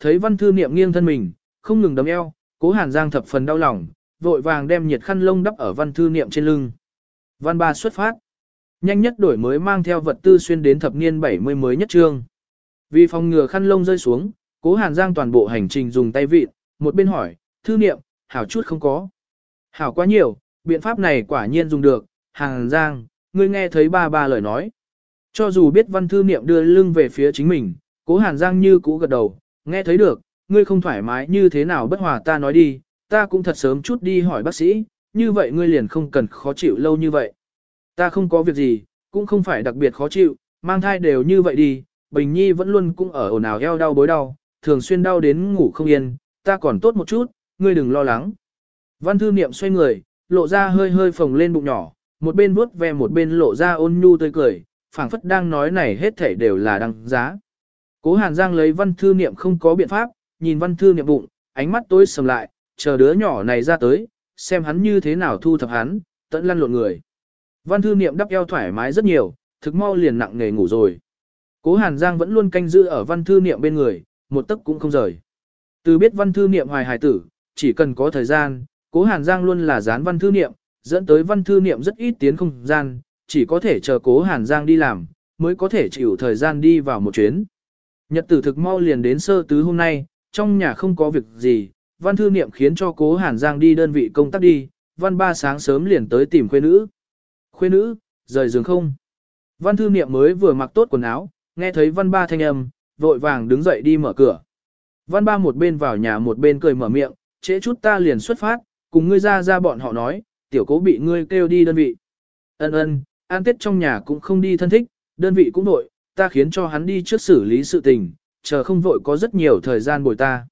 thấy văn thư niệm nghiêng thân mình, không ngừng đấm eo, cố hàn giang thập phần đau lòng, vội vàng đem nhiệt khăn lông đắp ở văn thư niệm trên lưng. Văn ba xuất phát. Nhanh nhất đổi mới mang theo vật tư xuyên đến thập niên 70 mới nhất trương. Vì phòng ngừa khăn lông rơi xuống, cố hàn giang toàn bộ hành trình dùng tay vịt, một bên hỏi, thư niệm, hảo chút không có. Hảo quá nhiều, biện pháp này quả nhiên dùng được, hàn giang, ngươi nghe thấy ba ba lời nói. Cho dù biết văn thư niệm đưa lưng về phía chính mình, cố hàn giang như cũ gật đầu, nghe thấy được, ngươi không thoải mái như thế nào bất hòa ta nói đi, ta cũng thật sớm chút đi hỏi bác sĩ, như vậy ngươi liền không cần khó chịu lâu như vậy. Ta không có việc gì, cũng không phải đặc biệt khó chịu, mang thai đều như vậy đi, Bình Nhi vẫn luôn cũng ở ồn ào eo đau bối đau, thường xuyên đau đến ngủ không yên, ta còn tốt một chút, ngươi đừng lo lắng. Văn thư niệm xoay người, lộ ra hơi hơi phồng lên bụng nhỏ, một bên vuốt ve một bên lộ ra ôn nhu tươi cười, phảng phất đang nói này hết thảy đều là đăng giá. Cố Hàn Giang lấy văn thư niệm không có biện pháp, nhìn văn thư niệm bụng, ánh mắt tối sầm lại, chờ đứa nhỏ này ra tới, xem hắn như thế nào thu thập hắn, tận lăn lộn người. Văn thư niệm đắp eo thoải mái rất nhiều, thực mau liền nặng nề ngủ rồi. Cố Hàn Giang vẫn luôn canh giữ ở văn thư niệm bên người, một tấc cũng không rời. Từ biết văn thư niệm hoài hài tử, chỉ cần có thời gian, cố Hàn Giang luôn là dán văn thư niệm, dẫn tới văn thư niệm rất ít tiến không gian, chỉ có thể chờ cố Hàn Giang đi làm, mới có thể chịu thời gian đi vào một chuyến. Nhật tử thực mau liền đến sơ tứ hôm nay, trong nhà không có việc gì, văn thư niệm khiến cho cố Hàn Giang đi đơn vị công tác đi, văn ba sáng sớm liền tới tìm khuê nữ. Khuê nữ, rời giường không? Văn thư niệm mới vừa mặc tốt quần áo, nghe thấy văn ba thanh âm, vội vàng đứng dậy đi mở cửa. Văn ba một bên vào nhà một bên cười mở miệng, trễ chút ta liền xuất phát, cùng ngươi ra ra bọn họ nói, tiểu cố bị ngươi kêu đi đơn vị. Ân ân, an tết trong nhà cũng không đi thân thích, đơn vị cũng nội, ta khiến cho hắn đi trước xử lý sự tình, chờ không vội có rất nhiều thời gian bồi ta.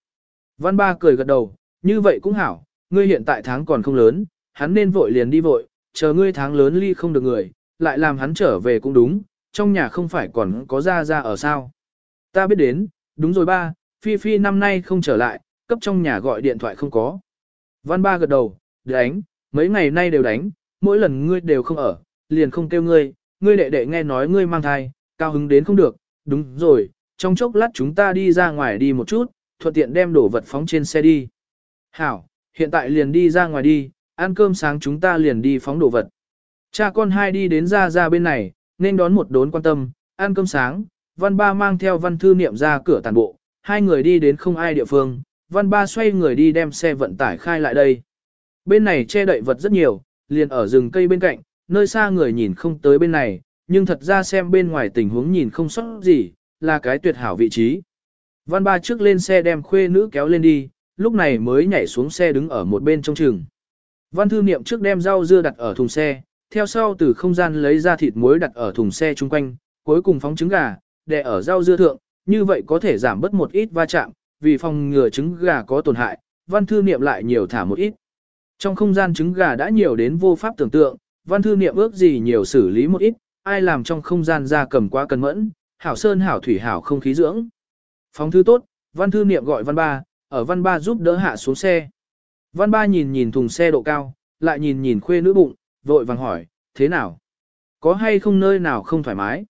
Văn ba cười gật đầu, như vậy cũng hảo, ngươi hiện tại tháng còn không lớn, hắn nên vội liền đi vội, chờ ngươi tháng lớn ly không được người, lại làm hắn trở về cũng đúng, trong nhà không phải còn có ra ra ở sao. Ta biết đến, đúng rồi ba, Phi Phi năm nay không trở lại, cấp trong nhà gọi điện thoại không có. Văn ba gật đầu, đánh, mấy ngày nay đều đánh, mỗi lần ngươi đều không ở, liền không kêu ngươi, ngươi đệ đệ nghe nói ngươi mang thai, cao hứng đến không được, đúng rồi, trong chốc lát chúng ta đi ra ngoài đi một chút, thuận tiện đem đồ vật phóng trên xe đi. Hảo, hiện tại liền đi ra ngoài đi, ăn cơm sáng chúng ta liền đi phóng đồ vật. Cha con hai đi đến ra ra bên này, nên đón một đốn quan tâm, ăn cơm sáng, văn ba mang theo văn thư niệm ra cửa tàn bộ, hai người đi đến không ai địa phương, văn ba xoay người đi đem xe vận tải khai lại đây. Bên này che đậy vật rất nhiều, liền ở rừng cây bên cạnh, nơi xa người nhìn không tới bên này, nhưng thật ra xem bên ngoài tình huống nhìn không sót gì, là cái tuyệt hảo vị trí. Văn ba trước lên xe đem khuê nữ kéo lên đi, lúc này mới nhảy xuống xe đứng ở một bên trong trường. Văn thư niệm trước đem rau dưa đặt ở thùng xe, theo sau từ không gian lấy ra thịt muối đặt ở thùng xe chung quanh, cuối cùng phóng trứng gà, để ở rau dưa thượng, như vậy có thể giảm bớt một ít va chạm, vì phòng ngừa trứng gà có tổn hại, văn thư niệm lại nhiều thả một ít. Trong không gian trứng gà đã nhiều đến vô pháp tưởng tượng, văn thư niệm ước gì nhiều xử lý một ít, ai làm trong không gian ra cầm quá cẩn mẫn, hảo sơn hảo thủy hảo không khí dưỡng. Phóng thư tốt, văn thư niệm gọi văn ba, ở văn ba giúp đỡ hạ xuống xe. Văn ba nhìn nhìn thùng xe độ cao, lại nhìn nhìn khuê nữ bụng, vội vàng hỏi, thế nào? Có hay không nơi nào không thoải mái?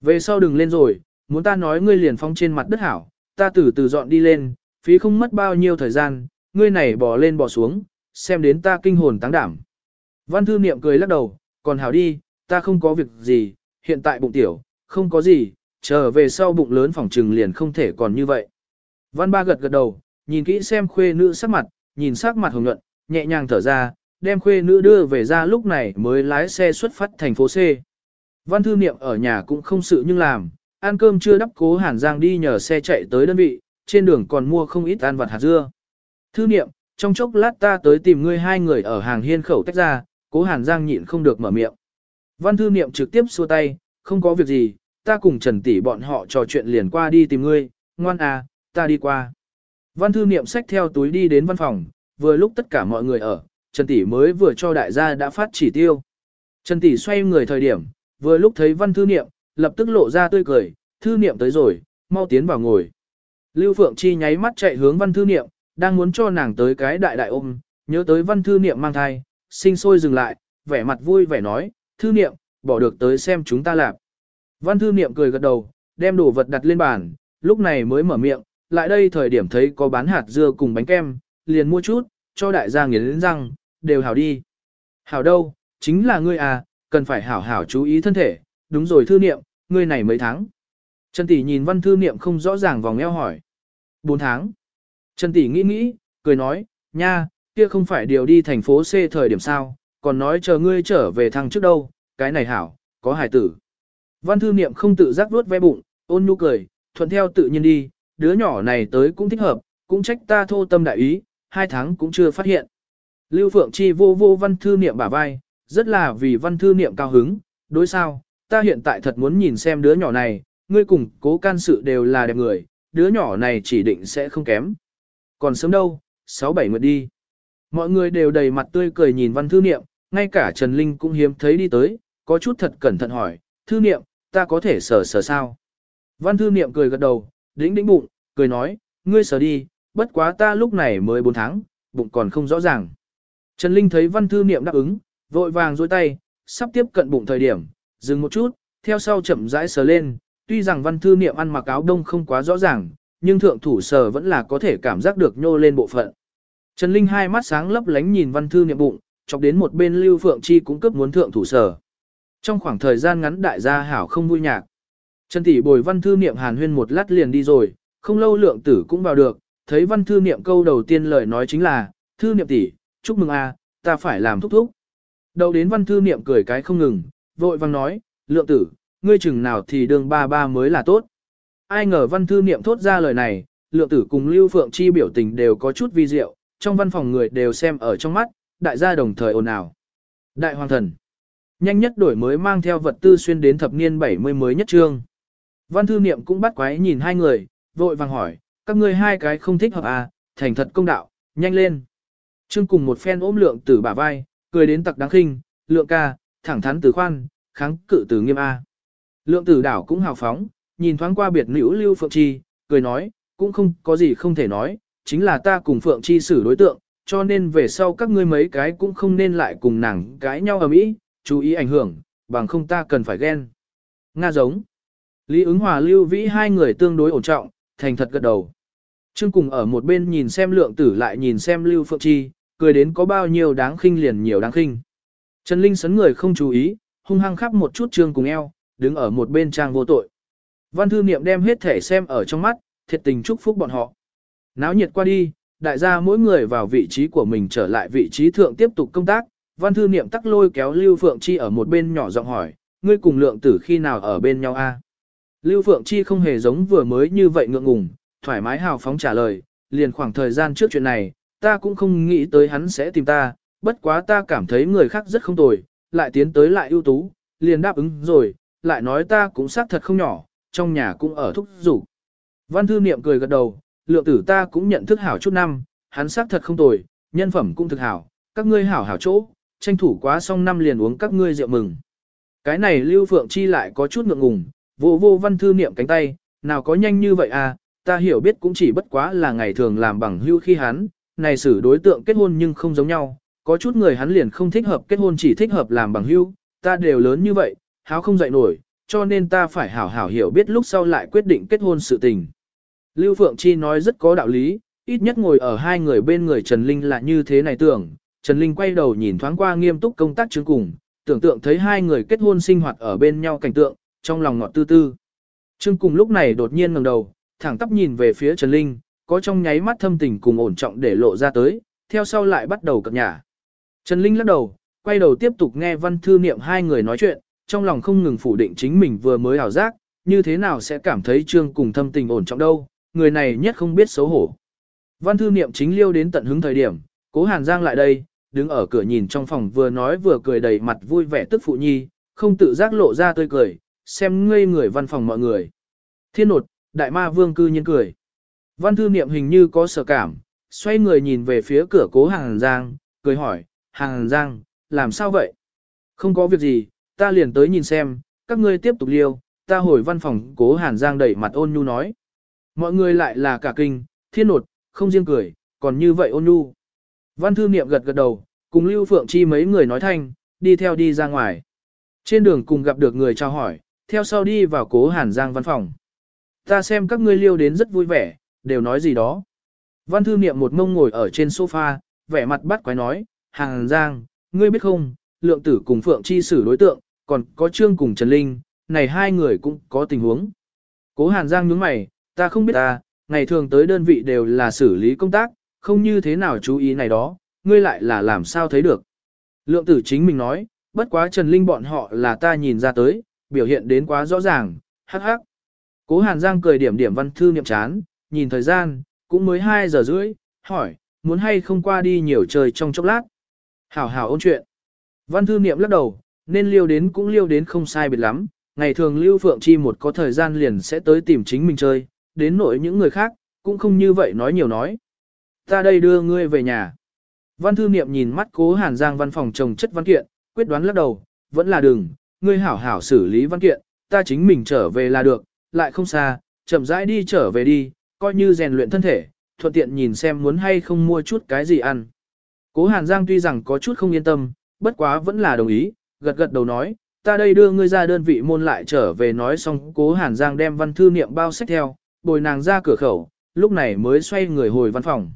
Về sau đừng lên rồi, muốn ta nói ngươi liền phong trên mặt đất hảo, ta từ từ dọn đi lên, phí không mất bao nhiêu thời gian, ngươi này bò lên bò xuống, xem đến ta kinh hồn táng đảm. Văn thư niệm cười lắc đầu, còn hảo đi, ta không có việc gì, hiện tại bụng tiểu, không có gì, trở về sau bụng lớn phòng trừng liền không thể còn như vậy. Văn ba gật gật đầu, nhìn kỹ xem khuê nữ sắc mặt, nhìn sắc mặt hồng nhuận, nhẹ nhàng thở ra, đem khuê nữ đưa về ra lúc này mới lái xe xuất phát thành phố C. Văn thư niệm ở nhà cũng không sự nhưng làm, ăn cơm chưa đắp cố Hàn Giang đi nhờ xe chạy tới đơn vị, trên đường còn mua không ít ăn vặt hạt dưa. Thư niệm, trong chốc lát ta tới tìm ngươi hai người ở hàng hiên khẩu tách ra, cố Hàn Giang nhịn không được mở miệng. Văn thư niệm trực tiếp xua tay, không có việc gì, ta cùng Trần Tỷ bọn họ trò chuyện liền qua đi tìm ngươi, ngoan à, ta đi qua. Văn thư niệm xách theo túi đi đến văn phòng, vừa lúc tất cả mọi người ở, Trần Tỷ mới vừa cho đại gia đã phát chỉ tiêu. Trần Tỷ xoay người thời điểm, vừa lúc thấy văn thư niệm, lập tức lộ ra tươi cười, thư niệm tới rồi, mau tiến vào ngồi. Lưu Phượng Chi nháy mắt chạy hướng văn thư niệm, đang muốn cho nàng tới cái đại đại ôm, nhớ tới văn thư niệm mang thai, sinh sôi dừng lại, vẻ mặt vui vẻ nói, thư niệm, bỏ được tới xem chúng ta làm. Văn thư niệm cười gật đầu, đem đồ vật đặt lên bàn, lúc này mới mở miệng, lại đây thời điểm thấy có bán hạt dưa cùng bánh kem, liền mua chút, cho đại gia nghiến răng, đều hảo đi. Hảo đâu, chính là ngươi à, cần phải hảo hảo chú ý thân thể, đúng rồi thư niệm, ngươi này mấy tháng. Trần Tỷ nhìn văn thư niệm không rõ ràng vòng eo hỏi. 4 tháng. Trần Tỷ nghĩ nghĩ, cười nói, nha, kia không phải điều đi thành phố C thời điểm sao, còn nói chờ ngươi trở về thằng trước đâu, cái này hảo, có hài tử. Văn thư niệm không tự giác vuốt ve bụng, ôn nhu cười, thuận theo tự nhiên đi, đứa nhỏ này tới cũng thích hợp, cũng trách ta thô tâm đại ý, hai tháng cũng chưa phát hiện. Lưu Phượng Chi vô vô văn thư niệm bả vai, rất là vì văn thư niệm cao hứng, đối sao, ta hiện tại thật muốn nhìn xem đứa nhỏ này, ngươi cùng cố can sự đều là đẹp người, đứa nhỏ này chỉ định sẽ không kém. Còn sớm đâu, 6-7 nguyệt đi. Mọi người đều đầy mặt tươi cười nhìn văn thư niệm, ngay cả Trần Linh cũng hiếm thấy đi tới, có chút thật cẩn thận hỏi, thư niệm, ta có thể sờ sờ sao? Văn thư niệm cười gật đầu, đĩnh đĩnh bụng, cười nói, ngươi sờ đi, bất quá ta lúc này mới 4 tháng, bụng còn không rõ ràng. Trần Linh thấy văn thư niệm đáp ứng, vội vàng dôi tay, sắp tiếp cận bụng thời điểm, dừng một chút, theo sau chậm rãi sờ lên, tuy rằng văn thư niệm ăn mặc áo đông không quá rõ ràng, nhưng thượng thủ sờ vẫn là có thể cảm giác được nhô lên bộ phận. Trần Linh hai mắt sáng lấp lánh nhìn văn thư niệm bụng, chọc đến một bên Lưu Phượng Chi cũng cấp muốn thượng thủ sở. Trong khoảng thời gian ngắn đại gia hảo không vui nhạc. Trần tỷ bồi văn thư niệm hàn huyên một lát liền đi rồi, không lâu lượng tử cũng vào được, thấy văn thư niệm câu đầu tiên lời nói chính là, thư niệm tỷ, chúc mừng a, ta phải làm thúc thúc. Đầu đến văn thư niệm cười cái không ngừng, vội vang nói, lượng tử, ngươi chừng nào thì đường ba ba mới là tốt. Ai ngờ văn thư niệm thốt ra lời này, lượng tử cùng Lưu Phượng Chi biểu tình đều có chút vi diệu, trong văn phòng người đều xem ở trong mắt, đại gia đồng thời ồn ào. Đại hoàng thần. Nhanh nhất đổi mới mang theo vật tư xuyên đến thập niên 70 mới nhất trương. Văn thư niệm cũng bắt quái nhìn hai người, vội vàng hỏi, các ngươi hai cái không thích hợp à, thành thật công đạo, nhanh lên. Trương cùng một phen ôm lượng tử bả vai, cười đến tặc đáng khinh, lượng ca, thẳng thắn từ khoan, kháng cự từ nghiêm A. Lượng tử đảo cũng hào phóng, nhìn thoáng qua biệt nữ lưu Phượng Chi, cười nói, cũng không có gì không thể nói, chính là ta cùng Phượng Chi xử đối tượng, cho nên về sau các ngươi mấy cái cũng không nên lại cùng nàng cãi nhau ở mỹ, chú ý ảnh hưởng, bằng không ta cần phải ghen. Nga giống. Lý ứng hòa lưu vĩ hai người tương đối ổn trọng, thành thật gật đầu. Trương cùng ở một bên nhìn xem lượng tử lại nhìn xem lưu phượng chi, cười đến có bao nhiêu đáng khinh liền nhiều đáng khinh. Trần Linh sấn người không chú ý, hung hăng khắp một chút trương cùng eo, đứng ở một bên trang vô tội. Văn thư niệm đem hết thể xem ở trong mắt, thiệt tình chúc phúc bọn họ. Náo nhiệt qua đi, đại gia mỗi người vào vị trí của mình trở lại vị trí thượng tiếp tục công tác, văn thư niệm tắc lôi kéo Lưu Phượng Chi ở một bên nhỏ giọng hỏi, ngươi cùng lượng tử khi nào ở bên nhau a? Lưu Phượng Chi không hề giống vừa mới như vậy ngượng ngùng, thoải mái hào phóng trả lời, liền khoảng thời gian trước chuyện này, ta cũng không nghĩ tới hắn sẽ tìm ta, bất quá ta cảm thấy người khác rất không tồi, lại tiến tới lại ưu tú, liền đáp ứng rồi, lại nói ta cũng xác thật không nhỏ, trong nhà cũng ở thúc rủ. Văn thư niệm cười gật đầu, lượng tử ta cũng nhận thức hảo chút năm, hắn xác thật không tồi, nhân phẩm cũng thực hảo, các ngươi hảo hảo chỗ, tranh thủ quá xong năm liền uống các ngươi rượu mừng. Cái này Lưu Phượng Chi lại có chút ngượng ngùng, vô vô văn thư niệm cánh tay, nào có nhanh như vậy à, ta hiểu biết cũng chỉ bất quá là ngày thường làm bằng hưu khi hắn, này xử đối tượng kết hôn nhưng không giống nhau, có chút người hắn liền không thích hợp kết hôn chỉ thích hợp làm bằng hưu, ta đều lớn như vậy, háo không dậy nổi, cho nên ta phải hảo hảo hiểu biết lúc sau lại quyết định kết hôn sự tình. Lưu Phượng Chi nói rất có đạo lý, ít nhất ngồi ở hai người bên người Trần Linh là như thế này tưởng, Trần Linh quay đầu nhìn thoáng qua nghiêm túc công tác chứng cùng, tưởng tượng thấy hai người kết hôn sinh hoạt ở bên nhau cảnh tượng, trong lòng ngọt tư tư. Trương cùng lúc này đột nhiên ngẩng đầu, thẳng tắp nhìn về phía Trần Linh, có trong nháy mắt thâm tình cùng ổn trọng để lộ ra tới, theo sau lại bắt đầu cập nhả. Trần Linh lắc đầu, quay đầu tiếp tục nghe văn thư niệm hai người nói chuyện, trong lòng không ngừng phủ định chính mình vừa mới ảo giác, như thế nào sẽ cảm thấy Trương cùng thâm tình ổn trọng đâu, người này nhất không biết xấu hổ. Văn thư niệm chính liêu đến tận hứng thời điểm, cố Hàn Giang lại đây, đứng ở cửa nhìn trong phòng vừa nói vừa cười đầy mặt vui vẻ tức phụ nhi, không tự giác lộ ra tươi cười, xem ngây người văn phòng mọi người. Thiên nột, đại ma vương cư nhiên cười. Văn thư niệm hình như có sở cảm, xoay người nhìn về phía cửa cố Hàn Giang, cười hỏi, Hàn Giang, làm sao vậy? Không có việc gì, ta liền tới nhìn xem, các ngươi tiếp tục liêu, ta hồi văn phòng cố hàn Giang đẩy mặt ôn nhu nói. Mọi người lại là cả kinh, thiên nột, không riêng cười, còn như vậy ôn nhu. Văn thư niệm gật gật đầu, cùng Lưu Phượng Chi mấy người nói thanh, đi theo đi ra ngoài. Trên đường cùng gặp được người chào hỏi, theo sau đi vào cố Hàn Giang văn phòng. Ta xem các ngươi liêu đến rất vui vẻ, đều nói gì đó. Văn thư niệm một mông ngồi ở trên sofa, vẻ mặt bắt quái nói, hàn giang, ngươi biết không, lượng tử cùng Phượng Chi xử đối tượng, còn có Trương cùng Trần Linh, này hai người cũng có tình huống. Cố Hàn Giang nhướng mày, ta không biết ta, ngày thường tới đơn vị đều là xử lý công tác, không như thế nào chú ý này đó, ngươi lại là làm sao thấy được. Lượng tử chính mình nói, bất quá Trần Linh bọn họ là ta nhìn ra tới, biểu hiện đến quá rõ ràng, hắc hắc. Cố Hàn Giang cười điểm điểm văn thư niệm chán, nhìn thời gian, cũng mới 2 giờ rưỡi, hỏi, muốn hay không qua đi nhiều trời trong chốc lát. Hảo hảo ôn chuyện. Văn thư niệm lắc đầu, nên liêu đến cũng liêu đến không sai biệt lắm, ngày thường Lưu Phượng Chi một có thời gian liền sẽ tới tìm chính mình chơi, đến nội những người khác, cũng không như vậy nói nhiều nói. Ta đây đưa ngươi về nhà. Văn thư niệm nhìn mắt cố Hàn Giang văn phòng trồng chất văn kiện, quyết đoán lắc đầu, vẫn là đừng, ngươi hảo hảo xử lý văn kiện, ta chính mình trở về là được, lại không xa, chậm rãi đi trở về đi, coi như rèn luyện thân thể, thuận tiện nhìn xem muốn hay không mua chút cái gì ăn. Cố Hàn Giang tuy rằng có chút không yên tâm, bất quá vẫn là đồng ý, gật gật đầu nói, ta đây đưa ngươi ra đơn vị môn lại trở về nói xong cố Hàn Giang đem văn thư niệm bao sách theo, bồi nàng ra cửa khẩu, lúc này mới xoay người hồi văn phòng.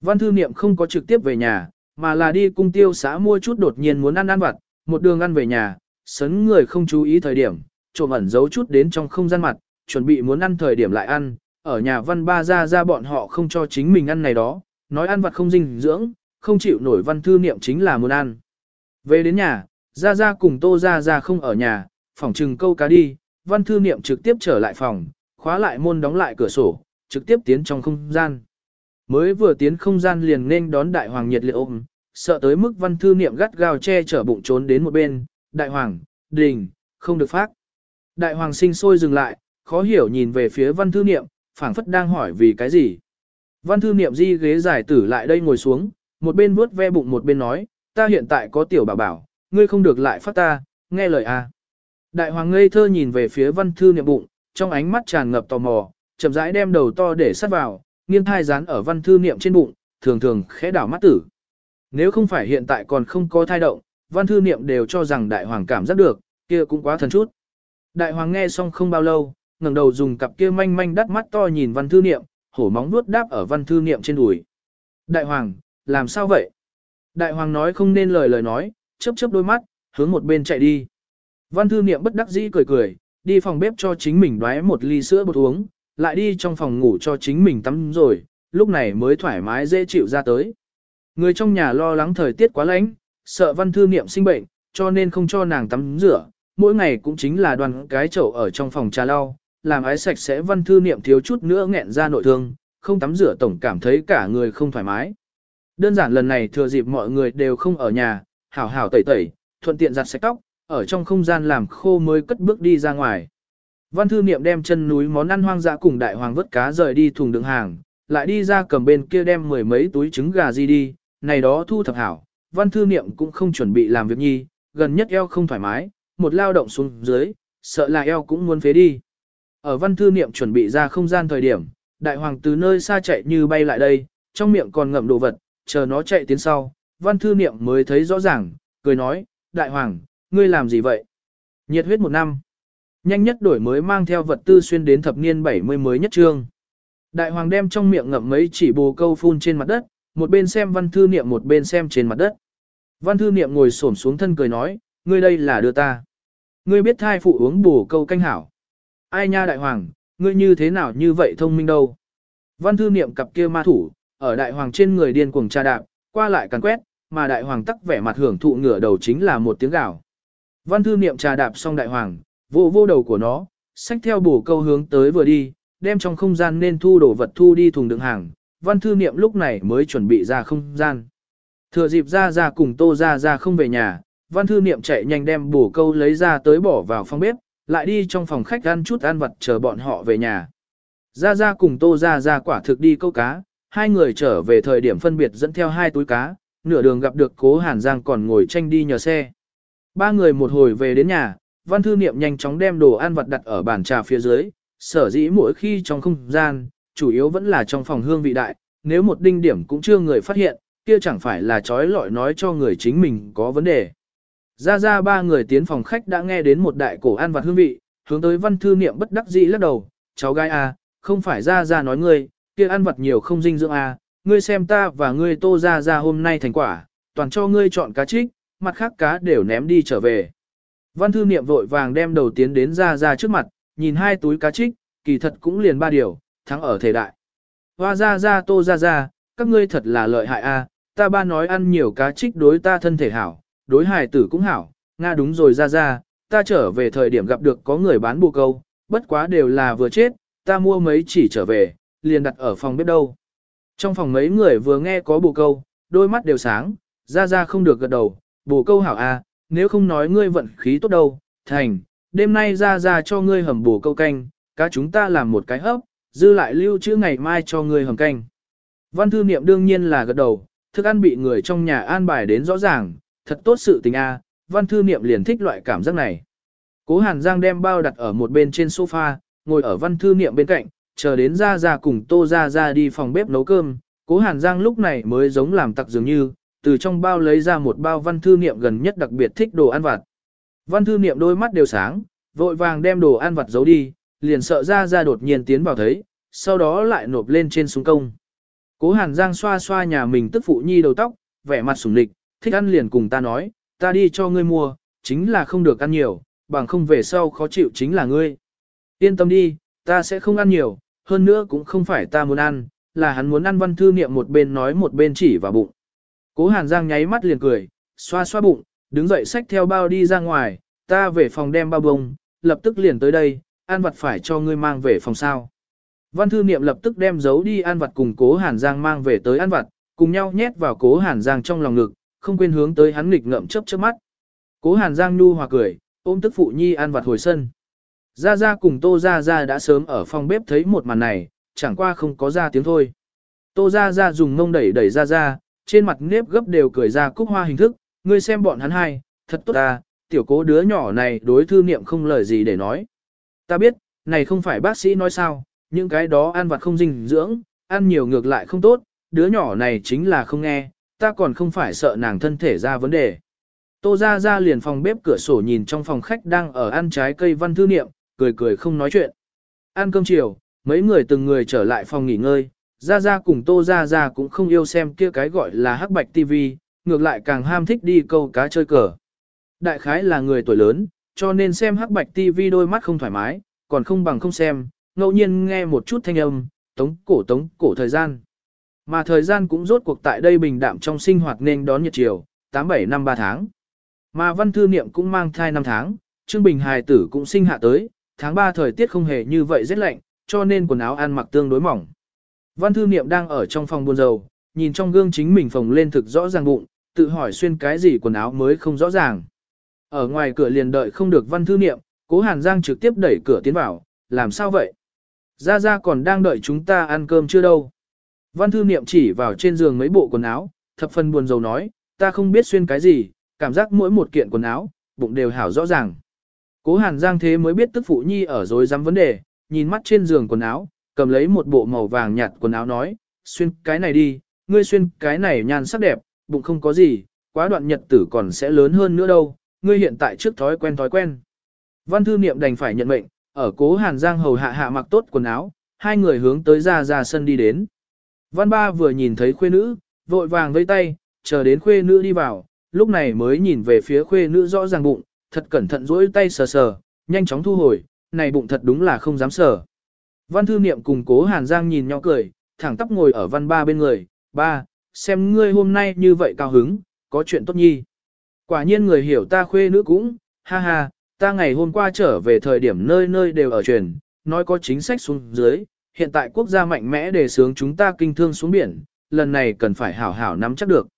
Văn thư niệm không có trực tiếp về nhà, mà là đi cung tiêu xã mua chút đột nhiên muốn ăn ăn vặt, một đường ăn về nhà, sấn người không chú ý thời điểm, trộm ẩn giấu chút đến trong không gian mặt, chuẩn bị muốn ăn thời điểm lại ăn, ở nhà văn ba ra ra bọn họ không cho chính mình ăn này đó, nói ăn vặt không dinh dưỡng, không chịu nổi văn thư niệm chính là muốn ăn. Về đến nhà, ra ra cùng tô ra ra không ở nhà, phòng trừng câu cá đi, văn thư niệm trực tiếp trở lại phòng, khóa lại môn đóng lại cửa sổ, trực tiếp tiến trong không gian. Mới vừa tiến không gian liền nên đón đại hoàng nhiệt liệt ôm, sợ tới mức văn thư niệm gắt gao che chở bụng trốn đến một bên, đại hoàng, đình, không được phát. Đại hoàng sinh sôi dừng lại, khó hiểu nhìn về phía văn thư niệm, phảng phất đang hỏi vì cái gì. Văn thư niệm di ghế giải tử lại đây ngồi xuống, một bên vuốt ve bụng một bên nói, ta hiện tại có tiểu bảo bảo, ngươi không được lại phát ta, nghe lời à Đại hoàng ngây thơ nhìn về phía văn thư niệm bụng, trong ánh mắt tràn ngập tò mò, chậm rãi đem đầu to để sát vào, nghiêng thai dán ở văn thư niệm trên bụng, thường thường khẽ đảo mắt tử. Nếu không phải hiện tại còn không có thai động, văn thư niệm đều cho rằng đại hoàng cảm giác được, kia cũng quá thần chút. Đại hoàng nghe xong không bao lâu, ngẩng đầu dùng cặp kia manh manh đắt mắt to nhìn văn thư niệm, hổ móng nuốt đáp ở văn thư niệm trên đùi. Đại hoàng, làm sao vậy? Đại hoàng nói không nên lời lời nói, chớp chớp đôi mắt, hướng một bên chạy đi. Văn thư niệm bất đắc dĩ cười cười, đi phòng bếp cho chính mình đoái một ly sữa bột uống, lại đi trong phòng ngủ cho chính mình tắm rồi, lúc này mới thoải mái dễ chịu ra tới. Người trong nhà lo lắng thời tiết quá lạnh, sợ văn thư niệm sinh bệnh, cho nên không cho nàng tắm rửa, mỗi ngày cũng chính là đoàn cái chậu ở trong phòng trà lau, làm ái sạch sẽ văn thư niệm thiếu chút nữa nghẹn ra nội thương, không tắm rửa tổng cảm thấy cả người không thoải mái. Đơn giản lần này thừa dịp mọi người đều không ở nhà, hảo hảo tẩy tẩy, thuận tiện giặt sạch tóc, ở trong không gian làm khô mới cất bước đi ra ngoài. Văn thư niệm đem chân núi món ăn hoang dã cùng đại hoàng vớt cá rời đi thùng đựng hàng, lại đi ra cầm bên kia đem mười mấy túi trứng gà gì đi, này đó thu thập hảo, văn thư niệm cũng không chuẩn bị làm việc nhi, gần nhất eo không thoải mái, một lao động xuống dưới, sợ là eo cũng muốn phế đi. Ở văn thư niệm chuẩn bị ra không gian thời điểm, đại hoàng từ nơi xa chạy như bay lại đây, trong miệng còn ngậm đồ vật, chờ nó chạy tiến sau, văn thư niệm mới thấy rõ ràng, cười nói, đại hoàng, ngươi làm gì vậy? Nhiệt huyết một năm. Nhanh nhất đổi mới mang theo vật tư xuyên đến thập niên 70 mới nhất trương. Đại hoàng đem trong miệng ngậm mấy chỉ bồ câu phun trên mặt đất, một bên xem văn thư niệm một bên xem trên mặt đất. Văn thư niệm ngồi xổm xuống thân cười nói, ngươi đây là đưa ta. Ngươi biết thai phụ uống bồ câu canh hảo. Ai nha đại hoàng, ngươi như thế nào như vậy thông minh đâu. Văn thư niệm cặp kia ma thủ, ở đại hoàng trên người điên cuồng tra đạp, qua lại càn quét, mà đại hoàng tắc vẻ mặt hưởng thụ ngửa đầu chính là một tiếng gào. Văn thư niệm trà đạp xong đại hoàng, vô vô đầu của nó, xách theo bổ câu hướng tới vừa đi, đem trong không gian nên thu đồ vật thu đi thùng đựng hàng. Văn thư niệm lúc này mới chuẩn bị ra không gian. Thừa dịp ra ra cùng tô ra ra không về nhà, văn thư niệm chạy nhanh đem bổ câu lấy ra tới bỏ vào phòng bếp, lại đi trong phòng khách ăn chút ăn vật chờ bọn họ về nhà. Ra ra cùng tô ra ra quả thực đi câu cá, hai người trở về thời điểm phân biệt dẫn theo hai túi cá, nửa đường gặp được cố Hàn Giang còn ngồi tranh đi nhờ xe. Ba người một hồi về đến nhà, văn thư niệm nhanh chóng đem đồ ăn vật đặt ở bàn trà phía dưới, sở dĩ mỗi khi trong không gian, chủ yếu vẫn là trong phòng hương vị đại, nếu một đinh điểm cũng chưa người phát hiện, kia chẳng phải là trói lọi nói cho người chính mình có vấn đề. Ra ra ba người tiến phòng khách đã nghe đến một đại cổ ăn vặt hương vị, hướng tới văn thư niệm bất đắc dĩ lắc đầu, cháu gái à, không phải ra ra nói ngươi, kia ăn vặt nhiều không dinh dưỡng à, ngươi xem ta và ngươi tô ra ra hôm nay thành quả, toàn cho ngươi chọn cá trích, mặt khác cá đều ném đi trở về. Văn thư niệm vội vàng đem đầu tiến đến ra ra trước mặt, nhìn hai túi cá trích, kỳ thật cũng liền ba điều, thắng ở thể đại. Hoa ra ra tô ra ra, các ngươi thật là lợi hại a, ta ba nói ăn nhiều cá trích đối ta thân thể hảo, đối hài tử cũng hảo, Nga đúng rồi ra ra, ta trở về thời điểm gặp được có người bán bồ câu, bất quá đều là vừa chết, ta mua mấy chỉ trở về, liền đặt ở phòng bếp đâu. Trong phòng mấy người vừa nghe có bồ câu, đôi mắt đều sáng, ra ra không được gật đầu, bồ câu hảo a, nếu không nói ngươi vận khí tốt đâu, thành, đêm nay ra ra cho ngươi hầm bồ câu canh, cá chúng ta làm một cái hấp, dư lại lưu trữ ngày mai cho ngươi hầm canh. Văn thư niệm đương nhiên là gật đầu, thức ăn bị người trong nhà an bài đến rõ ràng, thật tốt sự tình a, văn thư niệm liền thích loại cảm giác này. Cố Hàn Giang đem bao đặt ở một bên trên sofa, ngồi ở văn thư niệm bên cạnh, chờ đến ra ra cùng tô ra ra đi phòng bếp nấu cơm. Cố Hàn Giang lúc này mới giống làm tặc dường như, từ trong bao lấy ra một bao văn thư niệm gần nhất đặc biệt thích đồ ăn vặt. Văn thư niệm đôi mắt đều sáng, vội vàng đem đồ ăn vặt giấu đi, liền sợ ra ra đột nhiên tiến vào thấy, sau đó lại nộp lên trên súng công. Cố Hàn Giang xoa xoa nhà mình tức phụ nhi đầu tóc, vẻ mặt sủng lịch, thích ăn liền cùng ta nói, ta đi cho ngươi mua, chính là không được ăn nhiều, bằng không về sau khó chịu chính là ngươi. Yên tâm đi, ta sẽ không ăn nhiều, hơn nữa cũng không phải ta muốn ăn, là hắn muốn ăn văn thư niệm một bên nói một bên chỉ vào bụng. Cố Hàn Giang nháy mắt liền cười, xoa xoa bụng, đứng dậy xách theo bao đi ra ngoài, ta về phòng đem bao bông, lập tức liền tới đây, An vật phải cho ngươi mang về phòng sao. Văn thư niệm lập tức đem giấu đi An vật cùng cố Hàn Giang mang về tới An vật, cùng nhau nhét vào cố Hàn Giang trong lòng ngực, không quên hướng tới hắn nghịch ngậm chớp chớp mắt. Cố Hàn Giang nu hòa cười, ôm tức phụ nhi An vật hồi sân. Gia Gia cùng Tô Gia Gia đã sớm ở phòng bếp thấy một màn này, chẳng qua không có ra tiếng thôi. Tô Gia Gia dùng mông đẩy đẩy Gia Gia, trên mặt nếp gấp đều cười ra cúc hoa hình thức, ngươi xem bọn hắn hai, thật tốt ta, tiểu cố đứa nhỏ này đối thư niệm không lời gì để nói. Ta biết, này không phải bác sĩ nói sao, những cái đó ăn vặt không dinh dưỡng, ăn nhiều ngược lại không tốt, đứa nhỏ này chính là không nghe, ta còn không phải sợ nàng thân thể ra vấn đề. Tô ra ra liền phòng bếp cửa sổ nhìn trong phòng khách đang ở ăn trái cây văn thư niệm, cười cười không nói chuyện. Ăn cơm chiều, mấy người từng người trở lại phòng nghỉ ngơi, ra ra cùng tô ra ra cũng không yêu xem kia cái gọi là hắc bạch TV, ngược lại càng ham thích đi câu cá chơi cờ. Đại khái là người tuổi lớn, cho nên xem hắc bạch TV đôi mắt không thoải mái, còn không bằng không xem, ngẫu nhiên nghe một chút thanh âm, tống cổ tống cổ thời gian. Mà thời gian cũng rốt cuộc tại đây bình đạm trong sinh hoạt nên đón nhật chiều, 87 năm 3 tháng. Mà văn thư niệm cũng mang thai 5 tháng, Trương Bình hài tử cũng sinh hạ tới, tháng 3 thời tiết không hề như vậy rất lạnh, cho nên quần áo ăn mặc tương đối mỏng. Văn thư niệm đang ở trong phòng buồn dầu, nhìn trong gương chính mình phồng lên thực rõ ràng bụng, tự hỏi xuyên cái gì quần áo mới không rõ ràng. Ở ngoài cửa liền đợi không được văn thư niệm, cố Hàn Giang trực tiếp đẩy cửa tiến vào, làm sao vậy? Gia Gia còn đang đợi chúng ta ăn cơm chưa đâu. Văn thư niệm chỉ vào trên giường mấy bộ quần áo, thập phần buồn rầu nói, ta không biết xuyên cái gì, cảm giác mỗi một kiện quần áo, bụng đều hảo rõ ràng. Cố Hàn Giang thế mới biết tức phụ nhi ở rồi dám vấn đề, nhìn mắt trên giường quần áo, cầm lấy một bộ màu vàng nhạt quần áo nói, xuyên cái này đi, ngươi xuyên cái này nhan sắc đẹp, bụng không có gì, quá đoạn nhật tử còn sẽ lớn hơn nữa đâu, ngươi hiện tại trước thói quen thói quen. Văn thư niệm đành phải nhận mệnh, ở cố Hàn Giang hầu hạ hạ mặc tốt quần áo, hai người hướng tới ra ra sân đi đến. Văn ba vừa nhìn thấy khuê nữ, vội vàng vây tay, chờ đến khuê nữ đi vào, lúc này mới nhìn về phía khuê nữ rõ ràng bụng, thật cẩn thận duỗi tay sờ sờ, nhanh chóng thu hồi, này bụng thật đúng là không dám sờ. Văn thư niệm cùng cố Hàn Giang nhìn nhau cười, thẳng tắp ngồi ở văn ba bên người, ba, xem ngươi hôm nay như vậy cao hứng, có chuyện tốt nhi. Quả nhiên người hiểu ta khuê nữ cũng, ha ha, ta ngày hôm qua trở về thời điểm nơi nơi đều ở truyền, nói có chính sách xuống dưới, hiện tại quốc gia mạnh mẽ đề sướng chúng ta kinh thương xuống biển, lần này cần phải hảo hảo nắm chắc được.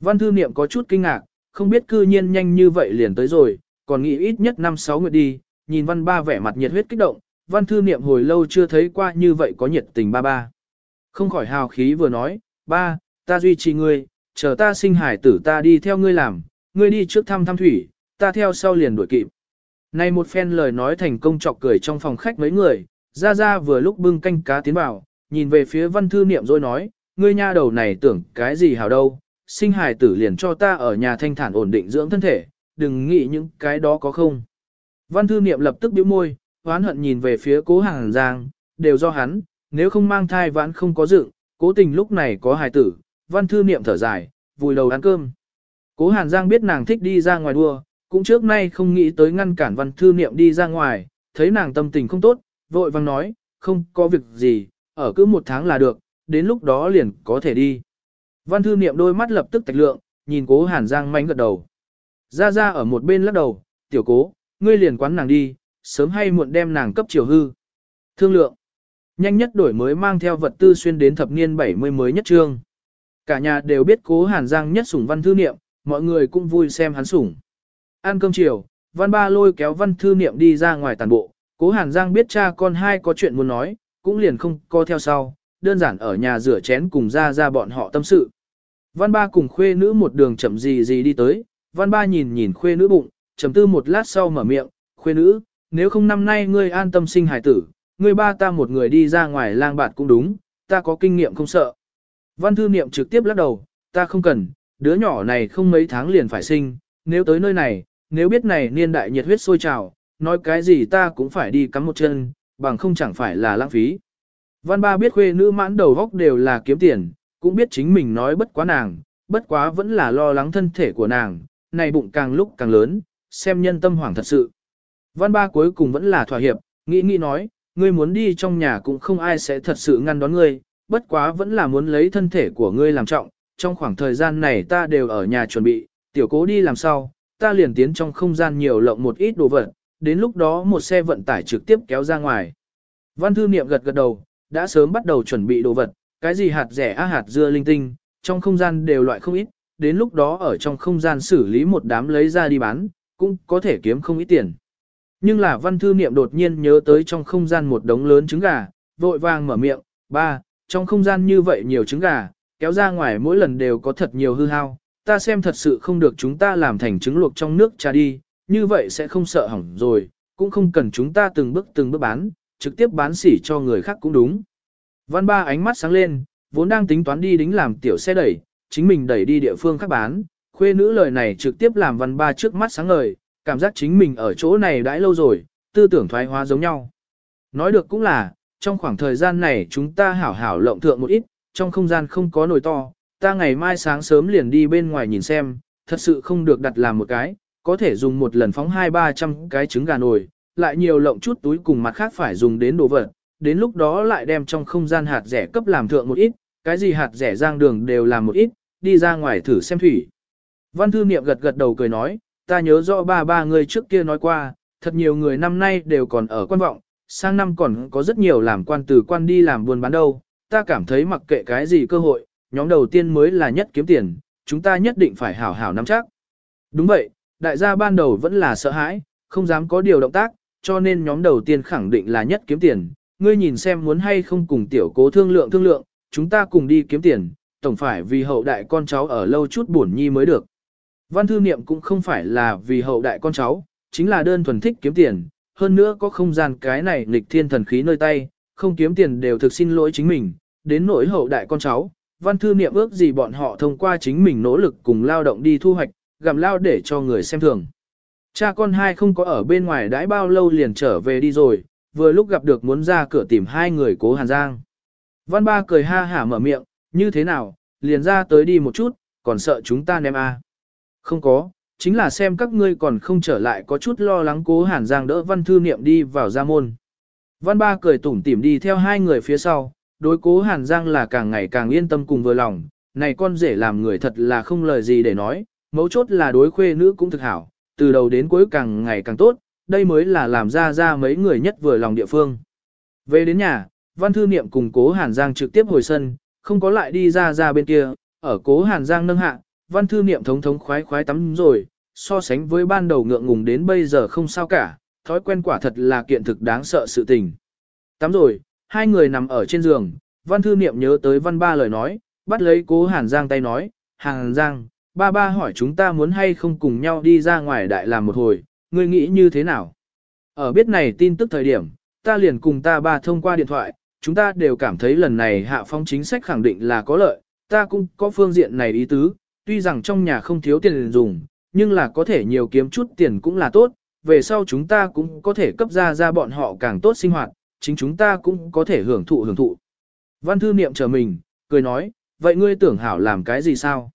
Văn thư niệm có chút kinh ngạc, không biết cư nhiên nhanh như vậy liền tới rồi, còn nghĩ ít nhất 5-6 người đi, nhìn văn ba vẻ mặt nhiệt huyết kích động, văn thư niệm hồi lâu chưa thấy qua như vậy có nhiệt tình ba ba. Không khỏi hào khí vừa nói, ba, ta duy trì ngươi, chờ ta sinh hải tử ta đi theo ngươi làm, ngươi đi trước thăm thăm thủy, ta theo sau liền đuổi kịp. Này một phen lời nói thành công chọc cười trong phòng khách mấy người, ra ra vừa lúc bưng canh cá tiến vào, nhìn về phía văn thư niệm rồi nói, ngươi nha đầu này tưởng cái gì hào đâu, sinh hài tử liền cho ta ở nhà thanh thản ổn định dưỡng thân thể, đừng nghĩ những cái đó có không. Văn thư niệm lập tức bĩu môi, hoán hận nhìn về phía cố hàng giang, đều do hắn, nếu không mang thai vãn không có dựng, cố tình lúc này có hài tử, văn thư niệm thở dài, vùi đầu ăn cơm. Cố Hàn Giang biết nàng thích đi ra ngoài đua, cũng trước nay không nghĩ tới ngăn cản văn thư niệm đi ra ngoài, thấy nàng tâm tình không tốt, vội vàng nói, không có việc gì, ở cứ một tháng là được, đến lúc đó liền có thể đi. Văn thư niệm đôi mắt lập tức tạch lượng, nhìn cố Hàn Giang mánh gật đầu. Ra ra ở một bên lắc đầu, tiểu cố, ngươi liền quán nàng đi, sớm hay muộn đem nàng cấp chiều hư. Thương lượng. Nhanh nhất đổi mới mang theo vật tư xuyên đến thập niên 70 mới nhất trương. Cả nhà đều biết cố Hàn Giang nhất sủng văn thư niệm, mọi người cũng vui xem hắn sủng. Ăn cơm chiều, văn ba lôi kéo văn thư niệm đi ra ngoài tàn bộ, cố Hàn Giang biết cha con hai có chuyện muốn nói, cũng liền không co theo sau, đơn giản ở nhà rửa chén cùng ra ra bọn họ tâm sự. Văn ba cùng khuê nữ một đường chậm gì gì đi tới, văn ba nhìn nhìn khuê nữ bụng, chầm tư một lát sau mở miệng, khuê nữ, nếu không năm nay ngươi an tâm sinh hải tử, ngươi ba ta một người đi ra ngoài lang bạt cũng đúng, ta có kinh nghiệm không sợ. Văn thư niệm trực tiếp lắc đầu, ta không cần, đứa nhỏ này không mấy tháng liền phải sinh, nếu tới nơi này, nếu biết này niên đại nhiệt huyết sôi trào, nói cái gì ta cũng phải đi cắm một chân, bằng không chẳng phải là lãng phí. Văn ba biết khuê nữ mãn đầu góc đều là kiếm tiền, cũng biết chính mình nói bất quá nàng, bất quá vẫn là lo lắng thân thể của nàng, này bụng càng lúc càng lớn, xem nhân tâm hoảng thật sự. Văn ba cuối cùng vẫn là thỏa hiệp, nghĩ nghĩ nói, ngươi muốn đi trong nhà cũng không ai sẽ thật sự ngăn đón ngươi, bất quá vẫn là muốn lấy thân thể của ngươi làm trọng, trong khoảng thời gian này ta đều ở nhà chuẩn bị, tiểu cố đi làm sao, ta liền tiến trong không gian nhiều lộng một ít đồ vật, đến lúc đó một xe vận tải trực tiếp kéo ra ngoài. Văn thư niệm gật gật đầu, đã sớm bắt đầu chuẩn bị đồ vật, cái gì hạt rẻ á hạt dưa linh tinh, trong không gian đều loại không ít, đến lúc đó ở trong không gian xử lý một đám lấy ra đi bán, cũng có thể kiếm không ít tiền. Nhưng là văn thư niệm đột nhiên nhớ tới trong không gian một đống lớn trứng gà, vội vàng mở miệng, ba, trong không gian như vậy nhiều trứng gà, kéo ra ngoài mỗi lần đều có thật nhiều hư hao, ta xem thật sự không được chúng ta làm thành trứng luộc trong nước trà đi, như vậy sẽ không sợ hỏng rồi, cũng không cần chúng ta từng bước từng bước bán, trực tiếp bán xỉ cho người khác cũng đúng. Văn ba ánh mắt sáng lên, vốn đang tính toán đi đính làm tiểu xe đẩy, chính mình đẩy đi địa phương khác bán, khuê nữ lời này trực tiếp làm văn ba trước mắt sáng ngời, cảm giác chính mình ở chỗ này đãi lâu rồi, tư tưởng thoái hóa giống nhau. Nói được cũng là, trong khoảng thời gian này chúng ta hảo hảo lộng thượng một ít, trong không gian không có nồi to, ta ngày mai sáng sớm liền đi bên ngoài nhìn xem, thật sự không được đặt làm một cái, có thể dùng một lần phóng hai ba trăm cái trứng gà nồi, lại nhiều lộng chút túi cùng mặt khác phải dùng đến đồ vật, đến lúc đó lại đem trong không gian hạt rẻ cấp làm thượng một ít, cái gì hạt rẻ giang đường đều làm một ít, đi ra ngoài thử xem thủy. Văn thư niệm gật gật đầu cười nói, ta nhớ rõ ba ba người trước kia nói qua, thật nhiều người năm nay đều còn ở quan vọng, sang năm còn có rất nhiều làm quan từ quan đi làm buôn bán đâu, ta cảm thấy mặc kệ cái gì cơ hội, nhóm đầu tiên mới là nhất kiếm tiền, chúng ta nhất định phải hảo hảo nắm chắc. Đúng vậy, đại gia ban đầu vẫn là sợ hãi, không dám có điều động tác, cho nên nhóm đầu tiên khẳng định là nhất kiếm tiền. Ngươi nhìn xem muốn hay không cùng tiểu cố thương lượng thương lượng, chúng ta cùng đi kiếm tiền, tổng phải vì hậu đại con cháu ở lâu chút buồn nhi mới được. Văn thư niệm cũng không phải là vì hậu đại con cháu, chính là đơn thuần thích kiếm tiền, hơn nữa có không gian cái này nghịch thiên thần khí nơi tay, không kiếm tiền đều thực xin lỗi chính mình, đến nỗi hậu đại con cháu, văn thư niệm ước gì bọn họ thông qua chính mình nỗ lực cùng lao động đi thu hoạch, gặm lao để cho người xem thường. Cha con hai không có ở bên ngoài đãi bao lâu liền trở về đi rồi, vừa lúc gặp được muốn ra cửa tìm hai người cố Hàn Giang. Văn ba cười ha hả mở miệng, như thế nào, liền ra tới đi một chút, còn sợ chúng ta ném à. Không có, chính là xem các ngươi còn không trở lại có chút lo lắng cố Hàn Giang đỡ văn thư niệm đi vào gia môn. Văn ba cười tủm tỉm đi theo hai người phía sau, đối cố Hàn Giang là càng ngày càng yên tâm cùng vừa lòng, này con rể làm người thật là không lời gì để nói, mấu chốt là đối khuê nữ cũng thực hảo, từ đầu đến cuối càng ngày càng tốt, đây mới là làm ra ra mấy người nhất vừa lòng địa phương. Về đến nhà, văn thư niệm cùng cố Hàn Giang trực tiếp hồi sân, không có lại đi ra ra bên kia, ở cố Hàn Giang nâng hạ, văn thư niệm thống thống khoái khoái tắm rồi, so sánh với ban đầu ngượng ngùng đến bây giờ không sao cả, thói quen quả thật là kiện thực đáng sợ sự tình. Tắm rồi, hai người nằm ở trên giường, văn thư niệm nhớ tới văn ba lời nói, bắt lấy cố Hàn Giang tay nói, Hàn Giang, ba ba hỏi chúng ta muốn hay không cùng nhau đi ra ngoài đại làm một hồi, ngươi nghĩ như thế nào? Ở biết này tin tức thời điểm, ta liền cùng ta ba thông qua điện thoại, chúng ta đều cảm thấy lần này hạ phong chính sách khẳng định là có lợi, ta cũng có phương diện này ý tứ, tuy rằng trong nhà không thiếu tiền dùng, nhưng là có thể nhiều kiếm chút tiền cũng là tốt, về sau chúng ta cũng có thể cấp ra ra bọn họ càng tốt sinh hoạt, chính chúng ta cũng có thể hưởng thụ hưởng thụ. Văn thư niệm chờ mình, cười nói, vậy ngươi tưởng hảo làm cái gì sao?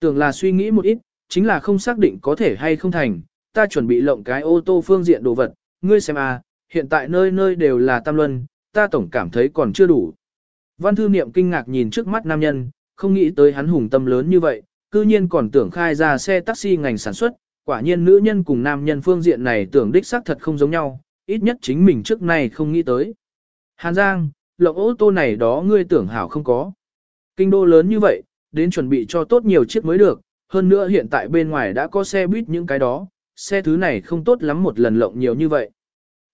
Tưởng là suy nghĩ một ít, chính là không xác định có thể hay không thành, ta chuẩn bị lộng cái ô tô phương diện đồ vật, ngươi xem à, hiện tại nơi nơi đều là tam luân, ta tổng cảm thấy còn chưa đủ. Văn thư niệm kinh ngạc nhìn trước mắt nam nhân, không nghĩ tới hắn hùng tâm lớn như vậy, cư nhiên còn tưởng khai ra xe taxi ngành sản xuất, quả nhiên nữ nhân cùng nam nhân phương diện này tưởng đích xác thật không giống nhau, ít nhất chính mình trước này không nghĩ tới. Hàn Giang, lộng ô tô này đó ngươi tưởng hảo không có. Kinh đô lớn như vậy, đến chuẩn bị cho tốt nhiều chiếc mới được, hơn nữa hiện tại bên ngoài đã có xe buýt những cái đó, xe thứ này không tốt lắm một lần lộng nhiều như vậy.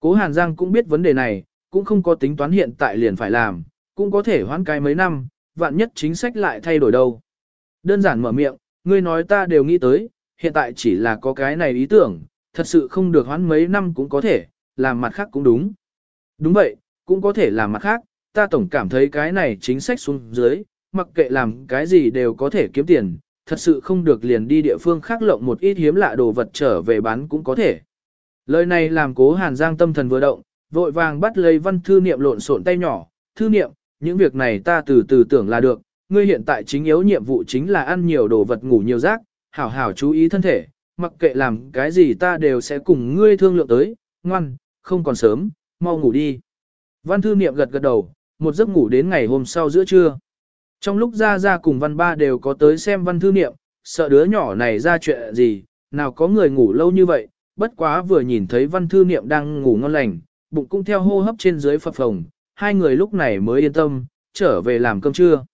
Cố Hàn Giang cũng biết vấn đề này, cũng không có tính toán hiện tại liền phải làm, cũng có thể hoãn cái mấy năm, vạn nhất chính sách lại thay đổi đâu. Đơn giản mở miệng, ngươi nói ta đều nghĩ tới, hiện tại chỉ là có cái này ý tưởng, thật sự không được hoãn mấy năm cũng có thể, làm mặt khác cũng đúng. Đúng vậy, cũng có thể làm mặt khác, ta tổng cảm thấy cái này chính sách xuống dưới, mặc kệ làm cái gì đều có thể kiếm tiền, thật sự không được liền đi địa phương khác lộng một ít hiếm lạ đồ vật trở về bán cũng có thể. Lời này làm cố Hàn Giang tâm thần vừa động, vội vàng bắt lấy văn thư niệm lộn xộn tay nhỏ, thư niệm, những việc này ta từ từ tưởng là được, ngươi hiện tại chính yếu nhiệm vụ chính là ăn nhiều đồ vật ngủ nhiều rác, hảo hảo chú ý thân thể, mặc kệ làm cái gì ta đều sẽ cùng ngươi thương lượng tới, ngoan, không còn sớm, mau ngủ đi. Văn thư niệm gật gật đầu, một giấc ngủ đến ngày hôm sau giữa trưa. Trong lúc ra ra cùng văn ba đều có tới xem văn thư niệm, sợ đứa nhỏ này ra chuyện gì, nào có người ngủ lâu như vậy, bất quá vừa nhìn thấy văn thư niệm đang ngủ ngon lành, bụng cũng theo hô hấp trên dưới phập phồng, hai người lúc này mới yên tâm, trở về làm cơm trưa.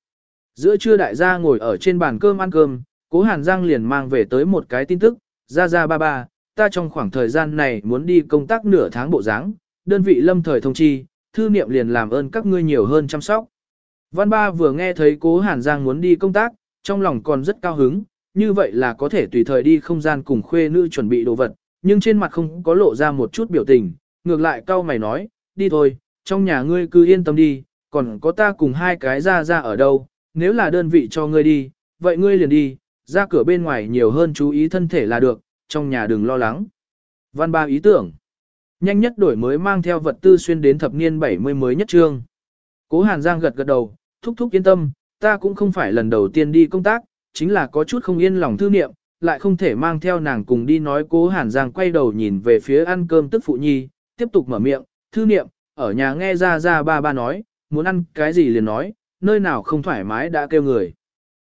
Giữa trưa đại gia ngồi ở trên bàn cơm ăn cơm, cố Hàn Giang liền mang về tới một cái tin tức, ra ra ba ba, ta trong khoảng thời gian này muốn đi công tác nửa tháng bộ dáng, đơn vị lâm thời thông chi, thư niệm liền làm ơn các ngươi nhiều hơn chăm sóc. Văn ba vừa nghe thấy cố Hàn Giang muốn đi công tác, trong lòng còn rất cao hứng, như vậy là có thể tùy thời đi không gian cùng khuê nữ chuẩn bị đồ vật, nhưng trên mặt không có lộ ra một chút biểu tình, ngược lại cao mày nói, đi thôi, trong nhà ngươi cứ yên tâm đi, còn có ta cùng hai cái ra ra ở đâu, nếu là đơn vị cho ngươi đi, vậy ngươi liền đi, ra cửa bên ngoài nhiều hơn chú ý thân thể là được, trong nhà đừng lo lắng. Văn ba ý tưởng. Nhanh nhất đổi mới mang theo vật tư xuyên đến thập niên 70 mới nhất trương. Cố Hàn Giang gật gật đầu, thúc thúc yên tâm, ta cũng không phải lần đầu tiên đi công tác, chính là có chút không yên lòng thư niệm, lại không thể mang theo nàng cùng đi nói cố Hàn Giang quay đầu nhìn về phía ăn cơm tức phụ nhi, tiếp tục mở miệng, thư niệm, ở nhà nghe ra ra ba ba nói, muốn ăn cái gì liền nói, nơi nào không thoải mái đã kêu người.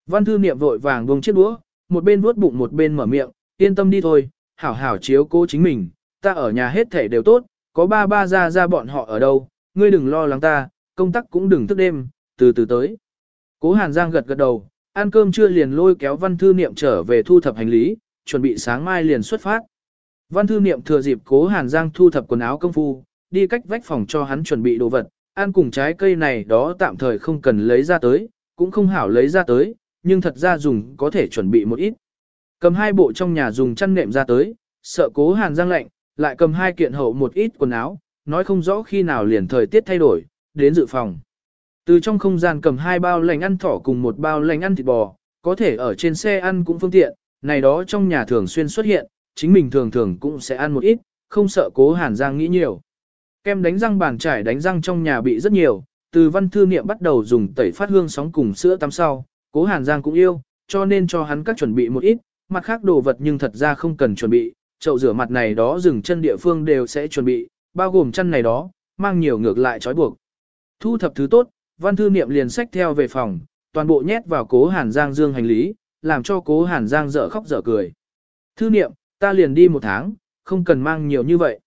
Văn thư niệm vội vàng buông chiếc đũa, một bên vuốt bụng một bên mở miệng, yên tâm đi thôi, hảo hảo chiếu cố chính mình, ta ở nhà hết thể đều tốt, có ba ba ra ra bọn họ ở đâu, ngươi đừng lo lắng ta, công tác cũng đừng thức đêm, từ từ tới. Cố Hàn Giang gật gật đầu, ăn cơm trưa liền lôi kéo văn thư niệm trở về thu thập hành lý, chuẩn bị sáng mai liền xuất phát. Văn thư niệm thừa dịp cố Hàn Giang thu thập quần áo công phu, đi cách vách phòng cho hắn chuẩn bị đồ vật, ăn cùng trái cây này đó tạm thời không cần lấy ra tới, cũng không hảo lấy ra tới, nhưng thật ra dùng có thể chuẩn bị một ít. Cầm hai bộ trong nhà dùng chăn nệm ra tới, sợ cố Hàn Giang lạnh, lại cầm hai kiện hậu một ít quần áo, nói không rõ khi nào liền thời tiết thay đổi, đến dự phòng. Từ trong không gian cầm hai bao lành ăn thỏ cùng một bao lành ăn thịt bò, có thể ở trên xe ăn cũng phương tiện, này đó trong nhà thường xuyên xuất hiện, chính mình thường thường cũng sẽ ăn một ít, không sợ cố hàn giang nghĩ nhiều. Kem đánh răng bàn trải đánh răng trong nhà bị rất nhiều, từ văn thư niệm bắt đầu dùng tẩy phát hương sóng cùng sữa tắm sau, cố hàn giang cũng yêu, cho nên cho hắn các chuẩn bị một ít, mặt khác đồ vật nhưng thật ra không cần chuẩn bị, chậu rửa mặt này đó dừng chân địa phương đều sẽ chuẩn bị, bao gồm chân này đó, mang nhiều ngược lại trói buộc. Thu thập thứ tốt, văn thư niệm liền sách theo về phòng, toàn bộ nhét vào cố hàn giang dương hành lý, làm cho cố hàn giang dở khóc dở cười. Thư niệm, ta liền đi một tháng, không cần mang nhiều như vậy.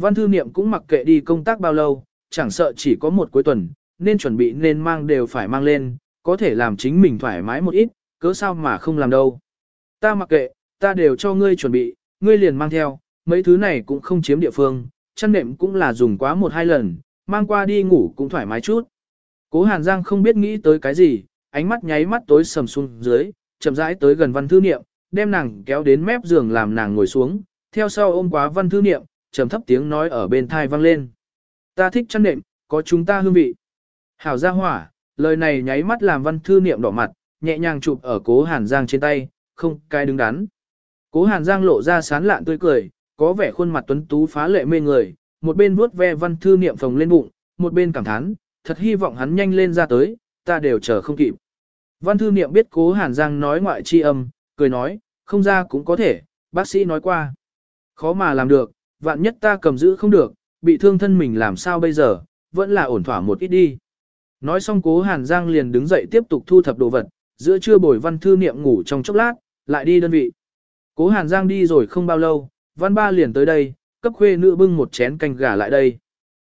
Văn thư niệm cũng mặc kệ đi công tác bao lâu, chẳng sợ chỉ có một cuối tuần, nên chuẩn bị nên mang đều phải mang lên, có thể làm chính mình thoải mái một ít, cớ sao mà không làm đâu. Ta mặc kệ, ta đều cho ngươi chuẩn bị, ngươi liền mang theo, mấy thứ này cũng không chiếm địa phương, chăn nệm cũng là dùng quá một hai lần, mang qua đi ngủ cũng thoải mái chút. Cố Hàn Giang không biết nghĩ tới cái gì, ánh mắt nháy mắt tối sầm xuống dưới, chậm rãi tới gần văn thư niệm, đem nàng kéo đến mép giường làm nàng ngồi xuống, theo sau ôm quá văn thư niệm, trầm thấp tiếng nói ở bên thai vang lên. Ta thích chăn nệm, có chúng ta hương vị. Hảo gia hỏa, lời này nháy mắt làm văn thư niệm đỏ mặt, nhẹ nhàng chụp ở cố Hàn Giang trên tay, không cai đứng đắn. Cố Hàn Giang lộ ra sán lạn tươi cười, có vẻ khuôn mặt tuấn tú phá lệ mê người, một bên vuốt ve văn thư niệm phồng lên bụng, một bên cảm thán, thật hy vọng hắn nhanh lên ra tới, ta đều chờ không kịp. Văn thư niệm biết cố Hàn Giang nói ngoại chi âm, cười nói, không ra cũng có thể, bác sĩ nói qua. Khó mà làm được, vạn nhất ta cầm giữ không được, bị thương thân mình làm sao bây giờ, vẫn là ổn thỏa một ít đi. Nói xong cố Hàn Giang liền đứng dậy tiếp tục thu thập đồ vật, giữa trưa bồi văn thư niệm ngủ trong chốc lát, lại đi đơn vị. Cố Hàn Giang đi rồi không bao lâu, văn ba liền tới đây, cấp khuê nữ bưng một chén canh gà lại đây.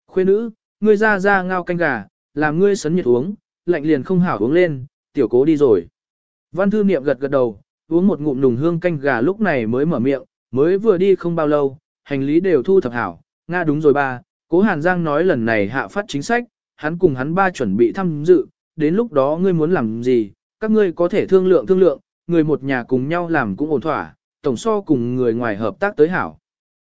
Khuê nữ, ngươi ra ra ngao canh gà, làm ngươi sấn nhiệt uống, lạnh liền không hảo uống lên, tiểu cố đi rồi. Văn thư niệm gật gật đầu, uống một ngụm nùng hương canh gà lúc này mới mở miệng, mới vừa đi không bao lâu, hành lý đều thu thập hảo, Nga đúng rồi ba, cố Hàn Giang nói lần này hạ phát chính sách, hắn cùng hắn ba chuẩn bị tham dự, đến lúc đó ngươi muốn làm gì, các ngươi có thể thương lượng thương lượng, người một nhà cùng nhau làm cũng ổn thỏa, tổng so cùng người ngoài hợp tác tới hảo.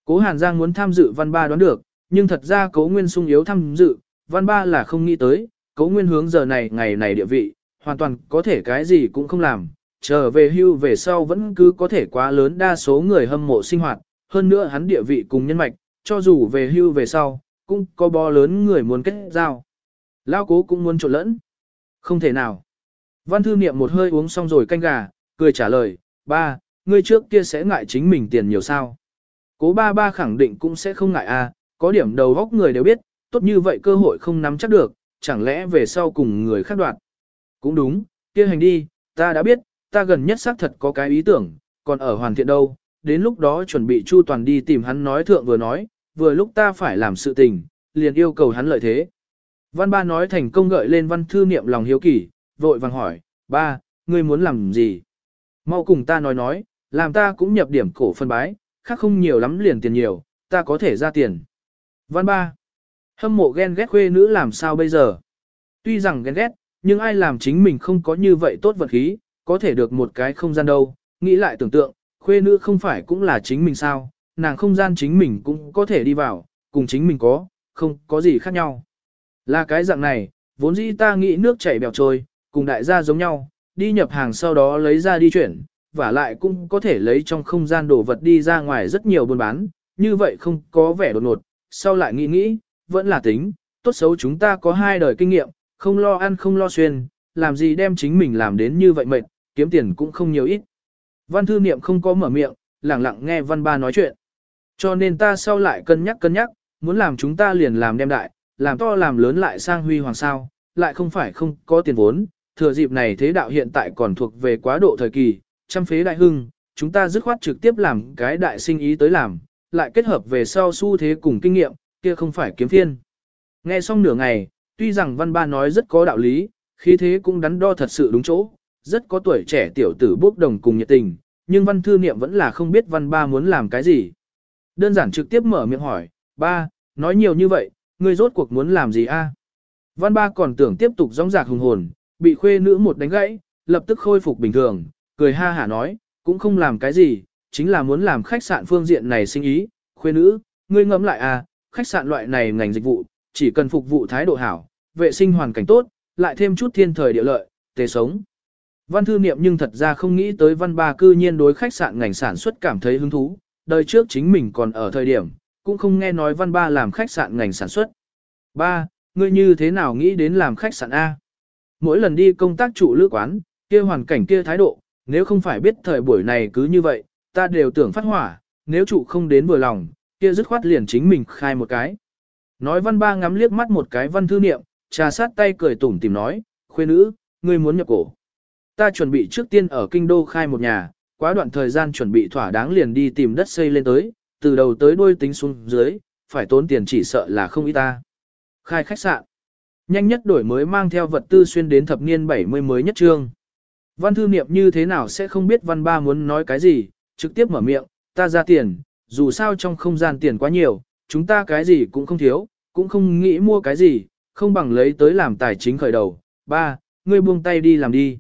Cố Hàn Giang muốn tham dự văn ba đoán được, nhưng thật ra cố nguyên sung yếu tham dự, văn ba là không nghĩ tới, cố nguyên hướng giờ này ngày này địa vị, hoàn toàn có thể cái gì cũng không làm, trở về hưu về sau vẫn cứ có thể quá lớn đa số người hâm mộ sinh hoạt, hơn nữa hắn địa vị cùng nhân mạch, cho dù về hưu về sau, cũng có bo lớn người muốn kết giao. Lao cố cũng muốn trộn lẫn. Không thể nào. Văn thư niệm một hơi uống xong rồi canh gà, cười trả lời, ba, ngươi trước kia sẽ ngại chính mình tiền nhiều sao. Cố ba ba khẳng định cũng sẽ không ngại à, có điểm đầu góc người đều biết, tốt như vậy cơ hội không nắm chắc được, chẳng lẽ về sau cùng người khác đoạt. Cũng đúng, kia hành đi, ta đã biết, ta gần nhất xác thật có cái ý tưởng, còn ở hoàn thiện đâu, đến lúc đó chuẩn bị chu toàn đi tìm hắn nói thượng vừa nói, vừa lúc ta phải làm sự tình, liền yêu cầu hắn lợi thế. Văn ba nói thành công gợi lên văn thư niệm lòng hiếu kỳ, vội vàng hỏi, ba, ngươi muốn làm gì? Mau cùng ta nói nói, làm ta cũng nhập điểm cổ phân bái, khác không nhiều lắm liền tiền nhiều, ta có thể ra tiền. Văn ba, hâm mộ ghen ghét khuê nữ làm sao bây giờ? Tuy rằng ghen ghét, nhưng ai làm chính mình không có như vậy tốt vật khí, có thể được một cái không gian đâu, nghĩ lại tưởng tượng, khuê nữ không phải cũng là chính mình sao, nàng không gian chính mình cũng có thể đi vào, cùng chính mình có, không có gì khác nhau. Là cái dạng này, vốn dĩ ta nghĩ nước chảy bèo trôi, cùng đại gia giống nhau, đi nhập hàng sau đó lấy ra đi chuyển, và lại cũng có thể lấy trong không gian đồ vật đi ra ngoài rất nhiều buôn bán, như vậy không có vẻ đột ngột, sau lại nghĩ nghĩ, vẫn là tính, tốt xấu chúng ta có hai đời kinh nghiệm, không lo ăn không lo xuyên, làm gì đem chính mình làm đến như vậy mệt, kiếm tiền cũng không nhiều ít. Văn thư niệm không có mở miệng, lặng lặng nghe văn ba nói chuyện. Cho nên ta sau lại cân nhắc cân nhắc, muốn làm chúng ta liền làm đem đại, làm to làm lớn lại sang huy hoàng sao, lại không phải không có tiền vốn, thừa dịp này thế đạo hiện tại còn thuộc về quá độ thời kỳ, trăm phế đại hưng, chúng ta dứt khoát trực tiếp làm cái đại sinh ý tới làm, lại kết hợp về sau xu thế cùng kinh nghiệm, kia không phải kiếm thiên. Nghe xong nửa ngày, tuy rằng văn ba nói rất có đạo lý, khí thế cũng đắn đo thật sự đúng chỗ, rất có tuổi trẻ tiểu tử bốc đồng cùng nhiệt tình, nhưng văn thư niệm vẫn là không biết văn ba muốn làm cái gì. Đơn giản trực tiếp mở miệng hỏi, ba, nói nhiều như vậy, ngươi rốt cuộc muốn làm gì a? Văn ba còn tưởng tiếp tục rong rạc hùng hồn, bị khuê nữ một đánh gãy, lập tức khôi phục bình thường, cười ha hả nói, cũng không làm cái gì, chính là muốn làm khách sạn phương diện này sinh ý, khuê nữ, ngươi ngẫm lại à, khách sạn loại này ngành dịch vụ, chỉ cần phục vụ thái độ hảo, vệ sinh hoàn cảnh tốt, lại thêm chút thiên thời địa lợi, tề sống. Văn thư niệm nhưng thật ra không nghĩ tới văn ba cư nhiên đối khách sạn ngành sản xuất cảm thấy hứng thú, đời trước chính mình còn ở thời điểm, cũng không nghe nói văn ba làm khách sạn ngành sản xuất. Ba, ngươi như thế nào nghĩ đến làm khách sạn A? Mỗi lần đi công tác trụ lữ quán, kia hoàn cảnh kia thái độ, nếu không phải biết thời buổi này cứ như vậy, ta đều tưởng phát hỏa, nếu trụ không đến vừa lòng, kia dứt khoát liền chính mình khai một cái. Nói văn ba ngắm liếc mắt một cái văn thư niệm, trà sát tay cười tủm tìm nói, khuê nữ, ngươi muốn nhập cổ. Ta chuẩn bị trước tiên ở kinh đô khai một nhà, quá đoạn thời gian chuẩn bị thỏa đáng liền đi tìm đất xây lên tới, từ đầu tới đuôi tính xuống dưới, phải tốn tiền chỉ sợ là không ít ta. Khai khách sạn. Nhanh nhất đổi mới mang theo vật tư xuyên đến thập niên 70 mới nhất trương. Văn thư niệm như thế nào sẽ không biết văn ba muốn nói cái gì, trực tiếp mở miệng, ta ra tiền, dù sao trong không gian tiền quá nhiều, chúng ta cái gì cũng không thiếu, cũng không nghĩ mua cái gì, không bằng lấy tới làm tài chính khởi đầu. Ba, ngươi buông tay đi làm đi.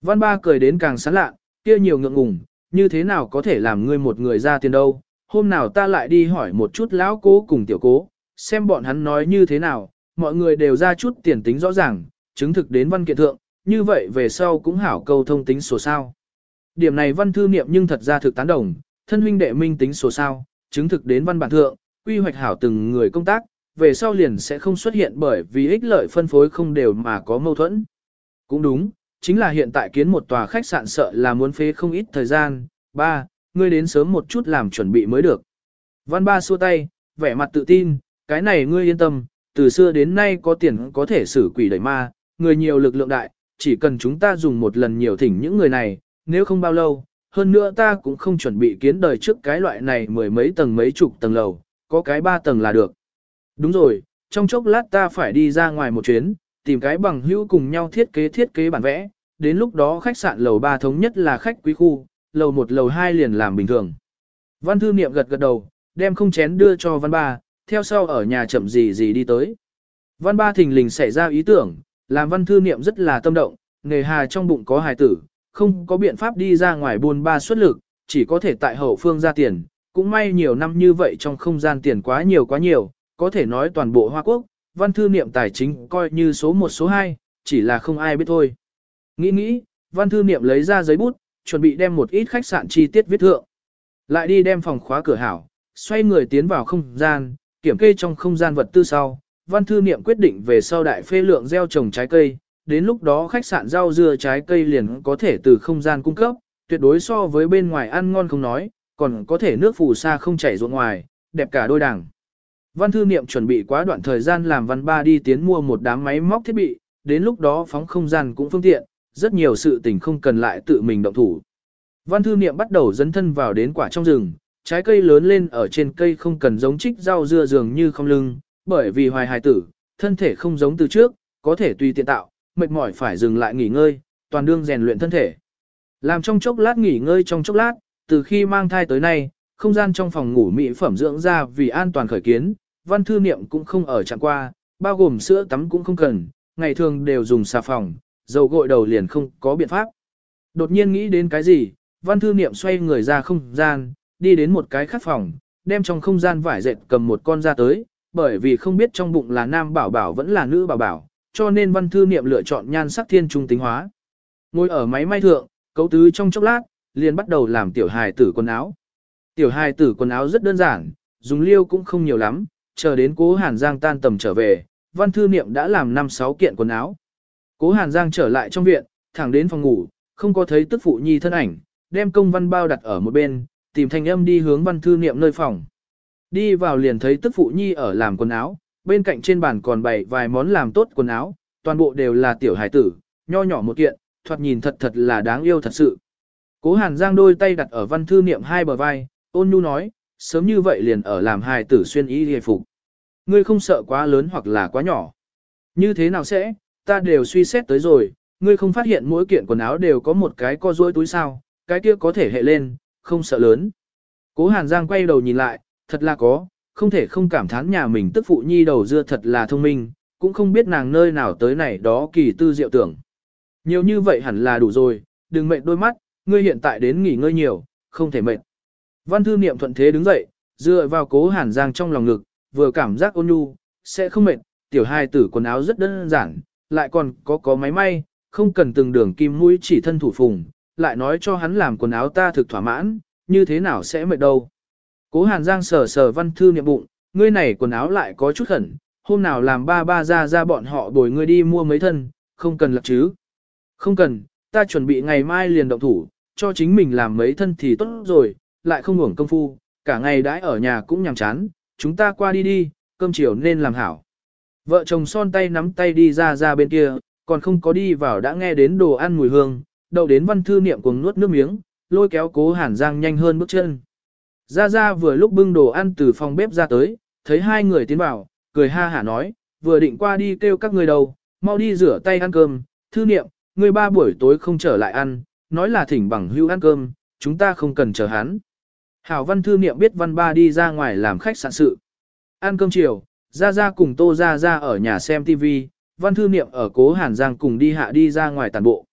Văn ba cười đến càng sán lạ, kia nhiều ngượng ngùng, như thế nào có thể làm ngươi một người ra tiền đâu. Hôm nào ta lại đi hỏi một chút lão cố cùng tiểu cố, xem bọn hắn nói như thế nào, mọi người đều ra chút tiền tính rõ ràng, chứng thực đến văn kiện thượng, như vậy về sau cũng hảo câu thông tính sổ sao. Điểm này văn thư niệm nhưng thật ra thực tán đồng, thân huynh đệ minh tính sổ sao, chứng thực đến văn bản thượng, quy hoạch hảo từng người công tác, về sau liền sẽ không xuất hiện bởi vì ích lợi phân phối không đều mà có mâu thuẫn. Cũng đúng, chính là hiện tại kiến một tòa khách sạn sợ là muốn phế không ít thời gian. Ba, ngươi đến sớm một chút làm chuẩn bị mới được. Văn ba xua tay, vẻ mặt tự tin, cái này ngươi yên tâm, từ xưa đến nay có tiền có thể xử quỷ đẩy ma, người nhiều lực lượng đại, chỉ cần chúng ta dùng một lần nhiều thỉnh những người này, nếu không bao lâu, hơn nữa ta cũng không chuẩn bị kiến đời trước cái loại này mười mấy tầng mấy chục tầng lầu, có cái ba tầng là được. Đúng rồi, trong chốc lát ta phải đi ra ngoài một chuyến, tìm cái bằng hữu cùng nhau thiết kế thiết kế bản vẽ, đến lúc đó khách sạn lầu ba thống nhất là khách quý khu, lầu một lầu hai liền làm bình thường. Văn thư niệm gật gật đầu, đem không chén đưa cho văn ba, theo sau ở nhà chậm gì gì đi tới. Văn ba thình lình xảy ra ý tưởng, làm văn thư niệm rất là tâm động, nghề hà trong bụng có hài tử, không có biện pháp đi ra ngoài buôn ba xuất lực, chỉ có thể tại hậu phương ra tiền, cũng may nhiều năm như vậy trong không gian tiền quá nhiều quá nhiều, có thể nói toàn bộ Hoa Quốc, văn thư niệm tài chính coi như số 1 số 2, chỉ là không ai biết thôi. Nghĩ nghĩ, văn thư niệm lấy ra giấy bút, chuẩn bị đem một ít khách sạn chi tiết viết thượng. Lại đi đem phòng khóa cửa hảo, xoay người tiến vào không gian, kiểm kê trong không gian vật tư sau. Văn thư niệm quyết định về sau đại phê lượng gieo trồng trái cây, đến lúc đó khách sạn rau dưa trái cây liền có thể từ không gian cung cấp, tuyệt đối so với bên ngoài ăn ngon không nói, còn có thể nước phù sa không chảy ruộng ngoài, đẹp cả đôi đảng. Văn thư niệm chuẩn bị quá đoạn thời gian làm văn ba đi tiến mua một đám máy móc thiết bị, đến lúc đó phóng không gian cũng phương tiện, rất nhiều sự tình không cần lại tự mình động thủ. Văn thư niệm bắt đầu dấn thân vào đến quả trong rừng, trái cây lớn lên ở trên cây không cần giống trích rau dưa dường như không lưng, bởi vì hoài hài tử, thân thể không giống từ trước, có thể tùy tiện tạo, mệt mỏi phải dừng lại nghỉ ngơi, toàn đương rèn luyện thân thể. Làm trong chốc lát nghỉ ngơi trong chốc lát, từ khi mang thai tới nay, không gian trong phòng ngủ mỹ phẩm dưỡng da vì an toàn khởi kiến, văn thư niệm cũng không ở chẳng qua, bao gồm sữa tắm cũng không cần, ngày thường đều dùng xà phòng, dầu gội đầu liền không có biện pháp. Đột nhiên nghĩ đến cái gì, văn thư niệm xoay người ra không gian, đi đến một cái khắc phòng, đem trong không gian vải dệt cầm một con ra tới, bởi vì không biết trong bụng là nam bảo bảo vẫn là nữ bảo bảo, cho nên văn thư niệm lựa chọn nhan sắc thiên trung tính hóa. Ngồi ở máy may thượng, cấu tứ trong chốc lát, liền bắt đầu làm tiểu hài tử quần áo. Tiểu hài tử quần áo rất đơn giản, dùng liêu cũng không nhiều lắm, chờ đến cố Hàn Giang tan tầm trở về, văn thư niệm đã làm 5-6 kiện quần áo. Cố Hàn Giang trở lại trong viện, thẳng đến phòng ngủ, không có thấy tức phụ nhi thân ảnh, đem công văn bao đặt ở một bên, tìm thanh âm đi hướng văn thư niệm nơi phòng. Đi vào liền thấy tức phụ nhi ở làm quần áo, bên cạnh trên bàn còn bày vài món làm tốt quần áo, toàn bộ đều là tiểu hải tử, nho nhỏ một kiện, thoạt nhìn thật thật là đáng yêu thật sự. Cố Hàn Giang đôi tay đặt ở văn thư niệm hai bờ vai, ôn nhu nói, sớm như vậy liền ở làm hài tử xuyên y hề phục. Ngươi không sợ quá lớn hoặc là quá nhỏ. Như thế nào sẽ, ta đều suy xét tới rồi, ngươi không phát hiện mỗi kiện quần áo đều có một cái co duỗi túi sao, cái kia có thể hệ lên, không sợ lớn. Cố Hàn Giang quay đầu nhìn lại, thật là có, không thể không cảm thán nhà mình tức phụ nhi đầu dưa thật là thông minh, cũng không biết nàng nơi nào tới này đó kỳ tư diệu tưởng. Nhiều như vậy hẳn là đủ rồi, đừng mệt đôi mắt, ngươi hiện tại đến nghỉ ngơi nhiều, không thể mệt. Văn thư niệm thuận thế đứng dậy, dựa vào cố hàn giang trong lòng ngực, vừa cảm giác ôn nhu, sẽ không mệt, tiểu hai tử quần áo rất đơn giản, lại còn có có máy may, không cần từng đường kim mũi chỉ thân thủ phùng, lại nói cho hắn làm quần áo ta thực thỏa mãn, như thế nào sẽ mệt đâu. Cố hàn giang sờ sờ văn thư niệm bụng, ngươi này quần áo lại có chút khẩn, hôm nào làm ba ba ra ra bọn họ bồi ngươi đi mua mấy thân, không cần lập chứ. Không cần, ta chuẩn bị ngày mai liền động thủ, cho chính mình làm mấy thân thì tốt rồi, lại không ngủng công phu, cả ngày đãi ở nhà cũng nhàm chán, chúng ta qua đi đi, cơm chiều nên làm hảo. Vợ chồng son tay nắm tay đi ra ra bên kia, còn không có đi vào đã nghe đến đồ ăn mùi hương, đậu đến văn thư niệm cùng nuốt nước miếng, lôi kéo cố hàn giang nhanh hơn bước chân. Ra ra vừa lúc bưng đồ ăn từ phòng bếp ra tới, thấy hai người tiến vào, cười ha hả nói, vừa định qua đi kêu các người đâu, mau đi rửa tay ăn cơm, thư niệm, người ba buổi tối không trở lại ăn, nói là thỉnh bằng hưu ăn cơm, chúng ta không cần chờ hắn. Hảo văn thư niệm biết văn ba đi ra ngoài làm khách sạn sự. Ăn cơm chiều, ra ra cùng tô ra ra ở nhà xem TV, văn thư niệm ở cố Hàn Giang cùng đi hạ đi ra ngoài tàn bộ.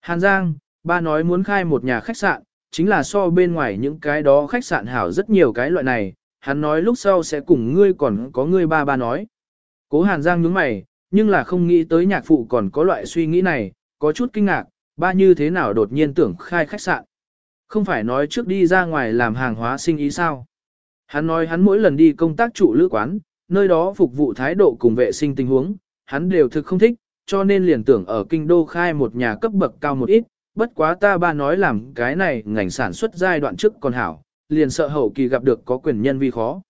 Hàn Giang, ba nói muốn khai một nhà khách sạn, chính là so bên ngoài những cái đó khách sạn hảo rất nhiều cái loại này, hắn nói lúc sau sẽ cùng ngươi còn có ngươi ba ba nói. Cố Hàn Giang nhướng mày, nhưng là không nghĩ tới nhạc phụ còn có loại suy nghĩ này, có chút kinh ngạc, ba như thế nào đột nhiên tưởng khai khách sạn. Không phải nói trước đi ra ngoài làm hàng hóa sinh ý sao. Hắn nói hắn mỗi lần đi công tác trụ lữ quán, nơi đó phục vụ thái độ cùng vệ sinh tình huống, hắn đều thực không thích, cho nên liền tưởng ở kinh đô khai một nhà cấp bậc cao một ít, bất quá ta ba nói làm cái này ngành sản xuất giai đoạn trước còn hảo, liền sợ hậu kỳ gặp được có quyền nhân vi khó.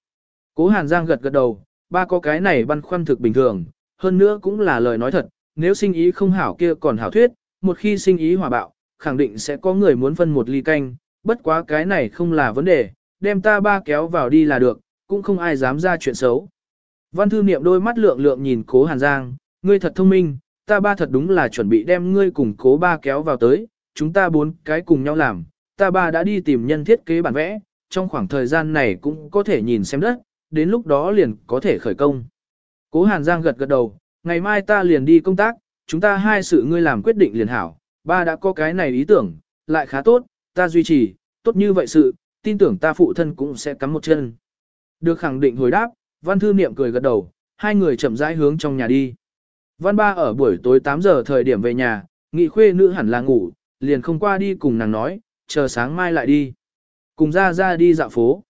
Cố Hàn Giang gật gật đầu, ba có cái này băn khoăn thực bình thường, hơn nữa cũng là lời nói thật, nếu sinh ý không hảo kia còn hảo thuyết, một khi sinh ý hòa bạo, khẳng định sẽ có người muốn phân một ly canh, bất quá cái này không là vấn đề, đem ta ba kéo vào đi là được, cũng không ai dám ra chuyện xấu. Văn thư niệm đôi mắt lượng lượng nhìn cố Hàn Giang, ngươi thật thông minh, ta ba thật đúng là chuẩn bị đem ngươi cùng cố ba kéo vào tới, chúng ta bốn cái cùng nhau làm, ta ba đã đi tìm nhân thiết kế bản vẽ, trong khoảng thời gian này cũng có thể nhìn xem đất, đến lúc đó liền có thể khởi công. Cố Hàn Giang gật gật đầu, ngày mai ta liền đi công tác, chúng ta hai sự ngươi làm quyết định liền hảo, ba đã có cái này ý tưởng, lại khá tốt, ta duy trì, tốt như vậy sự, tin tưởng ta phụ thân cũng sẽ cắm một chân. Được khẳng định hồi đáp, Văn Thư Niệm cười gật đầu, hai người chậm rãi hướng trong nhà đi. Văn Ba ở buổi tối 8 giờ thời điểm về nhà, nghị khuê nữ hẳn là ngủ, liền không qua đi cùng nàng nói, chờ sáng mai lại đi. Cùng ra ra đi dạo phố.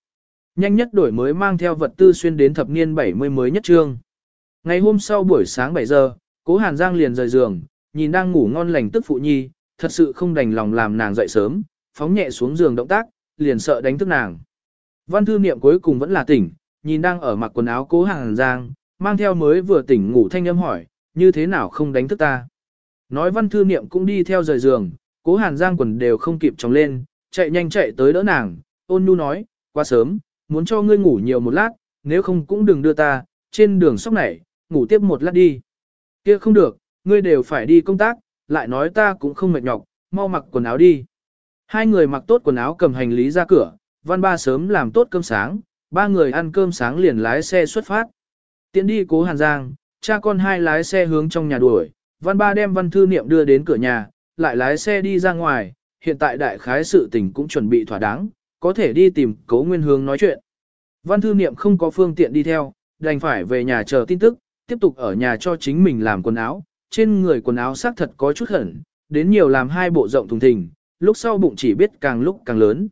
Nhanh nhất đổi mới mang theo vật tư xuyên đến thập niên 70 mới nhất trương. Ngày hôm sau buổi sáng 7 giờ, cố Hàn Giang liền rời giường, nhìn đang ngủ ngon lành tức phụ nhi, thật sự không đành lòng làm nàng dậy sớm, phóng nhẹ xuống giường động tác, liền sợ đánh thức nàng. Văn thư niệm cuối cùng vẫn là tỉnh, nhìn đang ở mặc quần áo cố Hàn Giang, mang theo mới vừa tỉnh ngủ thanh âm hỏi, như thế nào không đánh thức ta. Nói văn thư niệm cũng đi theo rời giường, cố Hàn Giang quần đều không kịp trống lên, chạy nhanh chạy tới đỡ nàng, ôn nhu nói, quá sớm, muốn cho ngươi ngủ nhiều một lát, nếu không cũng đừng đưa ta, trên đường sóc này, ngủ tiếp một lát đi. Kia không được, ngươi đều phải đi công tác, lại nói ta cũng không mệt nhọc, mau mặc quần áo đi. Hai người mặc tốt quần áo cầm hành lý ra cửa, văn ba sớm làm tốt cơm sáng, ba người ăn cơm sáng liền lái xe xuất phát. Tiến đi cố Hàn Giang, cha con hai lái xe hướng trong nhà đuổi, văn ba đem văn thư niệm đưa đến cửa nhà, lại lái xe đi ra ngoài, hiện tại đại khái sự tình cũng chuẩn bị thỏa đáng, có thể đi tìm cố nguyên hướng nói chuyện. Văn thư niệm không có phương tiện đi theo, đành phải về nhà chờ tin tức, tiếp tục ở nhà cho chính mình làm quần áo, trên người quần áo xác thật có chút hẩn, đến nhiều làm hai bộ rộng thùng thình, lúc sau bụng chỉ biết càng lúc càng lớn.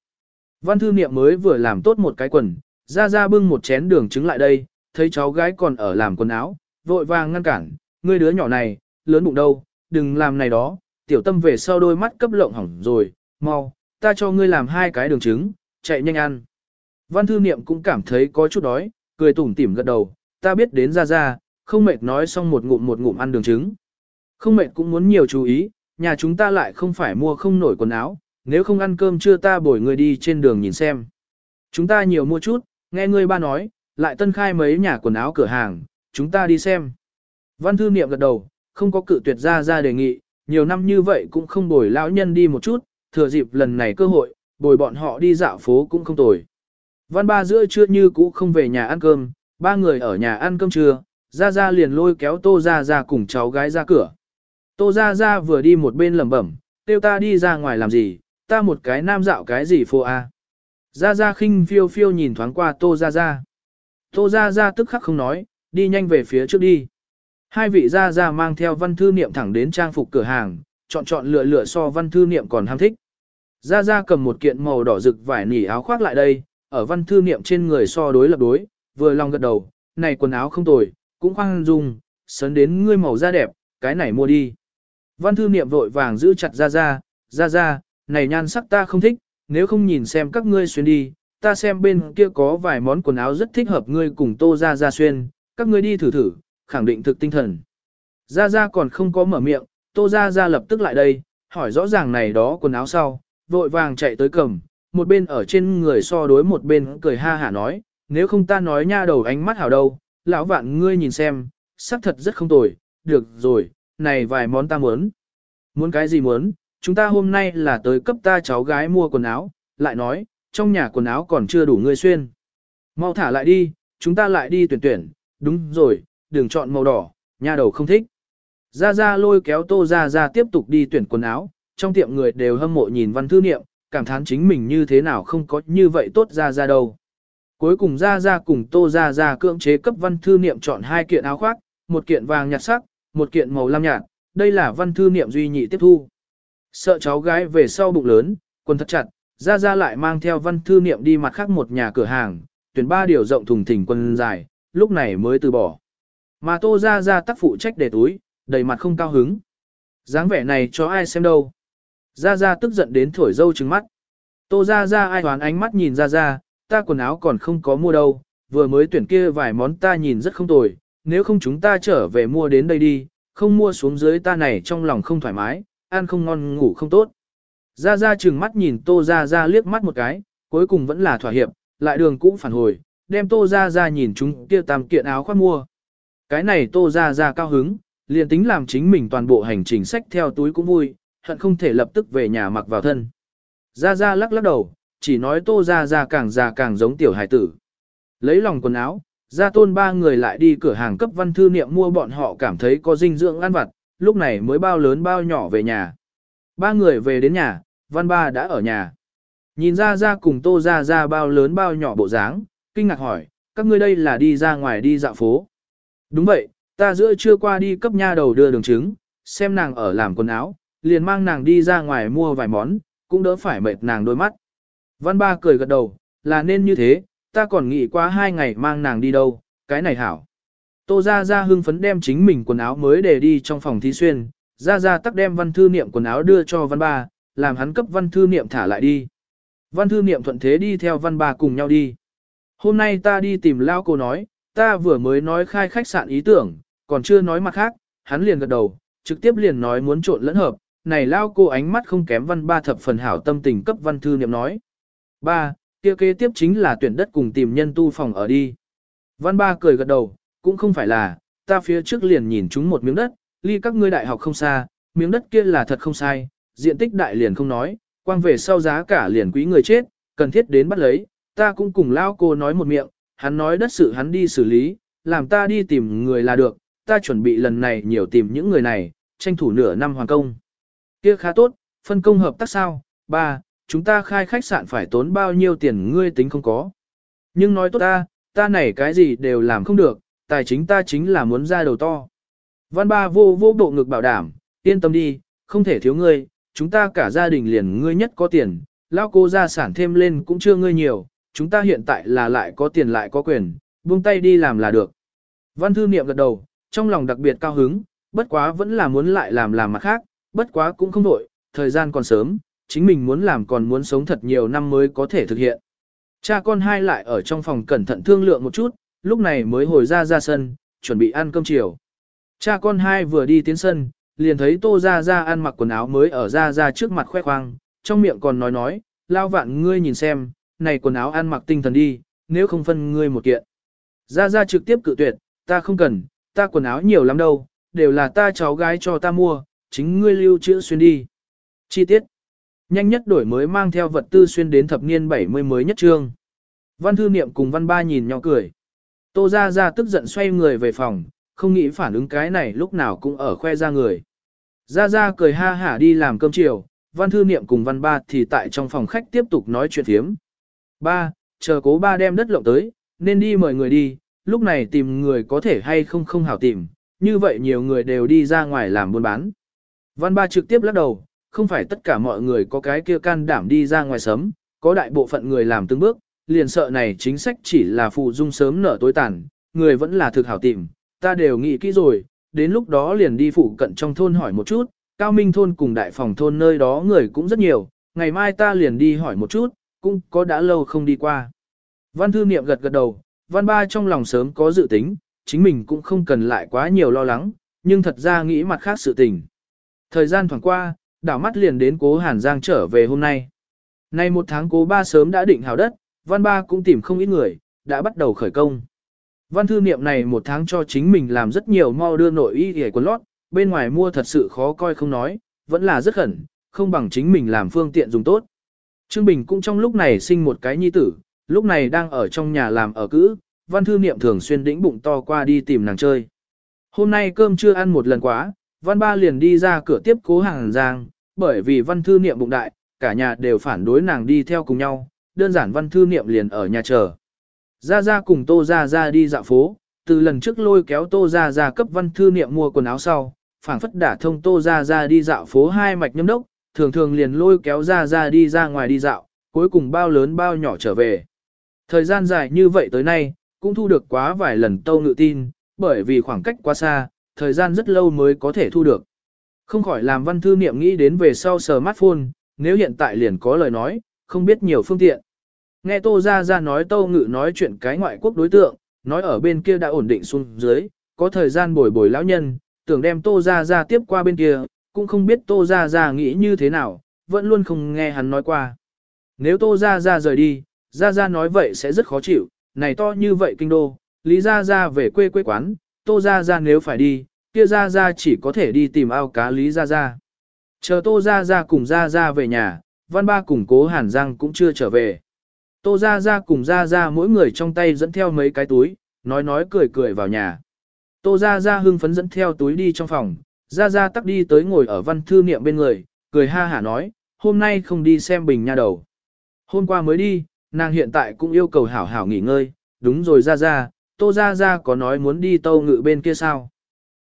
Văn thư niệm mới vừa làm tốt một cái quần, ra ra bưng một chén đường trứng lại đây, thấy cháu gái còn ở làm quần áo, vội vàng ngăn cản, ngươi đứa nhỏ này, lớn bụng đâu, đừng làm này đó, tiểu tâm về sau đôi mắt cấp lộng hỏng rồi, mau, ta cho ngươi làm hai cái đường trứng, chạy nhanh ăn. Văn thư niệm cũng cảm thấy có chút đói, cười tủm tỉm gật đầu, ta biết đến ra ra, không mệt nói xong một ngụm một ngụm ăn đường trứng. Không mệt cũng muốn nhiều chú ý, nhà chúng ta lại không phải mua không nổi quần áo, nếu không ăn cơm trưa ta bồi người đi trên đường nhìn xem. Chúng ta nhiều mua chút, nghe ngươi ba nói, lại tân khai mấy nhà quần áo cửa hàng, chúng ta đi xem. Văn thư niệm gật đầu, không có cự tuyệt ra ra đề nghị, nhiều năm như vậy cũng không bồi lão nhân đi một chút, thừa dịp lần này cơ hội, bồi bọn họ đi dạo phố cũng không tồi. Văn ba giữa trưa như cũ không về nhà ăn cơm, ba người ở nhà ăn cơm trưa, ra ra liền lôi kéo tô ra ra cùng cháu gái ra cửa. Tô Gia Gia vừa đi một bên lẩm bẩm, tiêu ta đi ra ngoài làm gì, ta một cái nam dạo cái gì phô a. Gia Gia khinh phiêu phiêu nhìn thoáng qua tô Gia Gia, Tô Gia Gia tức khắc không nói, đi nhanh về phía trước đi. Hai vị Gia Gia mang theo văn thư niệm thẳng đến trang phục cửa hàng, chọn chọn lựa lựa so văn thư niệm còn ham thích. Gia Gia cầm một kiện màu đỏ rực vải nỉ áo khoác lại đây, ở văn thư niệm trên người so đối lập đối, vừa lòng gật đầu, này quần áo không tồi, cũng khoan dung, sớn đến ngươi màu da đẹp, cái này mua đi. Văn thư niệm vội vàng giữ chặt ra ra, ra ra, này nhan sắc ta không thích, nếu không nhìn xem các ngươi xuyên đi, ta xem bên kia có vài món quần áo rất thích hợp ngươi cùng tô ra ra xuyên, các ngươi đi thử thử, khẳng định thực tinh thần. Ra ra còn không có mở miệng, tô ra ra lập tức lại đây, hỏi rõ ràng này đó quần áo sau, vội vàng chạy tới cầm, một bên ở trên người so đối một bên cười ha hả nói, nếu không ta nói nha đầu ánh mắt hảo đâu, lão vạn ngươi nhìn xem, sắc thật rất không tồi, được rồi, này vài món ta muốn. Muốn cái gì muốn, chúng ta hôm nay là tới cấp ta cháu gái mua quần áo, lại nói, trong nhà quần áo còn chưa đủ ngươi xuyên. Mau thả lại đi, chúng ta lại đi tuyển tuyển, đúng rồi, đừng chọn màu đỏ, nhà đầu không thích. Ra ra lôi kéo tô ra ra tiếp tục đi tuyển quần áo, trong tiệm người đều hâm mộ nhìn văn thư niệm, cảm thán chính mình như thế nào không có như vậy tốt ra ra đâu. Cuối cùng ra ra cùng tô ra ra cưỡng chế cấp văn thư niệm chọn hai kiện áo khoác, một kiện vàng nhạt sắc, một kiện màu lam nhạt, đây là văn thư niệm duy nhị tiếp thu. Sợ cháu gái về sau bụng lớn, quần thật chặt, ra ra lại mang theo văn thư niệm đi mặt khác một nhà cửa hàng, tuyển ba điều rộng thùng thình quần dài, lúc này mới từ bỏ. Mà Tô Gia Gia tác phụ trách để túi, đầy mặt không cao hứng. dáng vẻ này cho ai xem đâu. Gia Gia tức giận đến thổi dâu trừng mắt. Tô Gia Gia ai hoán ánh mắt nhìn Gia Gia, ta quần áo còn không có mua đâu, vừa mới tuyển kia vài món ta nhìn rất không tồi, nếu không chúng ta trở về mua đến đây đi, không mua xuống dưới ta này trong lòng không thoải mái, ăn không ngon ngủ không tốt. Ra Ra trừng mắt nhìn Tô Ra Ra liếc mắt một cái, cuối cùng vẫn là thỏa hiệp, lại đường cũng phản hồi, đem Tô Ra Ra nhìn chúng kia tam kiện áo khoác mua. Cái này Tô Ra Ra cao hứng, liền tính làm chính mình toàn bộ hành trình sách theo túi cũng vui, hận không thể lập tức về nhà mặc vào thân. Ra Ra lắc lắc đầu, chỉ nói Tô Ra Ra càng già càng giống tiểu hải tử. Lấy lòng quần áo, Gia Tôn ba người lại đi cửa hàng cấp văn thư niệm mua bọn họ cảm thấy có dinh dưỡng ăn vặt, lúc này mới bao lớn bao nhỏ về nhà. Ba người về đến nhà, văn ba đã ở nhà. Nhìn ra ra cùng tô ra ra bao lớn bao nhỏ bộ dáng, kinh ngạc hỏi, các ngươi đây là đi ra ngoài đi dạo phố. Đúng vậy, ta giữa trưa qua đi cấp nha đầu đưa đường trứng, xem nàng ở làm quần áo, liền mang nàng đi ra ngoài mua vài món, cũng đỡ phải mệt nàng đôi mắt. Văn ba cười gật đầu, là nên như thế, ta còn nghĩ qua hai ngày mang nàng đi đâu, cái này hảo. Tô Gia Gia hưng phấn đem chính mình quần áo mới để đi trong phòng thí xuyên, Gia Gia tắc đem văn thư niệm quần áo đưa cho văn ba, làm hắn cấp văn thư niệm thả lại đi. Văn thư niệm thuận thế đi theo văn ba cùng nhau đi. Hôm nay ta đi tìm Lao cô nói, ta vừa mới nói khai khách sạn ý tưởng, còn chưa nói mặt khác, hắn liền gật đầu, trực tiếp liền nói muốn trộn lẫn hợp, này Lao cô ánh mắt không kém văn ba thập phần hảo tâm tình cấp văn thư niệm nói. Ba, kia kế tiếp chính là tuyển đất cùng tìm nhân tu phòng ở đi. Văn ba cười gật đầu, cũng không phải là, ta phía trước liền nhìn chúng một miếng đất, ly các ngươi đại học không xa, miếng đất kia là thật không sai, diện tích đại liền không nói, quang về sau giá cả liền quý người chết, cần thiết đến bắt lấy, ta cũng cùng lao cô nói một miệng, hắn nói đất sự hắn đi xử lý, làm ta đi tìm người là được, ta chuẩn bị lần này nhiều tìm những người này, tranh thủ nửa năm hoàn công. Kia khá tốt, phân công hợp tác sao, ba, chúng ta khai khách sạn phải tốn bao nhiêu tiền ngươi tính không có. Nhưng nói tốt ta, ta này cái gì đều làm không được, tài chính ta chính là muốn ra đầu to. Văn ba vô vô bộ ngực bảo đảm, yên tâm đi, không thể thiếu ngươi, chúng ta cả gia đình liền ngươi nhất có tiền, lao cô gia sản thêm lên cũng chưa ngươi nhiều, chúng ta hiện tại là lại có tiền lại có quyền, buông tay đi làm là được. Văn thư niệm gật đầu, trong lòng đặc biệt cao hứng, bất quá vẫn là muốn lại làm làm mặt khác, bất quá cũng không đổi, thời gian còn sớm, chính mình muốn làm còn muốn sống thật nhiều năm mới có thể thực hiện. Cha con hai lại ở trong phòng cẩn thận thương lượng một chút, lúc này mới hồi ra ra sân, chuẩn bị ăn cơm chiều. Cha con hai vừa đi tiến sân, liền thấy Tô Gia Gia ăn mặc quần áo mới ở Gia Gia trước mặt khoe khoang, trong miệng còn nói nói, lao vạn ngươi nhìn xem, này quần áo ăn mặc tinh thần đi, nếu không phân ngươi một kiện. Gia Gia trực tiếp cự tuyệt, ta không cần, ta quần áo nhiều lắm đâu, đều là ta cháu gái cho ta mua, chính ngươi lưu trữ xuyên đi. Chi tiết Nhanh nhất đổi mới mang theo vật tư xuyên đến thập niên 70 mới nhất trương. Văn thư niệm cùng văn ba nhìn nhỏ cười. Tô Gia Gia tức giận xoay người về phòng, không nghĩ phản ứng cái này lúc nào cũng ở khoe ra người. Gia Gia cười ha hả đi làm cơm chiều, văn thư niệm cùng văn ba thì tại trong phòng khách tiếp tục nói chuyện thiếm. Ba, chờ cố ba đem đất lộng tới, nên đi mời người đi, lúc này tìm người có thể hay không không hảo tìm, như vậy nhiều người đều đi ra ngoài làm buôn bán. Văn ba trực tiếp lắc đầu, không phải tất cả mọi người có cái kia can đảm đi ra ngoài sớm, có đại bộ phận người làm từng bước, liền sợ này chính sách chỉ là phụ dung sớm nở tối tàn, người vẫn là thực hảo tìm, ta đều nghĩ kỹ rồi, đến lúc đó liền đi phụ cận trong thôn hỏi một chút, cao minh thôn cùng đại phòng thôn nơi đó người cũng rất nhiều, ngày mai ta liền đi hỏi một chút, cũng có đã lâu không đi qua. Văn thư niệm gật gật đầu, văn ba trong lòng sớm có dự tính, chính mình cũng không cần lại quá nhiều lo lắng, nhưng thật ra nghĩ mặt khác sự tình. Thời gian thoảng qua, đảo mắt liền đến cố Hàn Giang trở về hôm nay. Nay một tháng cố ba sớm đã định hào đất, văn ba cũng tìm không ít người, đã bắt đầu khởi công. Văn thư niệm này một tháng cho chính mình làm rất nhiều mau đưa nội y để quần lót, bên ngoài mua thật sự khó coi không nói, vẫn là rất khẩn, không bằng chính mình làm phương tiện dùng tốt. Trương Bình cũng trong lúc này sinh một cái nhi tử, lúc này đang ở trong nhà làm ở cữ, văn thư niệm thường xuyên đĩnh bụng to qua đi tìm nàng chơi. Hôm nay cơm chưa ăn một lần quá, văn ba liền đi ra cửa tiếp cố hàng giang, bởi vì văn thư niệm bụng đại, cả nhà đều phản đối nàng đi theo cùng nhau, đơn giản văn thư niệm liền ở nhà chờ. Ra Ra cùng Tô Ra Ra đi dạo phố, từ lần trước lôi kéo Tô Ra Ra cấp văn thư niệm mua quần áo sau, phảng phất đả thông Tô Ra Ra đi dạo phố hai mạch nhâm đốc, thường thường liền lôi kéo Ra Ra đi ra ngoài đi dạo, cuối cùng bao lớn bao nhỏ trở về. Thời gian dài như vậy tới nay, cũng thu được quá vài lần tâu ngự tin, bởi vì khoảng cách quá xa, thời gian rất lâu mới có thể thu được. Không khỏi làm văn thư niệm nghĩ đến về sau smartphone, nếu hiện tại liền có lời nói, không biết nhiều phương tiện. Nghe Tô Gia Gia nói tô Ngự nói chuyện cái ngoại quốc đối tượng, nói ở bên kia đã ổn định xuống dưới, có thời gian bồi bồi lão nhân, tưởng đem Tô Gia Gia tiếp qua bên kia, cũng không biết Tô Gia Gia nghĩ như thế nào, vẫn luôn không nghe hắn nói qua. Nếu Tô Gia Gia rời đi, Gia Gia nói vậy sẽ rất khó chịu, này to như vậy kinh đô, Lý Gia Gia về quê quê quán, Tô Gia Gia nếu phải đi, kia Gia Gia chỉ có thể đi tìm ao cá Lý Gia Gia. Chờ Tô Gia Gia cùng Gia Gia về nhà, Văn Ba cùng Cố Hàn Giang cũng chưa trở về. Tô Gia Gia cùng Gia Gia mỗi người trong tay dẫn theo mấy cái túi, nói nói cười cười vào nhà. Tô Gia Gia hưng phấn dẫn theo túi đi trong phòng, Gia Gia tắc đi tới ngồi ở văn thư niệm bên người, cười ha hả nói, hôm nay không đi xem bình nha đầu. Hôm qua mới đi, nàng hiện tại cũng yêu cầu hảo hảo nghỉ ngơi, đúng rồi Gia Gia, Tô Gia Gia có nói muốn đi tâu ngự bên kia sao.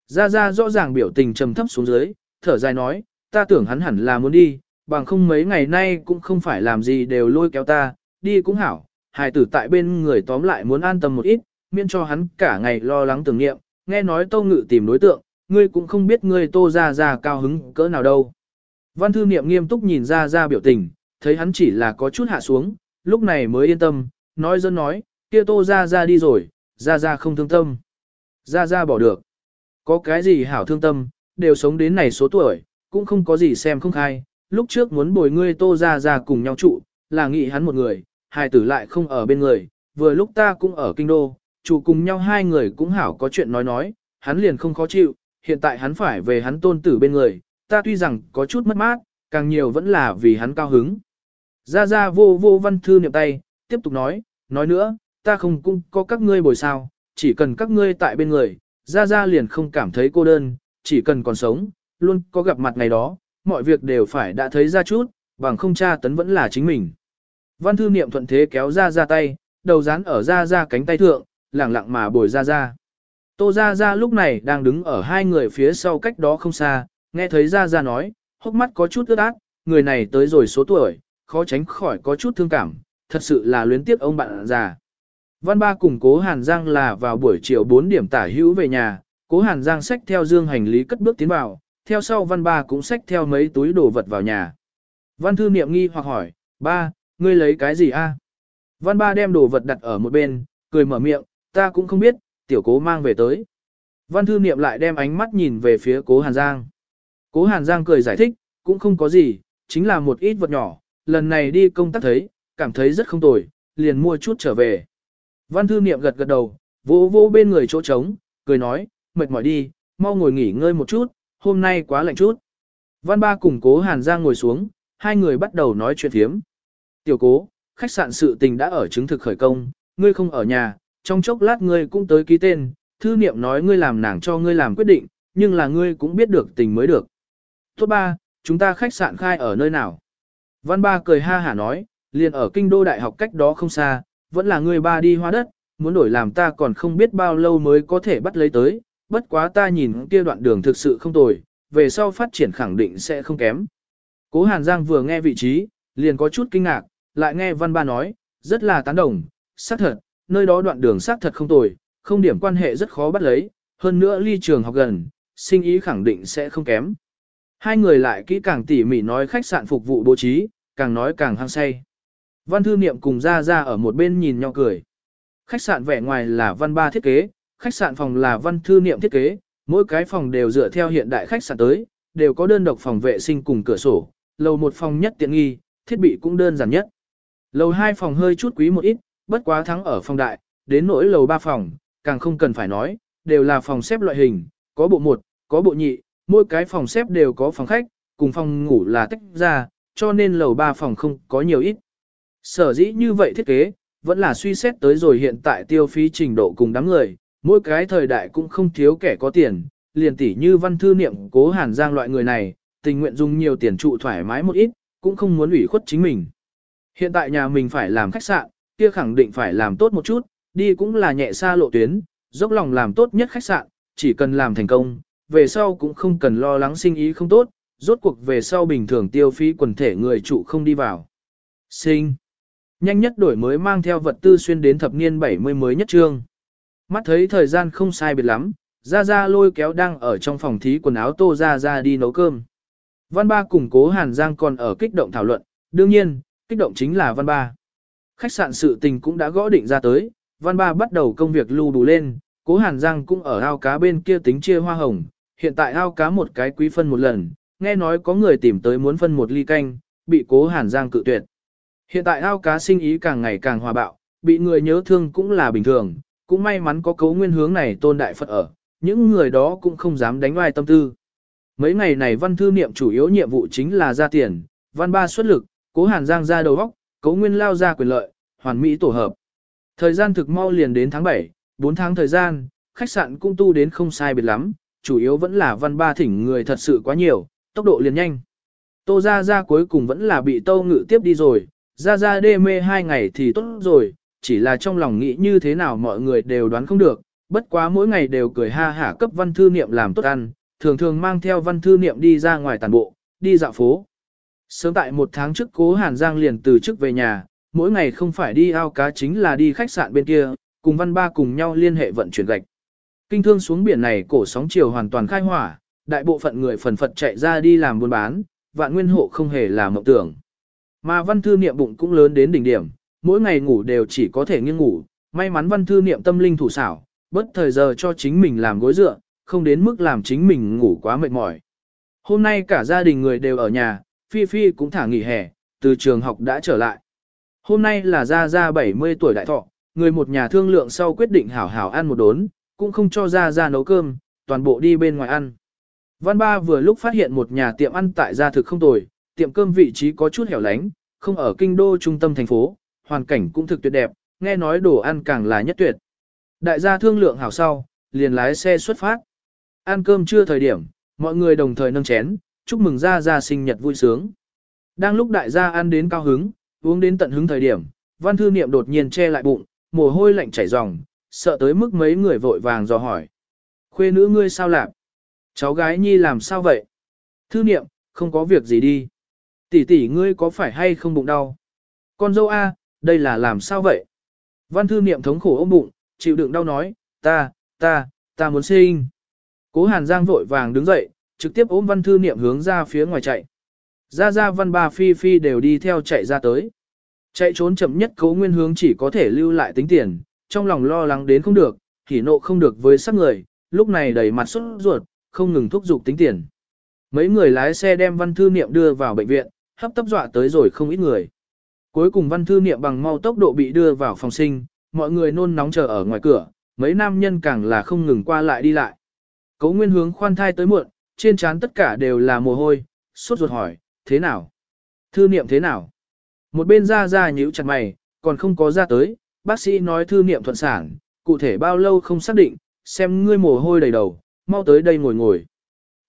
Gia Gia rõ ràng biểu tình trầm thấp xuống dưới, thở dài nói, ta tưởng hắn hẳn là muốn đi, bằng không mấy ngày nay cũng không phải làm gì đều lôi kéo ta, đi cũng hảo, hài tử tại bên người tóm lại muốn an tâm một ít, miễn cho hắn cả ngày lo lắng tưởng niệm, nghe nói Tô Ngự tìm đối tượng, ngươi cũng không biết ngươi Tô Gia Gia cao hứng cỡ nào đâu. Văn thư niệm nghiêm túc nhìn Gia Gia biểu tình, thấy hắn chỉ là có chút hạ xuống, lúc này mới yên tâm, nói dân nói, kia Tô Gia Gia đi rồi, Gia Gia không thương tâm. Gia Gia bỏ được. Có cái gì hảo thương tâm, đều sống đến này số tuổi, cũng không có gì xem không khai, lúc trước muốn bồi ngươi Tô Gia Gia cùng nhau trụ, là nghĩ hắn một người, hai tử lại không ở bên người, vừa lúc ta cũng ở kinh đô, chủ cùng nhau hai người cũng hảo có chuyện nói nói, hắn liền không khó chịu, hiện tại hắn phải về hắn tôn tử bên người, ta tuy rằng có chút mất mát, càng nhiều vẫn là vì hắn cao hứng. Ra ra vô vô văn thư niệm tay, tiếp tục nói, nói nữa, ta không cũng có các ngươi bồi sao, chỉ cần các ngươi tại bên người, ra ra liền không cảm thấy cô đơn, chỉ cần còn sống, luôn có gặp mặt ngày đó, mọi việc đều phải đã thấy ra chút, bằng không cha tấn vẫn là chính mình. Văn thư niệm thuận thế kéo ra ra tay, đầu dán ở ra ra cánh tay thượng, lẳng lặng mà bồi ra ra. Tô ra ra lúc này đang đứng ở hai người phía sau cách đó không xa, nghe thấy ra ra nói, hốc mắt có chút ướt át, người này tới rồi số tuổi, khó tránh khỏi có chút thương cảm, thật sự là luyến tiếc ông bạn già. Văn ba cùng cố Hàn Giang là vào buổi chiều 4 điểm tả hữu về nhà, cố Hàn Giang xách theo dương hành lý cất bước tiến vào, theo sau văn ba cũng xách theo mấy túi đồ vật vào nhà. Văn thư niệm nghi hoặc hỏi, ba, ngươi lấy cái gì a? Văn ba đem đồ vật đặt ở một bên, cười mở miệng, ta cũng không biết, tiểu cố mang về tới. Văn thư niệm lại đem ánh mắt nhìn về phía cố Hàn Giang. Cố Hàn Giang cười giải thích, cũng không có gì, chính là một ít vật nhỏ, lần này đi công tác thấy, cảm thấy rất không tồi, liền mua chút trở về. Văn thư niệm gật gật đầu, vỗ vỗ bên người chỗ trống, cười nói, mệt mỏi đi, mau ngồi nghỉ ngơi một chút, hôm nay quá lạnh chút. Văn ba cùng cố Hàn ra ngồi xuống, hai người bắt đầu nói chuyện thiếm. Tiểu cố, khách sạn sự tình đã ở chứng thực khởi công, ngươi không ở nhà, trong chốc lát ngươi cũng tới ký tên, thư niệm nói ngươi làm nàng cho ngươi làm quyết định, nhưng là ngươi cũng biết được tình mới được. Tốt ba, chúng ta khách sạn khai ở nơi nào? Văn ba cười ha hả nói, liền ở kinh đô đại học cách đó không xa, vẫn là ngươi ba đi hoa đất, muốn đổi làm ta còn không biết bao lâu mới có thể bắt lấy tới, bất quá ta nhìn kia đoạn đường thực sự không tồi, về sau phát triển khẳng định sẽ không kém. Cố Hàn Giang vừa nghe vị trí, liền có chút kinh ngạc, lại nghe văn ba nói, rất là tán đồng, xác thật, nơi đó đoạn đường xác thật không tồi, không điểm quan hệ rất khó bắt lấy, hơn nữa ly trường học gần, sinh ý khẳng định sẽ không kém. Hai người lại kỹ càng tỉ mỉ nói khách sạn phục vụ bố trí, càng nói càng hăng say. Văn thư niệm cùng Gia Gia ở một bên nhìn nhau cười. Khách sạn vẻ ngoài là văn ba thiết kế, khách sạn phòng là văn thư niệm thiết kế, mỗi cái phòng đều dựa theo hiện đại khách sạn tới, đều có đơn độc phòng vệ sinh cùng cửa sổ, lầu một phòng nhất tiện nghi, thiết bị cũng đơn giản nhất. Lầu hai phòng hơi chút quý một ít, bất quá thắng ở phòng đại, đến nỗi lầu ba phòng, càng không cần phải nói, đều là phòng xếp loại hình, có bộ một, có bộ nhị, mỗi cái phòng xếp đều có phòng khách, cùng phòng ngủ là tách ra, cho nên lầu ba phòng không có nhiều ít. Sở dĩ như vậy thiết kế, vẫn là suy xét tới rồi hiện tại tiêu phí trình độ cùng đám người, mỗi cái thời đại cũng không thiếu kẻ có tiền, liền tỷ như văn thư niệm cố hàn giang loại người này, tình nguyện dùng nhiều tiền trụ thoải mái một ít, cũng không muốn ủy khuất chính mình. Hiện tại nhà mình phải làm khách sạn, kia khẳng định phải làm tốt một chút, đi cũng là nhẹ xa lộ tuyến, dốc lòng làm tốt nhất khách sạn, chỉ cần làm thành công, về sau cũng không cần lo lắng sinh ý không tốt, rốt cuộc về sau bình thường tiêu phí quần thể người trụ không đi vào. Sinh. Nhanh nhất đổi mới mang theo vật tư xuyên đến thập niên 70 mới nhất trương. Mắt thấy thời gian không sai biệt lắm, Ra Ra lôi kéo đang ở trong phòng thí quần áo Tô Ra Ra đi nấu cơm. Văn Ba cùng Cố Hàn Giang còn ở kích động thảo luận, đương nhiên, kích động chính là Văn Ba. Khách sạn sự tình cũng đã gõ định ra tới, Văn Ba bắt đầu công việc lưu đủ lên, Cố Hàn Giang cũng ở ao cá bên kia tính chia hoa hồng, hiện tại ao cá một cái quý phân một lần, nghe nói có người tìm tới muốn phân một ly canh, bị Cố Hàn Giang cự tuyệt. Hiện tại ao cá sinh ý càng ngày càng hòa bạo, bị người nhớ thương cũng là bình thường, cũng may mắn có cấu nguyên hướng này tôn đại Phật ở, những người đó cũng không dám đánh oai tâm tư. Mấy ngày này văn thư niệm chủ yếu nhiệm vụ chính là ra tiền, văn ba xuất lực, cố hàn giang ra đầu góc, cấu nguyên lao ra quyền lợi, hoàn mỹ tổ hợp. Thời gian thực mau liền đến tháng 7, 4 tháng thời gian, khách sạn cũng tu đến không sai biệt lắm, chủ yếu vẫn là văn ba thỉnh người thật sự quá nhiều, tốc độ liền nhanh. Tô ra ra cuối cùng vẫn là bị tâu ngự tiếp đi rồi, ra ra đê mê hai ngày thì tốt rồi, chỉ là trong lòng nghĩ như thế nào mọi người đều đoán không được, bất quá mỗi ngày đều cười ha hả cấp văn thư niệm làm tốt ăn, thường thường mang theo văn thư niệm đi ra ngoài tàn bộ, đi dạo phố. Sớm tại một tháng trước cố Hàn Giang liền từ chức về nhà, mỗi ngày không phải đi ao cá chính là đi khách sạn bên kia, cùng văn ba cùng nhau liên hệ vận chuyển gạch. Kinh thương xuống biển này cổ sóng chiều hoàn toàn khai hỏa, đại bộ phận người phần phật chạy ra đi làm buôn bán, vạn nguyên hộ không hề là mộng tưởng. Mà văn thư niệm bụng cũng lớn đến đỉnh điểm, mỗi ngày ngủ đều chỉ có thể nghiêng ngủ, may mắn văn thư niệm tâm linh thủ xảo, bất thời giờ cho chính mình làm gối dựa, không đến mức làm chính mình ngủ quá mệt mỏi. Hôm nay cả gia đình người đều ở nhà, Phi Phi cũng thả nghỉ hè, từ trường học đã trở lại. Hôm nay là Gia Gia 70 tuổi đại thọ, người một nhà thương lượng sau quyết định hảo hảo ăn một đốn, cũng không cho Gia Gia nấu cơm, toàn bộ đi bên ngoài ăn. Văn Ba vừa lúc phát hiện một nhà tiệm ăn tại gia thực không tồi, tiệm cơm vị trí có chút hẻo lánh, không ở kinh đô trung tâm thành phố, hoàn cảnh cũng thực tuyệt đẹp, nghe nói đồ ăn càng là nhất tuyệt. Đại gia thương lượng hảo sau, liền lái xe xuất phát. Ăn cơm trưa thời điểm, mọi người đồng thời nâng chén, chúc mừng Gia Gia sinh nhật vui sướng. Đang lúc đại gia ăn đến cao hứng, uống đến tận hứng thời điểm, văn thư niệm đột nhiên che lại bụng, mồ hôi lạnh chảy ròng, sợ tới mức mấy người vội vàng dò hỏi. Khuê nữ ngươi sao lạc? Cháu gái nhi làm sao vậy? Thư niệm, không có việc gì đi. Tỷ tỷ ngươi có phải hay không bụng đau? Con dâu A, đây là làm sao vậy? Văn thư niệm thống khổ ôm bụng, chịu đựng đau nói, ta, ta, ta muốn sinh. Cố Hàn Giang vội vàng đứng dậy, trực tiếp ôm văn thư niệm hướng ra phía ngoài chạy. Ra ra văn ba phi phi đều đi theo chạy ra tới. Chạy trốn chậm nhất cố nguyên hướng chỉ có thể lưu lại tính tiền, trong lòng lo lắng đến không được, hỉ nộ không được với sắc người, lúc này đầy mặt sốt ruột, không ngừng thúc giục tính tiền. Mấy người lái xe đem văn thư niệm đưa vào bệnh viện, hấp tấp dọa tới rồi không ít người. Cuối cùng văn thư niệm bằng mau tốc độ bị đưa vào phòng sinh, mọi người nôn nóng chờ ở ngoài cửa, mấy nam nhân càng là không ngừng qua lại đi lại. Cấu nguyên hướng khoan thai tới muộn, trên trán tất cả đều là mồ hôi, sốt ruột hỏi, thế nào? Thư niệm thế nào? Một bên ra ra nhíu chặt mày, còn không có ra tới, bác sĩ nói thư niệm thuận sản, cụ thể bao lâu không xác định, xem ngươi mồ hôi đầy đầu, mau tới đây ngồi ngồi.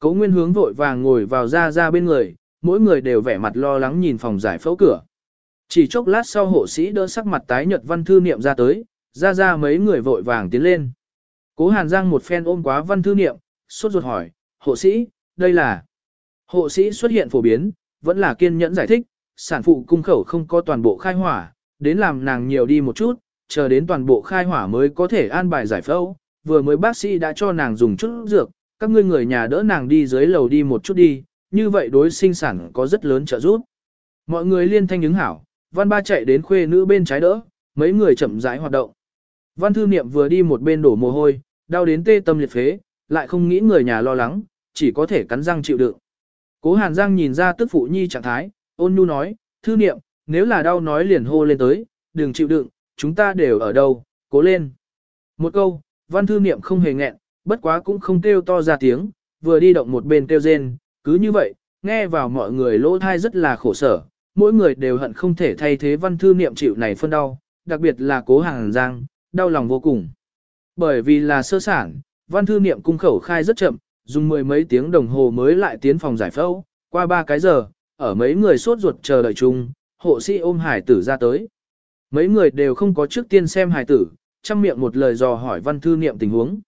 Cấu nguyên hướng vội vàng ngồi vào ra ra bên người, mỗi người đều vẻ mặt lo lắng nhìn phòng giải phẫu cửa. Chỉ chốc lát sau hộ sĩ đỡ sắc mặt tái nhợt văn thư niệm ra tới, ra ra mấy người vội vàng tiến lên. Cố Hàn Giang một phen ôm quá văn thư niệm, sốt ruột hỏi, hộ sĩ, đây là... Hộ sĩ xuất hiện phổ biến, vẫn là kiên nhẫn giải thích, sản phụ cung khẩu không có toàn bộ khai hỏa, đến làm nàng nhiều đi một chút, chờ đến toàn bộ khai hỏa mới có thể an bài giải phẫu. Vừa mới bác sĩ đã cho nàng dùng chút dược, các ngươi người nhà đỡ nàng đi dưới lầu đi một chút đi, như vậy đối sinh sản có rất lớn trợ giúp. Mọi người liên thanh ứng hảo, văn ba chạy đến khuê nữ bên trái đỡ, mấy người chậm rãi hoạt động. Văn thư niệm vừa đi một bên đổ mồ hôi, đau đến tê tâm liệt phế, lại không nghĩ người nhà lo lắng, chỉ có thể cắn răng chịu đựng. Cố Hàn Giang nhìn ra tức phụ nhi trạng thái, ôn nhu nói, thư niệm, nếu là đau nói liền hô lên tới, đừng chịu đựng, chúng ta đều ở đâu, cố lên. Một câu, văn thư niệm không hề nghẹn, bất quá cũng không kêu to ra tiếng, vừa đi động một bên kêu rên, cứ như vậy, nghe vào mọi người lỗ thai rất là khổ sở, mỗi người đều hận không thể thay thế văn thư niệm chịu này phân đau, đặc biệt là cố hàng giang, đau lòng vô cùng. Bởi vì là sơ sản, văn thư niệm cung khẩu khai rất chậm, dùng mười mấy tiếng đồng hồ mới lại tiến phòng giải phẫu, qua ba cái giờ, ở mấy người sốt ruột chờ đợi chung, hộ sĩ ôm hải tử ra tới. Mấy người đều không có trước tiên xem hải tử, chăm miệng một lời dò hỏi văn thư niệm tình huống.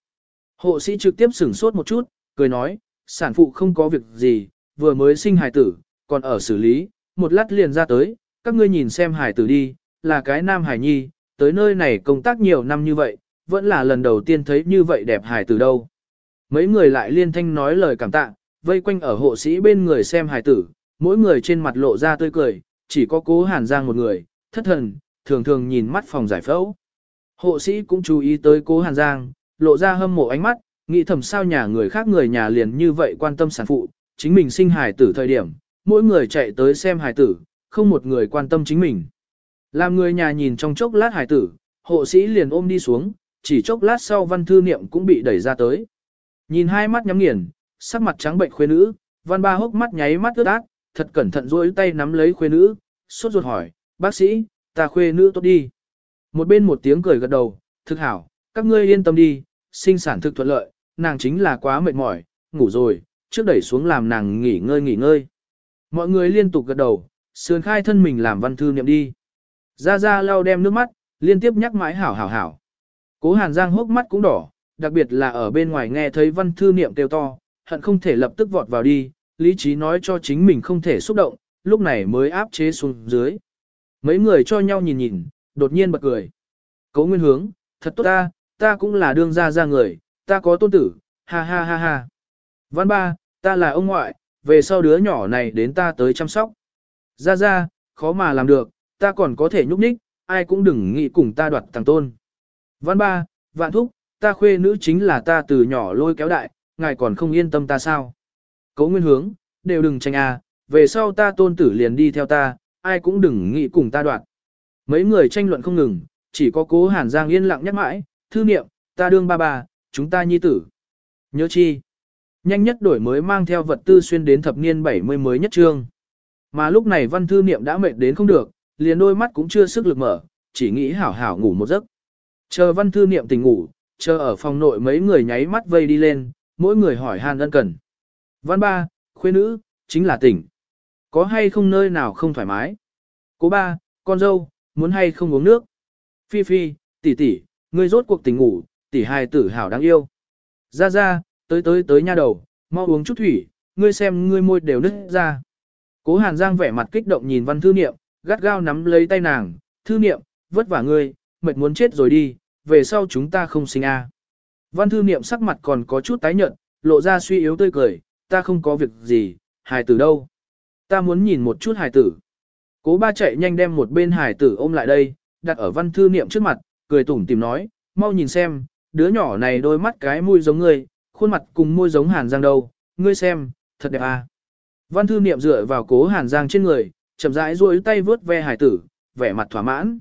Hộ sĩ trực tiếp sửng sốt một chút, cười nói, sản phụ không có việc gì, vừa mới sinh hải tử, còn ở xử lý, một lát liền ra tới, các ngươi nhìn xem hải tử đi, là cái nam hải nhi, tới nơi này công tác nhiều năm như vậy, vẫn là lần đầu tiên thấy như vậy đẹp hải Tử đâu. Mấy người lại liên thanh nói lời cảm tạ, vây quanh ở hộ sĩ bên người xem hải tử, mỗi người trên mặt lộ ra tươi cười, chỉ có cố hàn giang một người, thất thần, thường thường nhìn mắt phòng giải phẫu. Hộ sĩ cũng chú ý tới cố hàn giang, lộ ra hâm mộ ánh mắt, nghĩ thầm sao nhà người khác người nhà liền như vậy quan tâm sản phụ, chính mình sinh hài tử thời điểm, mỗi người chạy tới xem hài tử, không một người quan tâm chính mình. Làm người nhà nhìn trong chốc lát hài tử, hộ sĩ liền ôm đi xuống, chỉ chốc lát sau văn thư niệm cũng bị đẩy ra tới. Nhìn hai mắt nhắm nghiền, sắc mặt trắng bệnh khuê nữ, văn ba hốc mắt nháy mắt ướt át, thật cẩn thận duỗi tay nắm lấy khuê nữ, sốt ruột hỏi, bác sĩ, ta khuê nữ tốt đi. Một bên một tiếng cười gật đầu, thực hảo, các ngươi yên tâm đi, sinh sản thực thuận lợi, nàng chính là quá mệt mỏi, ngủ rồi, trước đẩy xuống làm nàng nghỉ ngơi nghỉ ngơi. Mọi người liên tục gật đầu, sườn khai thân mình làm văn thư niệm đi. Ra ra lau đem nước mắt, liên tiếp nhắc mãi hảo hảo hảo. Cố hàn giang hốc mắt cũng đỏ, đặc biệt là ở bên ngoài nghe thấy văn thư niệm kêu to, hận không thể lập tức vọt vào đi, lý trí nói cho chính mình không thể xúc động, lúc này mới áp chế xuống dưới. Mấy người cho nhau nhìn nhìn, đột nhiên bật cười. Cố nguyên hướng, thật tốt ta, ta cũng là đương gia gia người, ta có tôn tử, ha ha ha ha. Văn ba, ta là ông ngoại, về sau đứa nhỏ này đến ta tới chăm sóc. gia gia, khó mà làm được, ta còn có thể nhúc nhích, ai cũng đừng nghĩ cùng ta đoạt thằng tôn. Văn ba, vạn thúc, ta khuê nữ chính là ta từ nhỏ lôi kéo đại, ngài còn không yên tâm ta sao. Cấu nguyên hướng, đều đừng tranh à, về sau ta tôn tử liền đi theo ta, ai cũng đừng nghĩ cùng ta đoạt. Mấy người tranh luận không ngừng, chỉ có cố hàn giang yên lặng nhắc mãi, thư niệm, ta đương ba ba, chúng ta nhi tử. Nhớ chi? Nhanh nhất đổi mới mang theo vật tư xuyên đến thập niên 70 mới nhất trương. Mà lúc này văn thư niệm đã mệt đến không được, liền đôi mắt cũng chưa sức lực mở, chỉ nghĩ hảo hảo ngủ một giấc. Chờ văn thư niệm tỉnh ngủ, chờ ở phòng nội mấy người nháy mắt vây đi lên, mỗi người hỏi hàn ân cần. Văn ba, khuê nữ, chính là tỉnh. Có hay không nơi nào không thoải mái? Cố ba, con dâu, muốn hay không uống nước? Phi phi, tỷ tỷ, ngươi rốt cuộc tỉnh ngủ, tỷ hài tử hảo đáng yêu. Ra ra, tới tới tới nha đầu, mau uống chút thủy, ngươi xem ngươi môi đều nứt ra. Cố Hàn Giang vẻ mặt kích động nhìn văn thư niệm, gắt gao nắm lấy tay nàng, thư niệm, vất vả ngươi, mệt muốn chết rồi đi, về sau chúng ta không sinh a. Văn thư niệm sắc mặt còn có chút tái nhợt, lộ ra suy yếu tươi cười, ta không có việc gì, hài tử đâu. Ta muốn nhìn một chút hài tử. Cố ba chạy nhanh đem một bên hài tử ôm lại đây, đặt ở văn thư niệm trước mặt, cười tủm tìm nói, mau nhìn xem, đứa nhỏ này đôi mắt cái mũi giống ngươi, khuôn mặt cùng môi giống hàn giang đâu, ngươi xem, thật đẹp à. Văn thư niệm dựa vào cố hàn giang trên người, chậm rãi duỗi tay vướt ve hải tử, vẻ mặt thỏa mãn.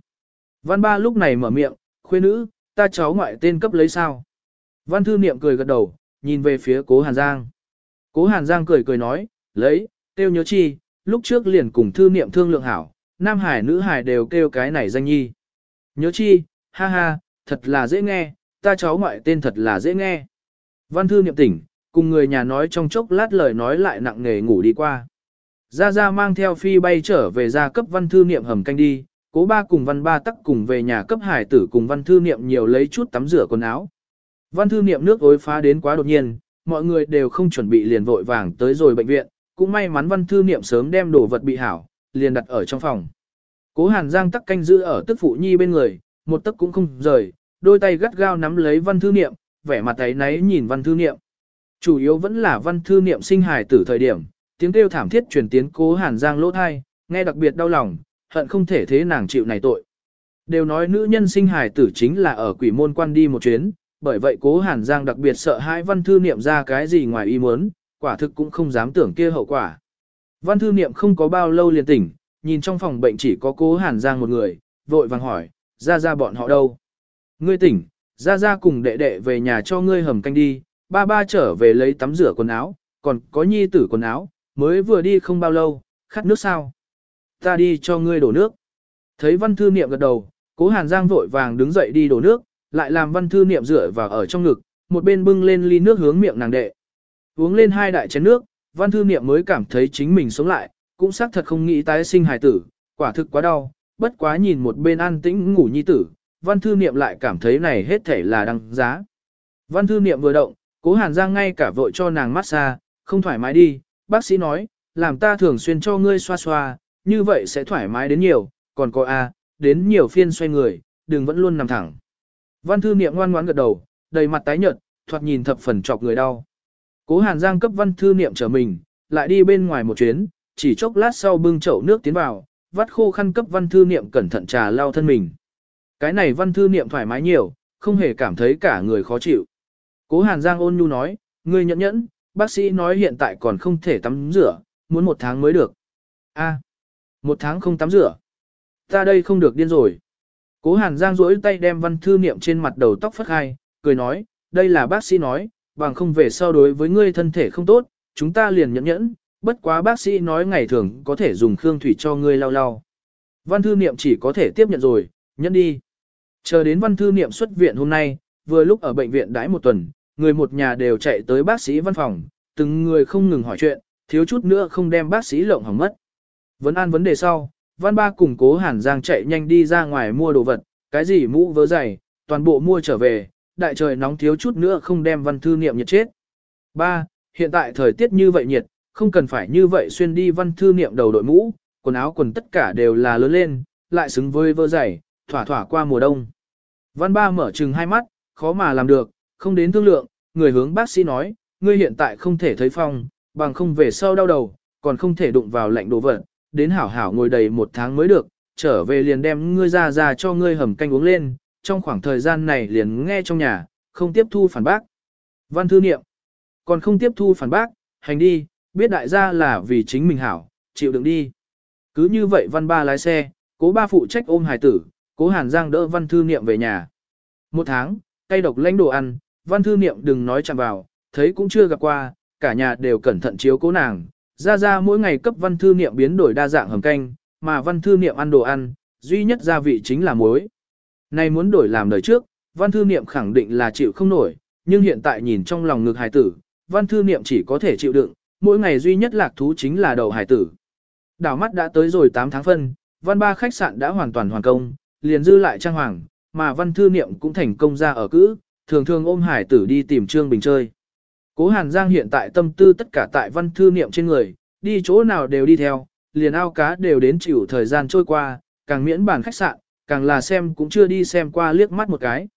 Văn ba lúc này mở miệng, khuê nữ, ta cháu ngoại tên cấp lấy sao. Văn thư niệm cười gật đầu, nhìn về phía cố hàn giang. Cố hàn giang cười cười nói, lấy, tiêu nhớ chi, lúc trước liền cùng thư niệm thương lượng hảo, nam hải nữ hải đều kêu cái này danh nhi. Nhớ chi, ha ha, thật là dễ nghe, ta cháu ngoại tên thật là dễ nghe. Văn thư niệm tỉnh, cùng người nhà nói trong chốc lát lời nói lại nặng nề ngủ đi qua. Gia Gia mang theo phi bay trở về gia cấp văn thư niệm hầm canh đi, cố ba cùng văn ba tắc cùng về nhà cấp hải tử cùng văn thư niệm nhiều lấy chút tắm rửa quần áo. Văn thư niệm nước ối phá đến quá đột nhiên, mọi người đều không chuẩn bị liền vội vàng tới rồi bệnh viện, cũng may mắn văn thư niệm sớm đem đồ vật bị hảo, liền đặt ở trong phòng. Cố Hàn Giang tắc canh giữ ở tức phụ nhi bên người, một tấc cũng không rời, đôi tay gắt gao nắm lấy văn thư niệm, vẻ mặt ấy náy nhìn văn thư niệm. Chủ yếu vẫn là văn thư niệm sinh hài tử thời điểm, tiếng kêu thảm thiết truyền tiến cố hàn giang lỗ thai, nghe đặc biệt đau lòng, hận không thể thế nàng chịu này tội. Đều nói nữ nhân sinh hài tử chính là ở quỷ môn quan đi một chuyến, bởi vậy cố hàn giang đặc biệt sợ hãi văn thư niệm ra cái gì ngoài ý muốn, quả thực cũng không dám tưởng kia hậu quả. Văn thư niệm không có bao lâu liền tỉnh, nhìn trong phòng bệnh chỉ có cố hàn giang một người, vội vàng hỏi, ra ra bọn họ đâu? Ngươi tỉnh, ra ra cùng đệ đệ về nhà cho ngươi hầm canh đi, ba ba trở về lấy tắm rửa quần áo, còn có nhi tử quần áo, mới vừa đi không bao lâu, khát nước sao? Ta đi cho ngươi đổ nước. Thấy văn thư niệm gật đầu, cố hàn giang vội vàng đứng dậy đi đổ nước, lại làm văn thư niệm rửa vào ở trong ngực, một bên bưng lên ly nước hướng miệng nàng đệ. Uống lên hai đại chén nước, văn thư niệm mới cảm thấy chính mình sống lại, cũng xác thật không nghĩ tái sinh hài tử, quả thực quá đau, bất quá nhìn một bên an tĩnh ngủ nhi tử, văn thư niệm lại cảm thấy này hết thể là đăng giá. Văn thư niệm vừa động, cố hàn giang ngay cả vội cho nàng massage, không thoải mái đi, bác sĩ nói, làm ta thường xuyên cho ngươi xoa xoa, như vậy sẽ thoải mái đến nhiều, còn có a, đến nhiều phiên xoay người, đừng vẫn luôn nằm thẳng. Văn thư niệm ngoan ngoãn gật đầu, đầy mặt tái nhợt, thoạt nhìn thập phần chọc người đau. Cố Hàn Giang cấp văn thư niệm trở mình, lại đi bên ngoài một chuyến, chỉ chốc lát sau bưng chậu nước tiến vào, vắt khô khăn cấp văn thư niệm cẩn thận trà lau thân mình. Cái này văn thư niệm thoải mái nhiều, không hề cảm thấy cả người khó chịu. Cố Hàn Giang ôn nhu nói, ngươi nhẫn nhẫn, bác sĩ nói hiện tại còn không thể tắm rửa, muốn một tháng mới được. A, một tháng không tắm rửa. Ta đây không được điên rồi. Cố Hàn Giang duỗi tay đem văn thư niệm trên mặt đầu tóc phất hai, cười nói, đây là bác sĩ nói, bằng không về sau đối với ngươi thân thể không tốt, chúng ta liền nhẫn nhẫn, bất quá bác sĩ nói ngày thường có thể dùng khương thủy cho ngươi lau lau. Văn thư niệm chỉ có thể tiếp nhận rồi, nhẫn đi. Chờ đến văn thư niệm xuất viện hôm nay, vừa lúc ở bệnh viện đãi một tuần, người một nhà đều chạy tới bác sĩ văn phòng, từng người không ngừng hỏi chuyện, thiếu chút nữa không đem bác sĩ lộng hỏng mất. Vấn an vấn đề sau, văn ba cùng cố hàn giang chạy nhanh đi ra ngoài mua đồ vật, cái gì mũ vớ giày, toàn bộ mua trở về, đại trời nóng thiếu chút nữa không đem văn thư niệm nhiệt chết. Ba, hiện tại thời tiết như vậy nhiệt, không cần phải như vậy xuyên đi văn thư niệm đầu đội mũ, quần áo quần tất cả đều là lớn lên, lại xứng với vơ dày, thỏa thỏa qua mùa đông. Văn ba mở trừng hai mắt, khó mà làm được, không đến thương lượng, người hướng bác sĩ nói, ngươi hiện tại không thể thấy phong, bằng không về sau đau đầu, còn không thể đụng vào lạnh đồ vật, đến hảo hảo ngồi đầy một tháng mới được, trở về liền đem ngươi ra ra cho ngươi hầm canh uống lên, trong khoảng thời gian này liền nghe trong nhà, không tiếp thu phản bác. Văn thư niệm, còn không tiếp thu phản bác, hành đi, biết đại gia là vì chính mình hảo, chịu đựng đi. Cứ như vậy văn ba lái xe, cố ba phụ trách ôm hài tử, cố hàn giang đỡ văn thư niệm về nhà. Một tháng, cây độc lãnh đồ ăn, văn thư niệm đừng nói chạm vào, thấy cũng chưa gặp qua, cả nhà đều cẩn thận chiếu cố nàng. Ra ra mỗi ngày cấp văn thư niệm biến đổi đa dạng hầm canh, mà văn thư niệm ăn đồ ăn, duy nhất gia vị chính là muối. Này muốn đổi làm đời trước, văn thư niệm khẳng định là chịu không nổi, nhưng hiện tại nhìn trong lòng ngực hài tử, văn thư niệm chỉ có thể chịu đựng, mỗi ngày duy nhất lạc thú chính là đầu Hải tử. Đảo mắt đã tới rồi 8 tháng phân, văn ba khách sạn đã hoàn toàn hoàn công, liền dư lại trang hoàng, mà văn thư niệm cũng thành công ra ở cữ, thường thường ôm hải tử đi tìm Trương Bình chơi. Cố Hàn Giang hiện tại tâm tư tất cả tại văn thư niệm trên người, đi chỗ nào đều đi theo, liền ao cá đều đến chịu thời gian trôi qua, càng miễn bản khách sạn, càng là xem cũng chưa đi xem qua liếc mắt một cái.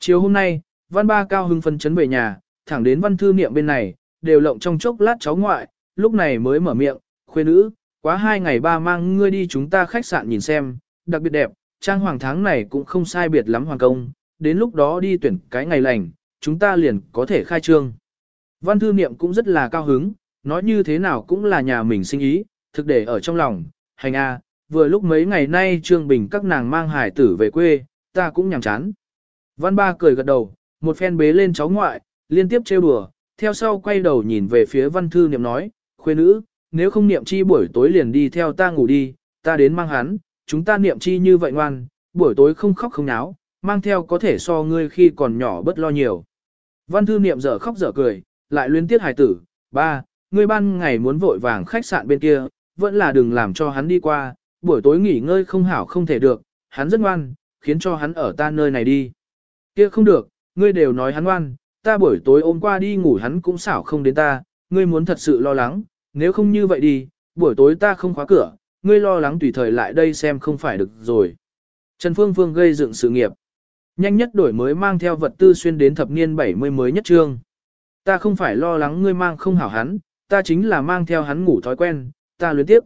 Chiều hôm nay, văn ba cao hưng phân chấn về nhà, thẳng đến văn thư niệm bên này, đều lộng trong chốc lát cháu ngoại, lúc này mới mở miệng, khuê nữ, quá hai ngày ba mang ngươi đi chúng ta khách sạn nhìn xem, đặc biệt đẹp, trang hoàng tháng này cũng không sai biệt lắm hoàng công, đến lúc đó đi tuyển cái ngày lành, chúng ta liền có thể khai trương. Văn thư niệm cũng rất là cao hứng, nói như thế nào cũng là nhà mình sinh ý, thực để ở trong lòng, hành a, vừa lúc mấy ngày nay Trương Bình các nàng mang hải tử về quê, ta cũng nhàm chán. Văn ba cười gật đầu, một phen bế lên cháu ngoại, liên tiếp trêu đùa, theo sau quay đầu nhìn về phía văn thư niệm nói, khuê nữ, nếu không niệm chi buổi tối liền đi theo ta ngủ đi, ta đến mang hắn, chúng ta niệm chi như vậy ngoan, buổi tối không khóc không náo, mang theo có thể so ngươi khi còn nhỏ bất lo nhiều. Văn thư niệm dở khóc dở cười, lại luyến tiết hài tử, ba, ngươi ban ngày muốn vội vàng khách sạn bên kia, vẫn là đừng làm cho hắn đi qua, buổi tối nghỉ ngơi không hảo không thể được, hắn rất ngoan, khiến cho hắn ở ta nơi này đi. Kia không được, ngươi đều nói hắn ngoan, ta buổi tối ôm qua đi ngủ hắn cũng xảo không đến ta, ngươi muốn thật sự lo lắng, nếu không như vậy đi, buổi tối ta không khóa cửa, ngươi lo lắng tùy thời lại đây xem không phải được rồi. Trần Phương Phương gây dựng sự nghiệp. Nhanh nhất đổi mới mang theo vật tư xuyên đến thập niên 70 mới nhất trương. Ta không phải lo lắng ngươi mang không hảo hắn, ta chính là mang theo hắn ngủ thói quen, ta luyến tiếp.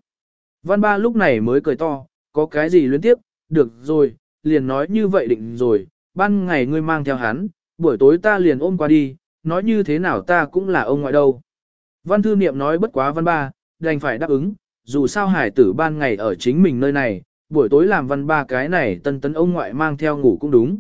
Văn ba lúc này mới cười to, có cái gì luyến tiếp, được rồi, liền nói như vậy định rồi, ban ngày ngươi mang theo hắn, buổi tối ta liền ôm qua đi, nói như thế nào ta cũng là ông ngoại đâu. Văn thư niệm nói bất quá văn ba, đành phải đáp ứng, dù sao hải tử ban ngày ở chính mình nơi này, buổi tối làm văn ba cái này tân tấn ông ngoại mang theo ngủ cũng đúng.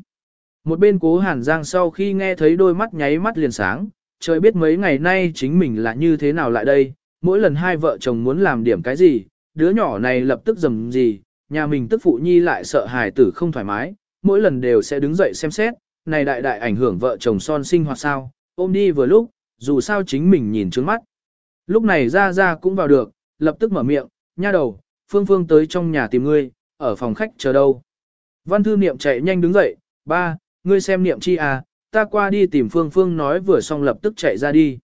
Một bên cố hàn giang sau khi nghe thấy đôi mắt nháy mắt liền sáng, trời biết mấy ngày nay chính mình là như thế nào lại đây, mỗi lần hai vợ chồng muốn làm điểm cái gì, đứa nhỏ này lập tức dầm gì, nhà mình tức phụ nhi lại sợ hài tử không thoải mái, mỗi lần đều sẽ đứng dậy xem xét, này đại đại ảnh hưởng vợ chồng son sinh hoạt sao, ôm đi vừa lúc, dù sao chính mình nhìn trước mắt. Lúc này ra ra cũng vào được, lập tức mở miệng, nha đầu, phương phương tới trong nhà tìm ngươi, ở phòng khách chờ đâu. Văn thư niệm chạy nhanh đứng dậy, ba, ngươi xem niệm chi à, ta qua đi tìm phương phương nói vừa xong lập tức chạy ra đi.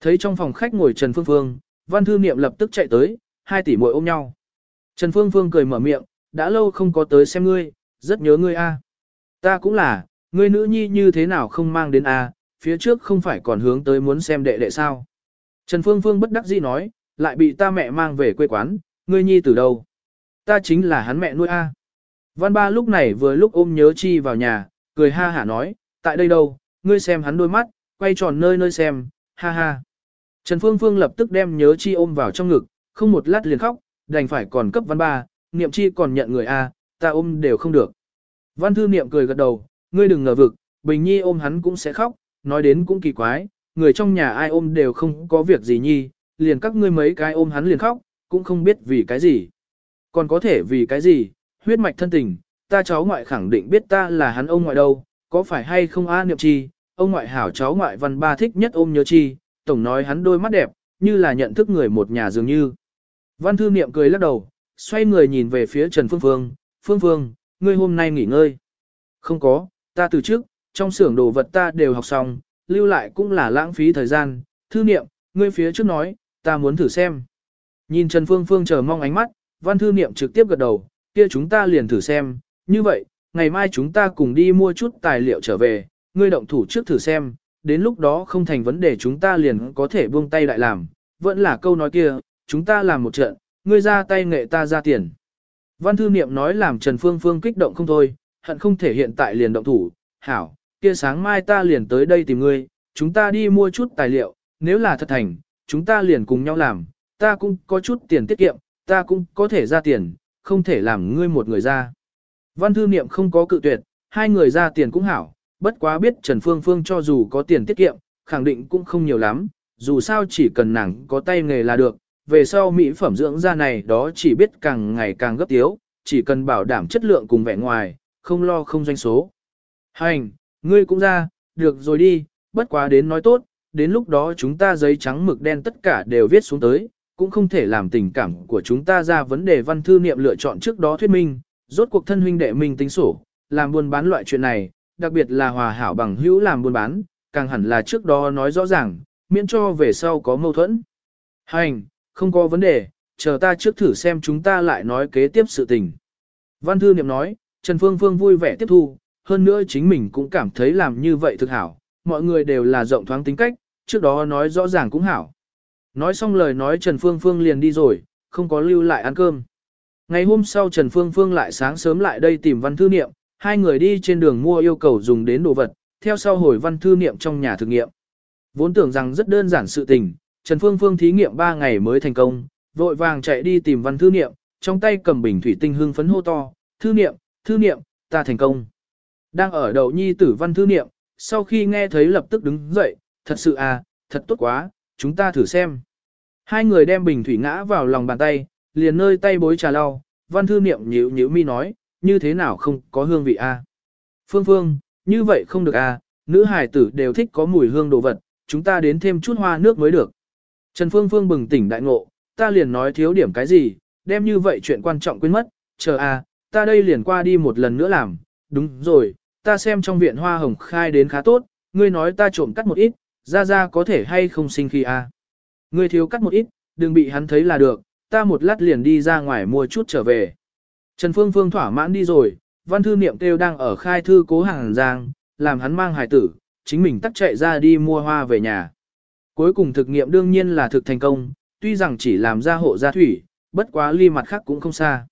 Thấy trong phòng khách ngồi Trần Phương Phương, văn thư niệm lập tức chạy tới, hai tỷ muội ôm nhau. Trần Phương Phương cười mở miệng, đã lâu không có tới xem ngươi, rất nhớ ngươi a. Ta cũng là, ngươi nữ nhi như thế nào không mang đến a, phía trước không phải còn hướng tới muốn xem đệ đệ sao. Trần Phương Phương bất đắc dĩ nói, lại bị ta mẹ mang về quê quán, ngươi nhi từ đâu? Ta chính là hắn mẹ nuôi a. Văn ba lúc này vừa lúc ôm nhớ chi vào nhà, cười ha hả nói, tại đây đâu, ngươi xem hắn đôi mắt, quay tròn nơi nơi xem, ha ha. Trần Phương Phương lập tức đem nhớ chi ôm vào trong ngực, không một lát liền khóc, đành phải còn cấp văn ba, niệm chi còn nhận người A, ta ôm đều không được. Văn thư niệm cười gật đầu, ngươi đừng ngờ vực, Bình Nhi ôm hắn cũng sẽ khóc, nói đến cũng kỳ quái, người trong nhà ai ôm đều không có việc gì nhi, liền các ngươi mấy cái ôm hắn liền khóc, cũng không biết vì cái gì. Còn có thể vì cái gì, huyết mạch thân tình, ta cháu ngoại khẳng định biết ta là hắn ông ngoại đâu, có phải hay không a niệm chi, ông ngoại hảo cháu ngoại văn ba thích nhất ôm nhớ chi, tổng nói hắn đôi mắt đẹp, như là nhận thức người một nhà dường như. Văn thư niệm cười lắc đầu, xoay người nhìn về phía Trần Phương Phương, Phương Phương, ngươi hôm nay nghỉ ngơi. Không có, ta từ trước, trong xưởng đồ vật ta đều học xong, lưu lại cũng là lãng phí thời gian, thư niệm, ngươi phía trước nói, ta muốn thử xem. Nhìn Trần Phương Phương chờ mong ánh mắt, văn thư niệm trực tiếp gật đầu, kia chúng ta liền thử xem, như vậy, ngày mai chúng ta cùng đi mua chút tài liệu trở về, ngươi động thủ trước thử xem, đến lúc đó không thành vấn đề chúng ta liền có thể buông tay lại làm, vẫn là câu nói kia, chúng ta làm một trận, ngươi ra tay nghệ ta ra tiền. Văn thư niệm nói làm Trần Phương Phương kích động không thôi, hận không thể hiện tại liền động thủ, hảo, kia sáng mai ta liền tới đây tìm ngươi, chúng ta đi mua chút tài liệu, nếu là thật thành, chúng ta liền cùng nhau làm, ta cũng có chút tiền tiết kiệm, ta cũng có thể ra tiền, không thể làm ngươi một người ra. Văn thư niệm không có cự tuyệt, hai người ra tiền cũng hảo, bất quá biết Trần Phương Phương cho dù có tiền tiết kiệm, khẳng định cũng không nhiều lắm, dù sao chỉ cần nàng có tay nghề là được, về sau mỹ phẩm dưỡng da này đó chỉ biết càng ngày càng gấp tiếu, chỉ cần bảo đảm chất lượng cùng vẻ ngoài, không lo không doanh số. Hành, ngươi cũng ra, được rồi đi, bất quá đến nói tốt, đến lúc đó chúng ta giấy trắng mực đen tất cả đều viết xuống tới, cũng không thể làm tình cảm của chúng ta ra vấn đề văn thư niệm lựa chọn trước đó thuyết minh, rốt cuộc thân huynh đệ mình tính sổ, làm buôn bán loại chuyện này, đặc biệt là hòa hảo bằng hữu làm buôn bán, càng hẳn là trước đó nói rõ ràng, miễn cho về sau có mâu thuẫn. Hành, không có vấn đề, chờ ta trước thử xem chúng ta lại nói kế tiếp sự tình. Văn thư niệm nói, Trần Phương Phương vui vẻ tiếp thu, hơn nữa chính mình cũng cảm thấy làm như vậy thực hảo, mọi người đều là rộng thoáng tính cách, trước đó nói rõ ràng cũng hảo. Nói xong lời nói Trần Phương Phương liền đi rồi, không có lưu lại ăn cơm. Ngày hôm sau Trần Phương Phương lại sáng sớm lại đây tìm văn thư niệm, hai người đi trên đường mua yêu cầu dùng đến đồ vật, theo sau hồi văn thư niệm trong nhà thực nghiệm. Vốn tưởng rằng rất đơn giản sự tình, Trần Phương Phương thí nghiệm 3 ngày mới thành công, vội vàng chạy đi tìm văn thư niệm, trong tay cầm bình thủy tinh hương phấn hô to, thư niệm, thư niệm, ta thành công. Đang ở đầu nhi tử văn thư niệm, sau khi nghe thấy lập tức đứng dậy, thật sự à, thật tốt quá, chúng ta thử xem. Hai người đem bình thủy ngã vào lòng bàn tay, liền nơi tay bối trà lau, văn thư niệm nhíu nhíu mi nói, như thế nào không có hương vị a? À? Phương Phương, như vậy không được a, à, nữ hài tử đều thích có mùi hương đồ vật, chúng ta đến thêm chút hoa nước mới được. Trần Phương Phương bừng tỉnh đại ngộ, ta liền nói thiếu điểm cái gì, đem như vậy chuyện quan trọng quên mất, chờ a, ta đây liền qua đi một lần nữa làm, đúng rồi, ta xem trong viện hoa hồng khai đến khá tốt, ngươi nói ta trộm cắt một ít, ra ra có thể hay không sinh khi a. Ngươi thiếu cắt một ít, đừng bị hắn thấy là được, ta một lát liền đi ra ngoài mua chút trở về. Trần Phương Phương thỏa mãn đi rồi, văn thư niệm kêu đang ở khai thư cố hàng giang, làm hắn mang hài tử, chính mình tắt chạy ra đi mua hoa về nhà. Cuối cùng thực nghiệm đương nhiên là thực thành công, tuy rằng chỉ làm ra hộ gia thủy, bất quá ly mặt khác cũng không xa.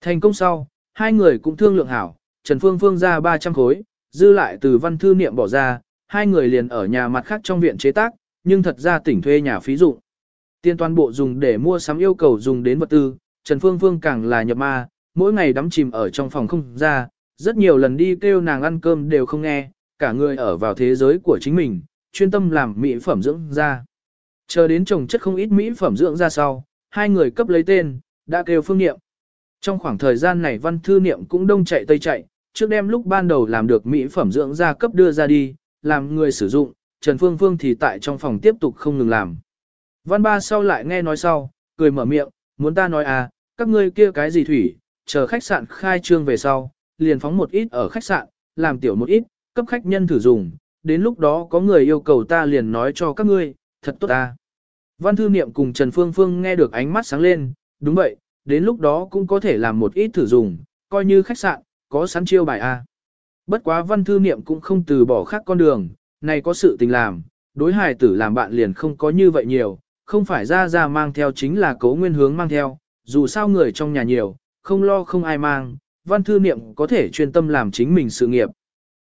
Thành công sau, hai người cũng thương lượng hảo, Trần Phương Phương ra 300 khối, dư lại từ văn thư niệm bỏ ra, hai người liền ở nhà mặt khác trong viện chế tác, nhưng thật ra tỉnh thuê nhà phí dụng. Tiền toàn bộ dùng để mua sắm yêu cầu dùng đến vật tư, Trần Phương Phương càng là nhập ma, mỗi ngày đắm chìm ở trong phòng không ra, rất nhiều lần đi kêu nàng ăn cơm đều không nghe, cả người ở vào thế giới của chính mình, chuyên tâm làm mỹ phẩm dưỡng da. Chờ đến chồng chất không ít mỹ phẩm dưỡng da sau, hai người cấp lấy tên, đã kêu phương niệm. Trong khoảng thời gian này văn thư niệm cũng đông chạy tây chạy, trước đêm lúc ban đầu làm được mỹ phẩm dưỡng da cấp đưa ra đi, làm người sử dụng, Trần Phương Phương thì tại trong phòng tiếp tục không ngừng làm. Văn ba sau lại nghe nói sau, cười mở miệng, muốn ta nói à, các ngươi kia cái gì thủy, chờ khách sạn khai trương về sau, liền phóng một ít ở khách sạn, làm tiểu một ít, cấp khách nhân thử dùng, đến lúc đó có người yêu cầu ta liền nói cho các ngươi, thật tốt ta. Văn thư niệm cùng Trần Phương Phương nghe được ánh mắt sáng lên, đúng vậy, đến lúc đó cũng có thể làm một ít thử dùng, coi như khách sạn, có sẵn chiêu bài A. Bất quá văn thư niệm cũng không từ bỏ khác con đường, này có sự tình làm, đối hài tử làm bạn liền không có như vậy nhiều, không phải ra ra mang theo chính là cố nguyên hướng mang theo, dù sao người trong nhà nhiều, không lo không ai mang, văn thư niệm có thể chuyên tâm làm chính mình sự nghiệp.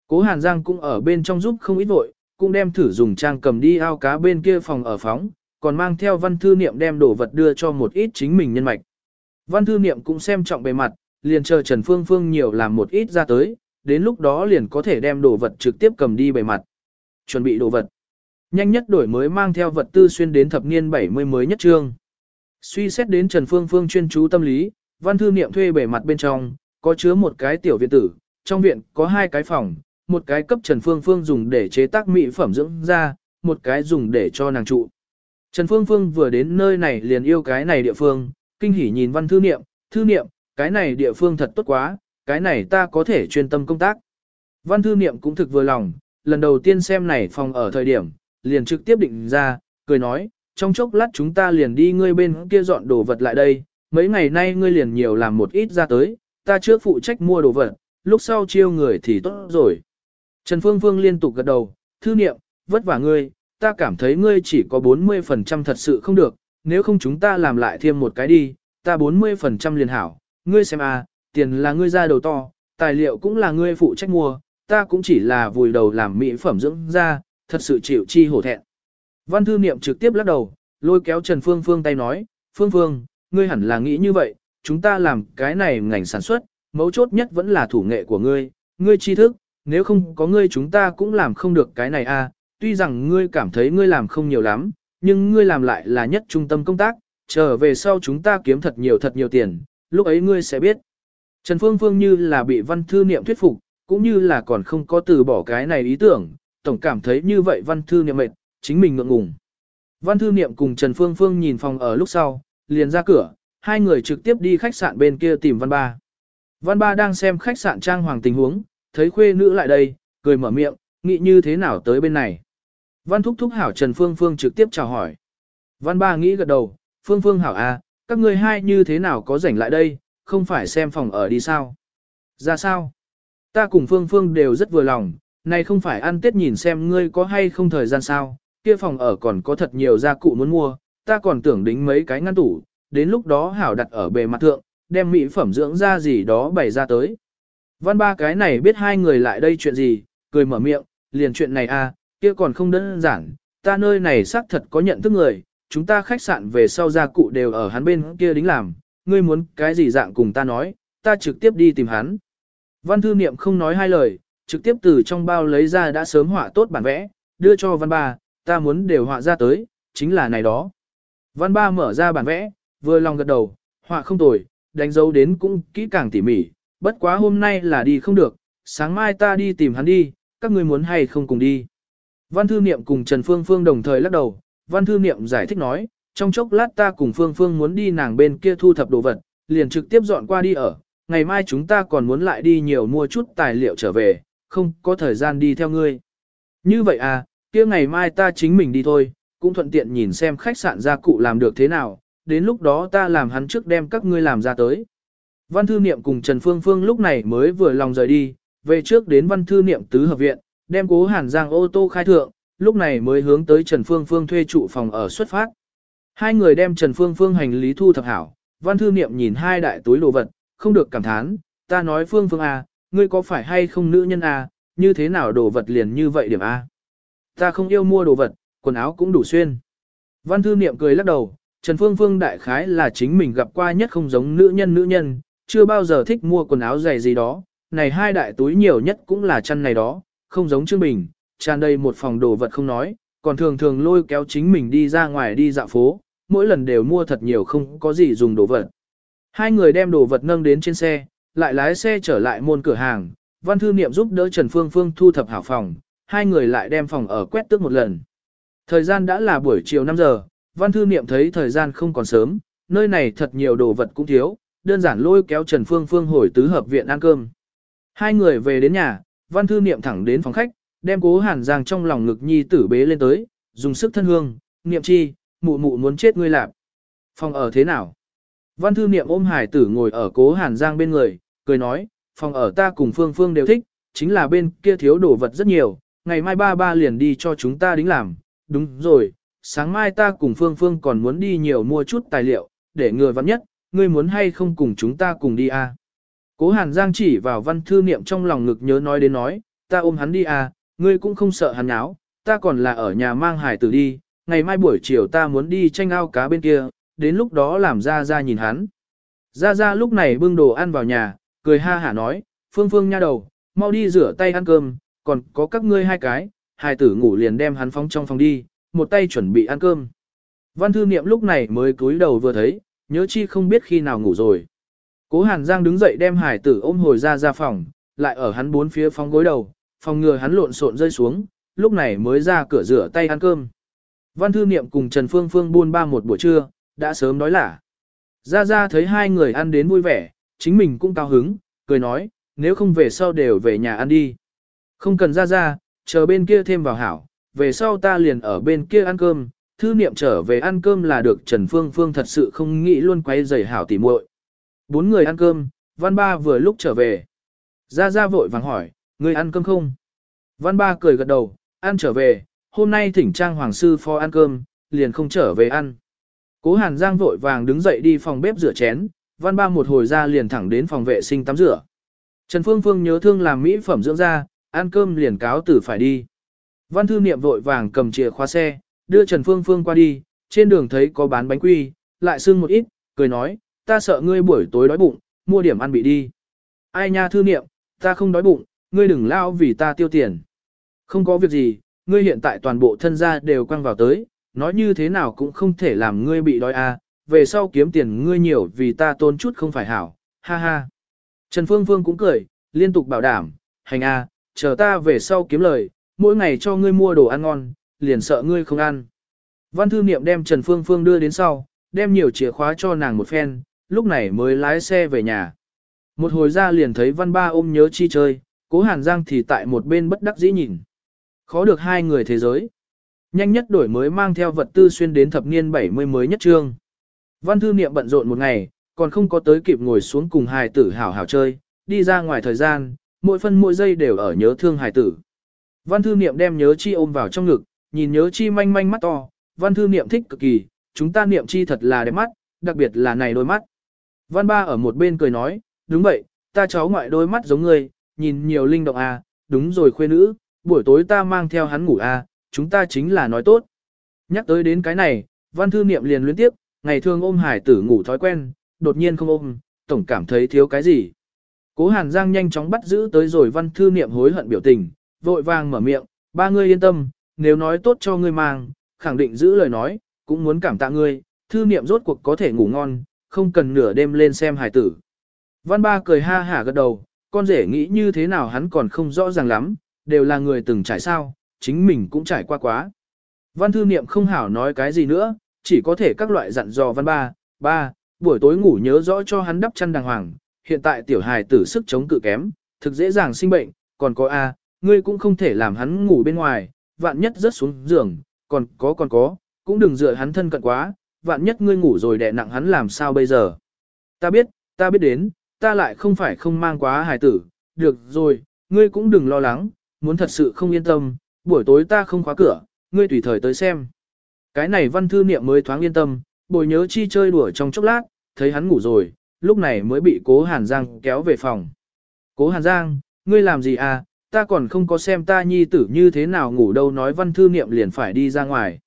Cố Hàn Giang cũng ở bên trong giúp không ít vội, cũng đem thử dùng trang cầm đi ao cá bên kia phòng ở phóng, còn mang theo văn thư niệm đem đồ vật đưa cho một ít chính mình nhân mạch. Văn thư niệm cũng xem trọng bề mặt, liền chờ Trần Phương Phương nhiều làm một ít ra tới, đến lúc đó liền có thể đem đồ vật trực tiếp cầm đi bề mặt. Chuẩn bị đồ vật. Nhanh nhất đổi mới mang theo vật tư xuyên đến thập niên 70 mới nhất trương. Suy xét đến Trần Phương Phương chuyên chú tâm lý, văn thư niệm thuê bề mặt bên trong, có chứa một cái tiểu viện tử, trong viện có hai cái phòng, một cái cấp Trần Phương Phương dùng để chế tác mỹ phẩm dưỡng da, một cái dùng để cho nàng trụ. Trần Phương Phương vừa đến nơi này liền yêu cái này địa phương, kinh hỉ nhìn văn thư niệm, thư niệm, cái này địa phương thật tốt quá, cái này ta có thể chuyên tâm công tác. Văn thư niệm cũng thực vừa lòng, lần đầu tiên xem này phòng ở thời điểm, liền trực tiếp định ra, cười nói, trong chốc lát chúng ta liền đi ngươi bên kia dọn đồ vật lại đây, mấy ngày nay ngươi liền nhiều làm một ít ra tới, ta trước phụ trách mua đồ vật, lúc sau chiêu người thì tốt rồi. Trần Phương Phương liên tục gật đầu, thư niệm, vất vả ngươi, ta cảm thấy ngươi chỉ có 40% thật sự không được, nếu không chúng ta làm lại thêm một cái đi, ta 40% liền hảo, ngươi xem à, tiền là ngươi ra đầu to, tài liệu cũng là ngươi phụ trách mua, ta cũng chỉ là vùi đầu làm mỹ phẩm dưỡng da, thật sự chịu chi hổ thẹn. Văn thư niệm trực tiếp lắc đầu, lôi kéo Trần Phương Phương tay nói, Phương Phương, ngươi hẳn là nghĩ như vậy, chúng ta làm cái này ngành sản xuất, mấu chốt nhất vẫn là thủ nghệ của ngươi, ngươi tri thức, nếu không có ngươi chúng ta cũng làm không được cái này a. À, tuy rằng ngươi cảm thấy ngươi làm không nhiều lắm, nhưng ngươi làm lại là nhất trung tâm công tác, trở về sau chúng ta kiếm thật nhiều thật nhiều tiền, lúc ấy ngươi sẽ biết. Trần Phương Phương như là bị văn thư niệm thuyết phục, cũng như là còn không có từ bỏ cái này ý tưởng, tổng cảm thấy như vậy văn thư niệm mệt, chính mình ngượng ngùng. Văn thư niệm cùng Trần Phương Phương nhìn phòng ở lúc sau, liền ra cửa, hai người trực tiếp đi khách sạn bên kia tìm văn ba. Văn ba đang xem khách sạn trang hoàng tình huống, thấy khuê nữ lại đây, cười mở miệng, nghĩ như thế nào tới bên này. Văn thúc thúc hảo Trần Phương Phương trực tiếp chào hỏi. Văn ba nghĩ gật đầu, Phương Phương hảo à, các ngươi hai như thế nào có rảnh lại đây, không phải xem phòng ở đi sao. Ra sao? Ta cùng Phương Phương đều rất vừa lòng, này không phải ăn tết nhìn xem ngươi có hay không thời gian sao, kia phòng ở còn có thật nhiều gia cụ muốn mua, ta còn tưởng đính mấy cái ngăn tủ, đến lúc đó hảo đặt ở bề mặt thượng, đem mỹ phẩm dưỡng ra gì đó bày ra tới. Văn ba cái này biết hai người lại đây chuyện gì, cười mở miệng, liền chuyện này à, kia còn không đơn giản, ta nơi này xác thật có nhận thức người, chúng ta khách sạn về sau gia cụ đều ở hắn bên kia đính làm, ngươi muốn cái gì dạng cùng ta nói, ta trực tiếp đi tìm hắn. Văn thư niệm không nói hai lời, trực tiếp từ trong bao lấy ra đã sớm họa tốt bản vẽ, đưa cho văn ba, ta muốn đều họa ra tới, chính là này đó. Văn ba mở ra bản vẽ, vừa lòng gật đầu, họa không tồi, đánh dấu đến cũng kỹ càng tỉ mỉ, bất quá hôm nay là đi không được, sáng mai ta đi tìm hắn đi, các ngươi muốn hay không cùng đi. Văn thư niệm cùng Trần Phương Phương đồng thời lắc đầu, văn thư niệm giải thích nói, trong chốc lát ta cùng Phương Phương muốn đi nàng bên kia thu thập đồ vật, liền trực tiếp dọn qua đi ở, ngày mai chúng ta còn muốn lại đi nhiều mua chút tài liệu trở về, không có thời gian đi theo ngươi. Như vậy à, kia ngày mai ta chính mình đi thôi, cũng thuận tiện nhìn xem khách sạn gia cụ làm được thế nào, đến lúc đó ta làm hắn trước đem các ngươi làm ra tới. Văn thư niệm cùng Trần Phương Phương lúc này mới vừa lòng rời đi, về trước đến văn thư niệm tứ hợp viện, đem cố hàn giang ô tô khai thượng, lúc này mới hướng tới Trần Phương Phương thuê trụ phòng ở xuất phát. Hai người đem Trần Phương Phương hành lý thu thập hảo, văn thư niệm nhìn hai đại túi đồ vật, không được cảm thán, ta nói Phương Phương à, ngươi có phải hay không nữ nhân à, như thế nào đồ vật liền như vậy điểm A. Ta không yêu mua đồ vật, quần áo cũng đủ xuyên. Văn thư niệm cười lắc đầu, Trần Phương Phương đại khái là chính mình gặp qua nhất không giống nữ nhân nữ nhân, chưa bao giờ thích mua quần áo dày gì đó, này hai đại túi nhiều nhất cũng là chăn này đó, không giống Trương Bình, tràn đầy một phòng đồ vật không nói, còn thường thường lôi kéo chính mình đi ra ngoài đi dạo phố, mỗi lần đều mua thật nhiều không có gì dùng đồ vật. Hai người đem đồ vật nâng đến trên xe, lại lái xe trở lại môn cửa hàng, văn thư niệm giúp đỡ Trần Phương Phương thu thập hảo phòng, hai người lại đem phòng ở quét tước một lần. Thời gian đã là buổi chiều 5 giờ, văn thư niệm thấy thời gian không còn sớm, nơi này thật nhiều đồ vật cũng thiếu, đơn giản lôi kéo Trần Phương Phương hồi tứ hợp viện ăn cơm. Hai người về đến nhà, văn thư niệm thẳng đến phòng khách, đem cố hàn giang trong lòng ngực nhi tử bế lên tới, dùng sức thân hương, niệm chi, mụ mụ muốn chết ngươi lạp. Phòng ở thế nào? Văn thư niệm ôm hải tử ngồi ở cố hàn giang bên người, cười nói, phòng ở ta cùng phương phương đều thích, chính là bên kia thiếu đồ vật rất nhiều, ngày mai ba ba liền đi cho chúng ta đính làm, đúng rồi, sáng mai ta cùng phương phương còn muốn đi nhiều mua chút tài liệu, để người vắn nhất, ngươi muốn hay không cùng chúng ta cùng đi à. Cố hàn giang chỉ vào văn thư niệm trong lòng ngực nhớ nói đến nói, ta ôm hắn đi à, ngươi cũng không sợ hắn áo, ta còn là ở nhà mang hải tử đi, ngày mai buổi chiều ta muốn đi tranh ao cá bên kia, đến lúc đó làm ra ra nhìn hắn. Ra ra lúc này bưng đồ ăn vào nhà, cười ha hả nói, phương phương nha đầu, mau đi rửa tay ăn cơm, còn có các ngươi hai cái, Hải tử ngủ liền đem hắn phóng trong phòng đi, một tay chuẩn bị ăn cơm. Văn thư niệm lúc này mới cúi đầu vừa thấy, nhớ chi không biết khi nào ngủ rồi. Cố Hàn Giang đứng dậy đem hải tử ôm hồi ra ra phòng, lại ở hắn bốn phía phóng gối đầu, phòng ngừa hắn lộn xộn rơi xuống, lúc này mới ra cửa rửa tay ăn cơm. Văn thư niệm cùng Trần Phương Phương buôn ba một buổi trưa, đã sớm đói lả. Ra ra thấy hai người ăn đến vui vẻ, chính mình cũng cao hứng, cười nói, nếu không về sau đều về nhà ăn đi. Không cần ra ra, chờ bên kia thêm vào hảo, về sau ta liền ở bên kia ăn cơm, thư niệm trở về ăn cơm là được Trần Phương Phương thật sự không nghĩ luôn quay giày hảo tỉ muội. Bốn người ăn cơm, Văn Ba vừa lúc trở về. Ra ra vội vàng hỏi, người ăn cơm không? Văn Ba cười gật đầu, ăn trở về, hôm nay thỉnh trang hoàng sư phó ăn cơm, liền không trở về ăn. Cố Hàn Giang vội vàng đứng dậy đi phòng bếp rửa chén, Văn Ba một hồi ra liền thẳng đến phòng vệ sinh tắm rửa. Trần Phương Phương nhớ thương làm mỹ phẩm dưỡng da, ăn cơm liền cáo tử phải đi. Văn thư niệm vội vàng cầm chìa khóa xe, đưa Trần Phương Phương qua đi, trên đường thấy có bán bánh quy, lại xưng một ít, cười nói, ta sợ ngươi buổi tối đói bụng, mua điểm ăn bị đi. Ai nha thư niệm, ta không đói bụng, ngươi đừng lao vì ta tiêu tiền. Không có việc gì, ngươi hiện tại toàn bộ thân gia đều quăng vào tới, nói như thế nào cũng không thể làm ngươi bị đói à, về sau kiếm tiền ngươi nhiều vì ta tôn chút không phải hảo, ha ha. Trần Phương Phương cũng cười, liên tục bảo đảm, hành a, à, chờ ta về sau kiếm lời, mỗi ngày cho ngươi mua đồ ăn ngon, liền sợ ngươi không ăn. Văn thư niệm đem Trần Phương Phương đưa đến sau, đem nhiều chìa khóa cho nàng một phen, lúc này mới lái xe về nhà. Một hồi ra liền thấy văn ba ôm nhớ chi chơi, cố hàn giang thì tại một bên bất đắc dĩ nhìn. Khó được hai người thế giới. Nhanh nhất đổi mới mang theo vật tư xuyên đến thập niên 70 mới nhất trương. Văn thư niệm bận rộn một ngày, còn không có tới kịp ngồi xuống cùng hài tử hảo hảo chơi, đi ra ngoài thời gian, mỗi phân mỗi giây đều ở nhớ thương hài tử. Văn thư niệm đem nhớ chi ôm vào trong ngực, nhìn nhớ chi manh manh mắt to, văn thư niệm thích cực kỳ, chúng ta niệm chi thật là đẹp mắt, đặc biệt là này đôi mắt. Văn ba ở một bên cười nói, đúng vậy, ta cháu ngoại đôi mắt giống ngươi, nhìn nhiều linh động à, đúng rồi khuê nữ, buổi tối ta mang theo hắn ngủ à, chúng ta chính là nói tốt. Nhắc tới đến cái này, văn thư niệm liền luyến tiếp, ngày thường ôm hải tử ngủ thói quen, đột nhiên không ôm, tổng cảm thấy thiếu cái gì. Cố Hàn Giang nhanh chóng bắt giữ tới rồi văn thư niệm hối hận biểu tình, vội vàng mở miệng, ba ngươi yên tâm, nếu nói tốt cho ngươi mang, khẳng định giữ lời nói, cũng muốn cảm tạ ngươi, thư niệm rốt cuộc có thể ngủ ngon, không cần nửa đêm lên xem hải tử. Văn ba cười ha hả gật đầu, con rể nghĩ như thế nào hắn còn không rõ ràng lắm, đều là người từng trải sao, chính mình cũng trải qua quá. Văn thư niệm không hảo nói cái gì nữa, chỉ có thể các loại dặn dò văn ba, ba, buổi tối ngủ nhớ rõ cho hắn đắp chăn đàng hoàng, hiện tại tiểu hài tử sức chống cự kém, thực dễ dàng sinh bệnh, còn có A, ngươi cũng không thể làm hắn ngủ bên ngoài, vạn nhất rớt xuống giường, còn có còn có, cũng đừng dựa hắn thân cận quá, vạn nhất ngươi ngủ rồi đè nặng hắn làm sao bây giờ. Ta biết, ta biết đến, ta lại không phải không mang quá hài tử, được rồi, ngươi cũng đừng lo lắng, muốn thật sự không yên tâm, buổi tối ta không khóa cửa, ngươi tùy thời tới xem. Cái này văn thư niệm mới thoáng yên tâm, bồi nhớ chi chơi đùa trong chốc lát, thấy hắn ngủ rồi, lúc này mới bị cố Hàn Giang kéo về phòng. Cố Hàn Giang, ngươi làm gì à, ta còn không có xem ta nhi tử như thế nào ngủ đâu nói văn thư niệm liền phải đi ra ngoài.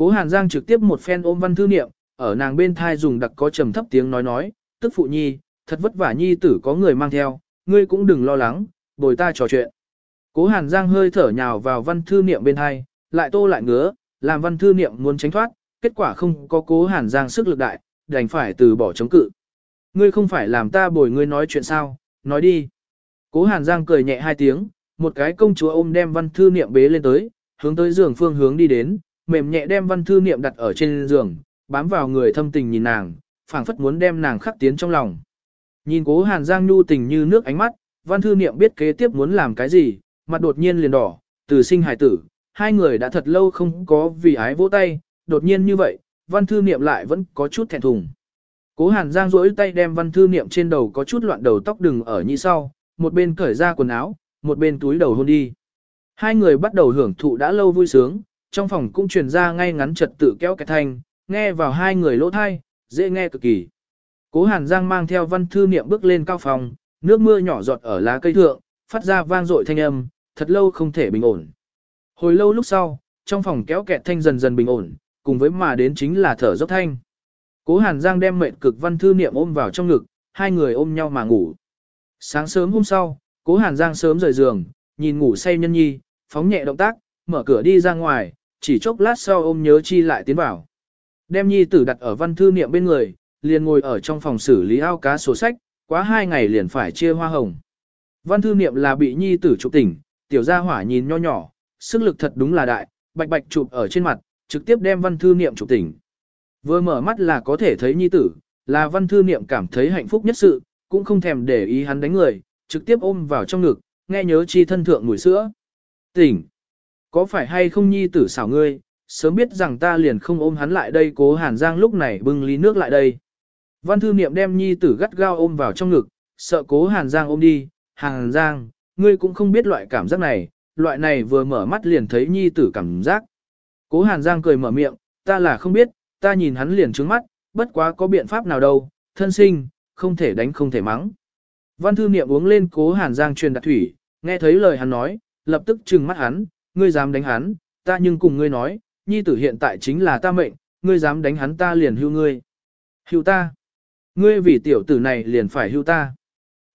Cố Hàn Giang trực tiếp một phen ôm văn thư niệm, ở nàng bên thai dùng đặc có trầm thấp tiếng nói nói, tức phụ nhi, thật vất vả nhi tử có người mang theo, ngươi cũng đừng lo lắng, bồi ta trò chuyện. Cố Hàn Giang hơi thở nhào vào văn thư niệm bên thai, lại tô lại ngứa, làm văn thư niệm muốn tránh thoát, kết quả không có cố Hàn Giang sức lực đại, đành phải từ bỏ chống cự. Ngươi không phải làm ta bồi ngươi nói chuyện sao, nói đi. Cố Hàn Giang cười nhẹ hai tiếng, một cái công chúa ôm đem văn thư niệm bế lên tới, hướng tới giường phương hướng đi đến, mềm nhẹ đem văn thư niệm đặt ở trên giường, bám vào người thâm tình nhìn nàng, phảng phất muốn đem nàng khắc tiến trong lòng. Nhìn cố Hàn Giang nhu tình như nước ánh mắt, văn thư niệm biết kế tiếp muốn làm cái gì, mặt đột nhiên liền đỏ, từ sinh hải tử, hai người đã thật lâu không có vì ái vỗ tay, đột nhiên như vậy, văn thư niệm lại vẫn có chút thẹn thùng. Cố Hàn Giang duỗi tay đem văn thư niệm trên đầu có chút loạn đầu tóc đừng ở như sau, một bên cởi ra quần áo, một bên túi đầu hôn đi. Hai người bắt đầu hưởng thụ đã lâu vui sướng, trong phòng cũng truyền ra ngay ngắn trật tự kéo cái thanh, nghe vào hai người lỗ thai, dễ nghe cực kỳ. Cố Hàn Giang mang theo văn thư niệm bước lên cao phòng, nước mưa nhỏ giọt ở lá cây thượng, phát ra vang dội thanh âm, thật lâu không thể bình ổn. Hồi lâu lúc sau, trong phòng kéo kẹt thanh dần dần bình ổn, cùng với mà đến chính là thở dốc thanh. Cố Hàn Giang đem mệnh cực văn thư niệm ôm vào trong ngực, hai người ôm nhau mà ngủ. Sáng sớm hôm sau, Cố Hàn Giang sớm rời giường, nhìn ngủ say nhân nhi, phóng nhẹ động tác, mở cửa đi ra ngoài, chỉ chốc lát sau ôm nhớ chi lại tiến vào. Đem nhi tử đặt ở văn thư niệm bên người, liền ngồi ở trong phòng xử lý ao cá sổ sách, quá hai ngày liền phải chia hoa hồng. Văn thư niệm là bị nhi tử chụp tỉnh, tiểu gia hỏa nhìn nho nhỏ, sức lực thật đúng là đại, bạch bạch chụp ở trên mặt, trực tiếp đem văn thư niệm chụp tỉnh. Vừa mở mắt là có thể thấy nhi tử, là văn thư niệm cảm thấy hạnh phúc nhất sự, cũng không thèm để ý hắn đánh người, trực tiếp ôm vào trong ngực, nghe nhớ chi thân thượng mùi sữa. Tỉnh! Có phải hay không nhi tử xảo ngươi, sớm biết rằng ta liền không ôm hắn lại đây cố hàn giang lúc này bưng ly nước lại đây. Văn thư niệm đem nhi tử gắt gao ôm vào trong ngực, sợ cố hàn giang ôm đi, hàn giang, ngươi cũng không biết loại cảm giác này, loại này vừa mở mắt liền thấy nhi tử cảm giác. Cố hàn giang cười mở miệng, ta là không biết, ta nhìn hắn liền trướng mắt, bất quá có biện pháp nào đâu, thân sinh, không thể đánh không thể mắng. Văn thư niệm uống lên cố hàn giang truyền đặt thủy, nghe thấy lời hắn nói, lập tức trừng mắt hắn, ngươi dám đánh hắn, ta nhưng cùng ngươi nói, nhi tử hiện tại chính là ta mệnh, ngươi dám đánh hắn ta liền hưu ngươi. Hưu ta. Ngươi vì tiểu tử này liền phải hưu ta.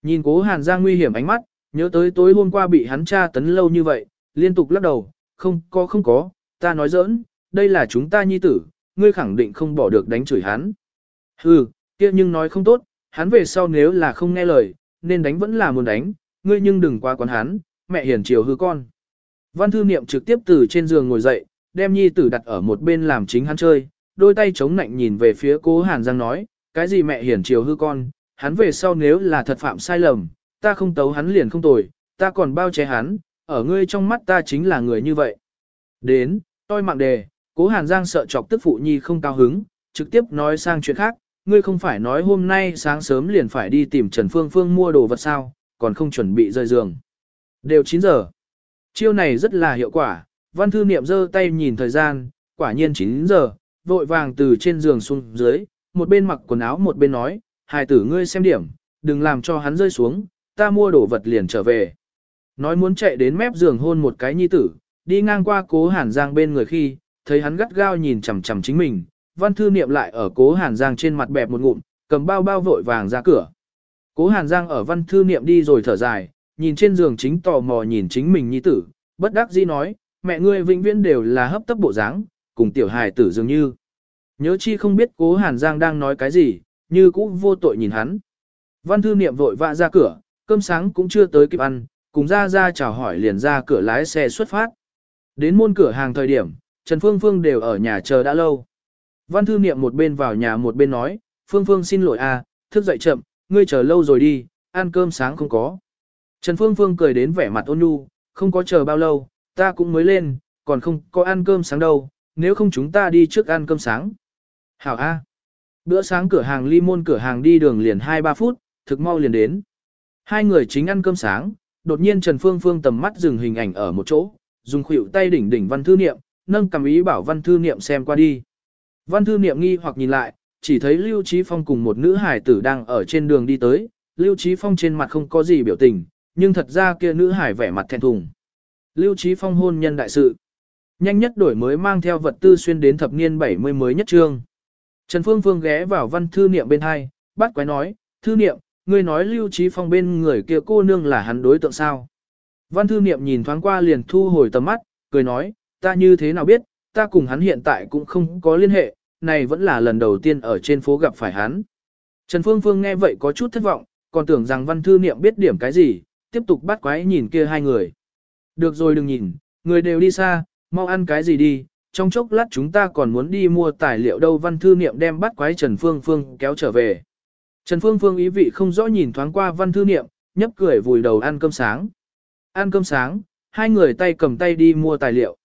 Nhìn cố hàn ra nguy hiểm ánh mắt, nhớ tới tối hôm qua bị hắn tra tấn lâu như vậy, liên tục lắc đầu, không có không có, ta nói giỡn, đây là chúng ta nhi tử, ngươi khẳng định không bỏ được đánh chửi hắn. Hừ, kia nhưng nói không tốt, hắn về sau nếu là không nghe lời, nên đánh vẫn là muốn đánh, ngươi nhưng đừng qua quán hắn, mẹ hiền chiều hư con. Văn thư niệm trực tiếp từ trên giường ngồi dậy, đem nhi tử đặt ở một bên làm chính hắn chơi, đôi tay chống nạnh nhìn về phía cố Hàn Giang nói, cái gì mẹ hiền chiều hư con, hắn về sau nếu là thật phạm sai lầm, ta không tấu hắn liền không tồi, ta còn bao che hắn, ở ngươi trong mắt ta chính là người như vậy. Đến, tôi mạng đề, cố Hàn Giang sợ chọc tức phụ nhi không cao hứng, trực tiếp nói sang chuyện khác, ngươi không phải nói hôm nay sáng sớm liền phải đi tìm Trần Phương Phương mua đồ vật sao, còn không chuẩn bị rời giường. Đều 9 giờ. Chiêu này rất là hiệu quả, văn thư niệm giơ tay nhìn thời gian, quả nhiên 9 giờ, vội vàng từ trên giường xuống dưới, một bên mặc quần áo một bên nói, hài tử ngươi xem điểm, đừng làm cho hắn rơi xuống, ta mua đồ vật liền trở về. Nói muốn chạy đến mép giường hôn một cái nhi tử, đi ngang qua cố hàn giang bên người khi, thấy hắn gắt gao nhìn chằm chằm chính mình, văn thư niệm lại ở cố hàn giang trên mặt bẹp một ngụm, cầm bao bao vội vàng ra cửa. Cố hàn giang ở văn thư niệm đi rồi thở dài, nhìn trên giường chính tò mò nhìn chính mình nhi tử, bất đắc dĩ nói, mẹ ngươi vĩnh viễn đều là hấp tấp bộ dáng, cùng tiểu hài tử dường như. Nhớ chi không biết cố hàn giang đang nói cái gì, như cũ vô tội nhìn hắn. Văn thư niệm vội vã ra cửa, cơm sáng cũng chưa tới kịp ăn, cùng ra ra chào hỏi liền ra cửa lái xe xuất phát. Đến môn cửa hàng thời điểm, Trần Phương Phương đều ở nhà chờ đã lâu. Văn thư niệm một bên vào nhà một bên nói, Phương Phương xin lỗi à, thức dậy chậm, ngươi chờ lâu rồi đi, ăn cơm sáng không có. Trần Phương Phương cười đến vẻ mặt ôn nhu, không có chờ bao lâu, ta cũng mới lên, còn không có ăn cơm sáng đâu, nếu không chúng ta đi trước ăn cơm sáng. Hảo A. Bữa sáng cửa hàng ly môn cửa hàng đi đường liền 2-3 phút, thực mau liền đến. Hai người chính ăn cơm sáng, đột nhiên Trần Phương Phương tầm mắt dừng hình ảnh ở một chỗ, dùng khuỷu tay đỉnh đỉnh văn thư niệm, nâng cầm ý bảo văn thư niệm xem qua đi. Văn thư niệm nghi hoặc nhìn lại, chỉ thấy Lưu Trí Phong cùng một nữ hải tử đang ở trên đường đi tới, Lưu Trí Phong trên mặt không có gì biểu tình, nhưng thật ra kia nữ hải vẻ mặt thẹn thùng. Lưu Trí Phong hôn nhân đại sự. Nhanh nhất đổi mới mang theo vật tư xuyên đến thập niên 70 mới nhất trương. Trần Phương Phương ghé vào văn thư niệm bên hai, bắt quái nói, thư niệm, ngươi nói Lưu Trí Phong bên người kia cô nương là hắn đối tượng sao. Văn thư niệm nhìn thoáng qua liền thu hồi tầm mắt, cười nói, ta như thế nào biết, ta cùng hắn hiện tại cũng không có liên hệ, này vẫn là lần đầu tiên ở trên phố gặp phải hắn. Trần Phương Phương nghe vậy có chút thất vọng, còn tưởng rằng văn thư niệm biết điểm cái gì, tiếp tục bắt quái nhìn kia hai người. Được rồi đừng nhìn, người đều đi xa, mau ăn cái gì đi, trong chốc lát chúng ta còn muốn đi mua tài liệu đâu văn thư niệm đem bắt quái Trần Phương Phương kéo trở về. Trần Phương Phương ý vị không rõ nhìn thoáng qua văn thư niệm, nhấp cười vùi đầu ăn cơm sáng. Ăn cơm sáng, hai người tay cầm tay đi mua tài liệu.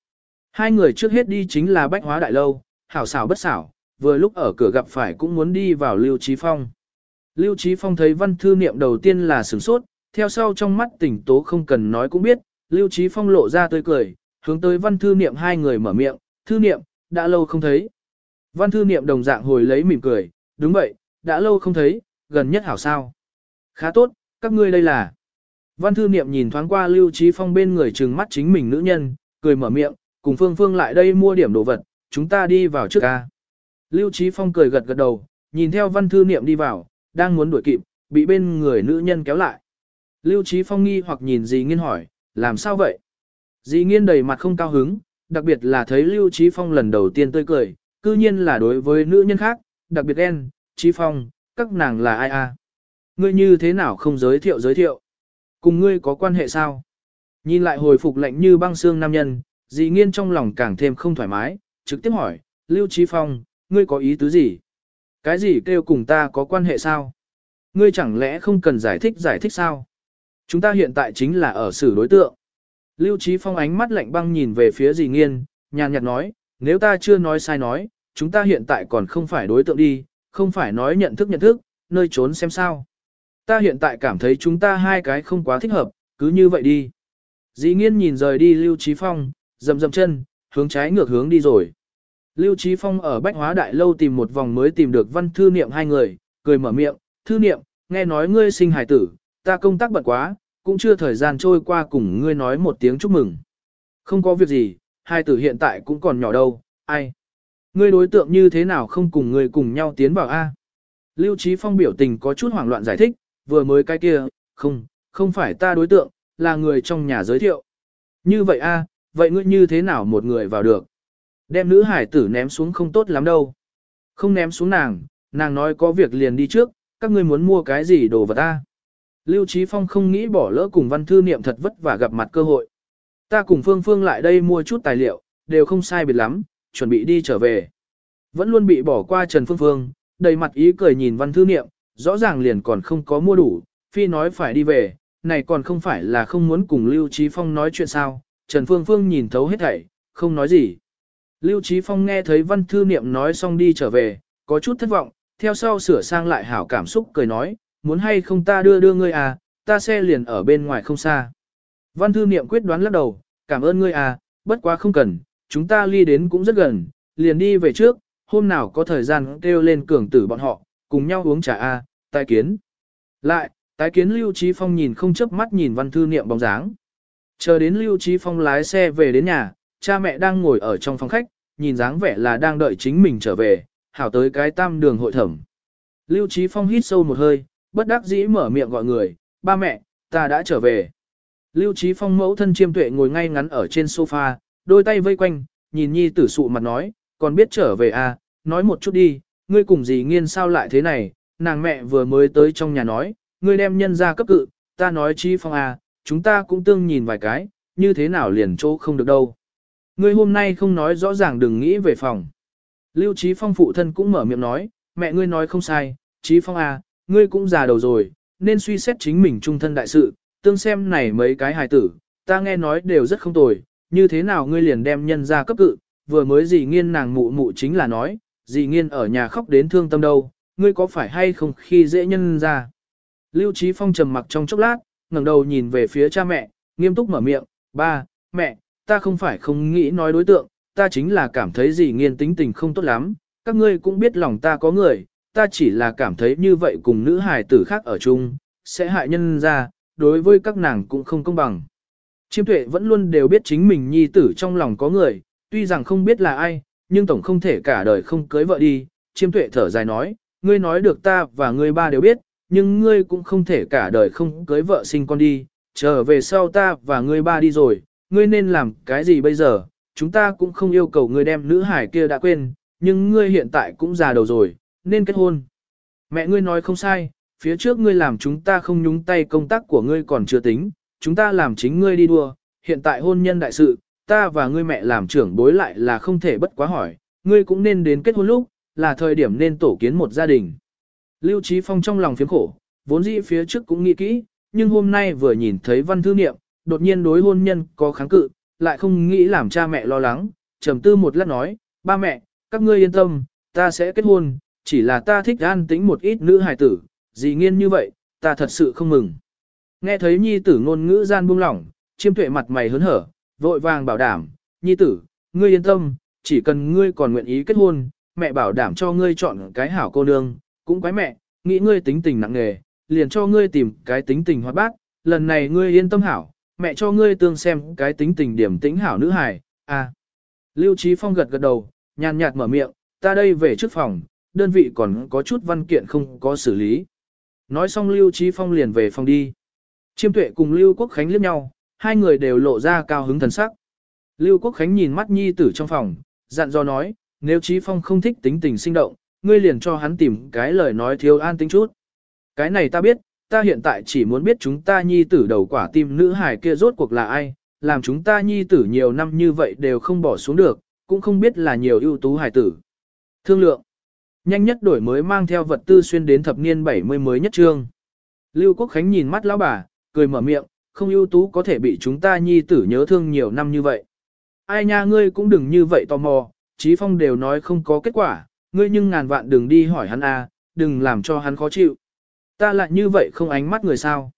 Hai người trước hết đi chính là bách hóa đại lâu, hảo xảo bất xảo, vừa lúc ở cửa gặp phải cũng muốn đi vào Lưu Trí Phong. Lưu Trí Phong thấy văn thư niệm đầu tiên là sửng sốt, theo sau trong mắt tỉnh tố không cần nói cũng biết, Lưu Trí Phong lộ ra tươi cười, hướng tới văn thư niệm hai người mở miệng, thư niệm, đã lâu không thấy. Văn thư niệm đồng dạng hồi lấy mỉm cười, đúng vậy, đã lâu không thấy, gần nhất hảo sao. Khá tốt, các ngươi đây là. Văn thư niệm nhìn thoáng qua Lưu Trí Phong bên người trừng mắt chính mình nữ nhân, cười mở miệng, cùng Phương Phương lại đây mua điểm đồ vật, chúng ta đi vào trước ca. Lưu Trí Phong cười gật gật đầu, nhìn theo văn thư niệm đi vào, đang muốn đuổi kịp, bị bên người nữ nhân kéo lại. Lưu Trí Phong nghi hoặc nhìn dì nghiên hỏi, làm sao vậy? Dì nghiên đầy mặt không cao hứng, đặc biệt là thấy Lưu Trí Phong lần đầu tiên tươi cười, cư nhiên là đối với nữ nhân khác, đặc biệt đen, Trí Phong, các nàng là ai a? Ngươi như thế nào không giới thiệu giới thiệu? Cùng ngươi có quan hệ sao? Nhìn lại hồi phục lạnh như băng xương nam nhân, dì nghiên trong lòng càng thêm không thoải mái, trực tiếp hỏi, Lưu Trí Phong, ngươi có ý tứ gì? Cái gì kêu cùng ta có quan hệ sao? Ngươi chẳng lẽ không cần giải thích giải thích sao? Chúng ta hiện tại chính là ở xử đối tượng. Lưu Trí Phong ánh mắt lạnh băng nhìn về phía dì nghiên, nhàn nhạt nói, nếu ta chưa nói sai nói, chúng ta hiện tại còn không phải đối tượng đi, không phải nói nhận thức nhận thức, nơi trốn xem sao. Ta hiện tại cảm thấy chúng ta hai cái không quá thích hợp, cứ như vậy đi. Dĩ nghiên nhìn rời đi Lưu Trí Phong, dầm dầm chân, hướng trái ngược hướng đi rồi. Lưu Trí Phong ở Bách Hóa Đại Lâu tìm một vòng mới tìm được văn thư niệm hai người, cười mở miệng, thư niệm, nghe nói ngươi sinh hài tử, ta công tác bận quá, cũng chưa thời gian trôi qua cùng ngươi nói một tiếng chúc mừng. Không có việc gì, hai tử hiện tại cũng còn nhỏ đâu, ai. Ngươi đối tượng như thế nào không cùng ngươi cùng nhau tiến vào A. Lưu Trí Phong biểu tình có chút hoảng loạn giải thích, vừa mới cái kia, không, không phải ta đối tượng, là người trong nhà giới thiệu. Như vậy A, vậy ngươi như thế nào một người vào được? Đem nữ hải tử ném xuống không tốt lắm đâu. Không ném xuống nàng, nàng nói có việc liền đi trước, các ngươi muốn mua cái gì đồ vật ta. Lưu Trí Phong không nghĩ bỏ lỡ cùng văn thư niệm thật vất vả gặp mặt cơ hội. Ta cùng Phương Phương lại đây mua chút tài liệu, đều không sai biệt lắm, chuẩn bị đi trở về. Vẫn luôn bị bỏ qua Trần Phương Phương, đầy mặt ý cười nhìn văn thư niệm, rõ ràng liền còn không có mua đủ, phi nói phải đi về, này còn không phải là không muốn cùng Lưu Trí Phong nói chuyện sao. Trần Phương Phương nhìn thấu hết thảy, không nói gì. Lưu Trí Phong nghe thấy văn thư niệm nói xong đi trở về, có chút thất vọng, theo sau sửa sang lại hảo cảm xúc cười nói, muốn hay không ta đưa đưa ngươi à, ta xe liền ở bên ngoài không xa. Văn thư niệm quyết đoán lắc đầu, cảm ơn ngươi à, bất quá không cần, chúng ta ly đến cũng rất gần, liền đi về trước, hôm nào có thời gian kêu lên cường tử bọn họ, cùng nhau uống trà a, à, tái kiến. Lại, tái kiến Lưu Trí Phong nhìn không chớp mắt nhìn văn thư niệm bóng dáng. Chờ đến Lưu Trí Phong lái xe về đến nhà, cha mẹ đang ngồi ở trong phòng khách, nhìn dáng vẻ là đang đợi chính mình trở về, hảo tới cái tam đường hội thẩm. Lưu Trí Phong hít sâu một hơi, bất đắc dĩ mở miệng gọi người, ba mẹ, ta đã trở về. Lưu Trí Phong mẫu thân chiêm tuệ ngồi ngay ngắn ở trên sofa, đôi tay vây quanh, nhìn nhi tử sụ mặt nói, còn biết trở về à, nói một chút đi, ngươi cùng gì nghiên sao lại thế này, nàng mẹ vừa mới tới trong nhà nói, ngươi đem nhân ra cấp cự, ta nói Trí Phong à, chúng ta cũng tương nhìn vài cái, như thế nào liền chỗ không được đâu. Ngươi hôm nay không nói rõ ràng đừng nghĩ về phòng. Lưu Trí Phong phụ thân cũng mở miệng nói, mẹ ngươi nói không sai, Trí Phong à, ngươi cũng già đầu rồi, nên suy xét chính mình trung thân đại sự, tương xem này mấy cái hài tử, ta nghe nói đều rất không tồi, như thế nào ngươi liền đem nhân ra cấp cự, vừa mới dì nghiên nàng mụ mụ chính là nói, dì nghiên ở nhà khóc đến thương tâm đâu, ngươi có phải hay không khi dễ nhân ra. Lưu Trí Phong trầm mặc trong chốc lát, ngẩng đầu nhìn về phía cha mẹ, nghiêm túc mở miệng, ba, mẹ, ta không phải không nghĩ nói đối tượng, ta chính là cảm thấy dì nghiên tính tình không tốt lắm, các ngươi cũng biết lòng ta có người, ta chỉ là cảm thấy như vậy cùng nữ hài tử khác ở chung, sẽ hại nhân ra, đối với các nàng cũng không công bằng. Chiêm tuệ vẫn luôn đều biết chính mình nhi tử trong lòng có người, tuy rằng không biết là ai, nhưng tổng không thể cả đời không cưới vợ đi. Chiêm tuệ thở dài nói, ngươi nói được ta và ngươi ba đều biết, nhưng ngươi cũng không thể cả đời không cưới vợ sinh con đi, trở về sau ta và ngươi ba đi rồi, ngươi nên làm cái gì bây giờ, chúng ta cũng không yêu cầu ngươi đem nữ hải kia đã quên, nhưng ngươi hiện tại cũng già đầu rồi, nên kết hôn. Mẹ ngươi nói không sai, phía trước ngươi làm chúng ta không nhúng tay công tác của ngươi còn chưa tính, chúng ta làm chính ngươi đi đua, hiện tại hôn nhân đại sự, ta và ngươi mẹ làm trưởng bối lại là không thể bất quá hỏi, ngươi cũng nên đến kết hôn lúc, là thời điểm nên tổ kiến một gia đình. Lưu Trí Phong trong lòng phiếm khổ, vốn dĩ phía trước cũng nghĩ kỹ, nhưng hôm nay vừa nhìn thấy văn thư niệm, đột nhiên đối hôn nhân có kháng cự, lại không nghĩ làm cha mẹ lo lắng, trầm tư một lát nói, ba mẹ, các ngươi yên tâm, ta sẽ kết hôn, chỉ là ta thích an tĩnh một ít nữ hài tử, dì nghiên như vậy, ta thật sự không mừng. Nghe thấy nhi tử ngôn ngữ gian buông lỏng, chiêm tuệ mặt mày hớn hở, vội vàng bảo đảm, nhi tử, ngươi yên tâm, chỉ cần ngươi còn nguyện ý kết hôn, mẹ bảo đảm cho ngươi chọn cái hảo cô nương, cũng quái mẹ, nghĩ ngươi tính tình nặng nghề liền cho ngươi tìm cái tính tình hoạt bát, lần này ngươi yên tâm hảo, mẹ cho ngươi tương xem cái tính tình điểm tĩnh hảo nữ hài, à. Lưu Trí Phong gật gật đầu, nhàn nhạt mở miệng, ta đây về trước phòng, đơn vị còn có chút văn kiện không có xử lý. Nói xong Lưu Trí Phong liền về phòng đi. Chiêm tuệ cùng Lưu Quốc Khánh liếc nhau, hai người đều lộ ra cao hứng thần sắc. Lưu Quốc Khánh nhìn mắt nhi tử trong phòng, dặn dò nói, nếu Trí Phong không thích tính tình sinh động, ngươi liền cho hắn tìm cái lời nói thiếu an tính chút. Cái này ta biết, ta hiện tại chỉ muốn biết chúng ta nhi tử đầu quả tim nữ hài kia rốt cuộc là ai, làm chúng ta nhi tử nhiều năm như vậy đều không bỏ xuống được, cũng không biết là nhiều ưu tú hài tử. Thương lượng. Nhanh nhất đổi mới mang theo vật tư xuyên đến thập niên 70 mới nhất trương. Lưu Quốc Khánh nhìn mắt lão bà, cười mở miệng, không ưu tú có thể bị chúng ta nhi tử nhớ thương nhiều năm như vậy. Ai nha ngươi cũng đừng như vậy tò mò, Chí Phong đều nói không có kết quả, ngươi nhưng ngàn vạn đừng đi hỏi hắn a, đừng làm cho hắn khó chịu. Ta lại như vậy không ánh mắt người sao?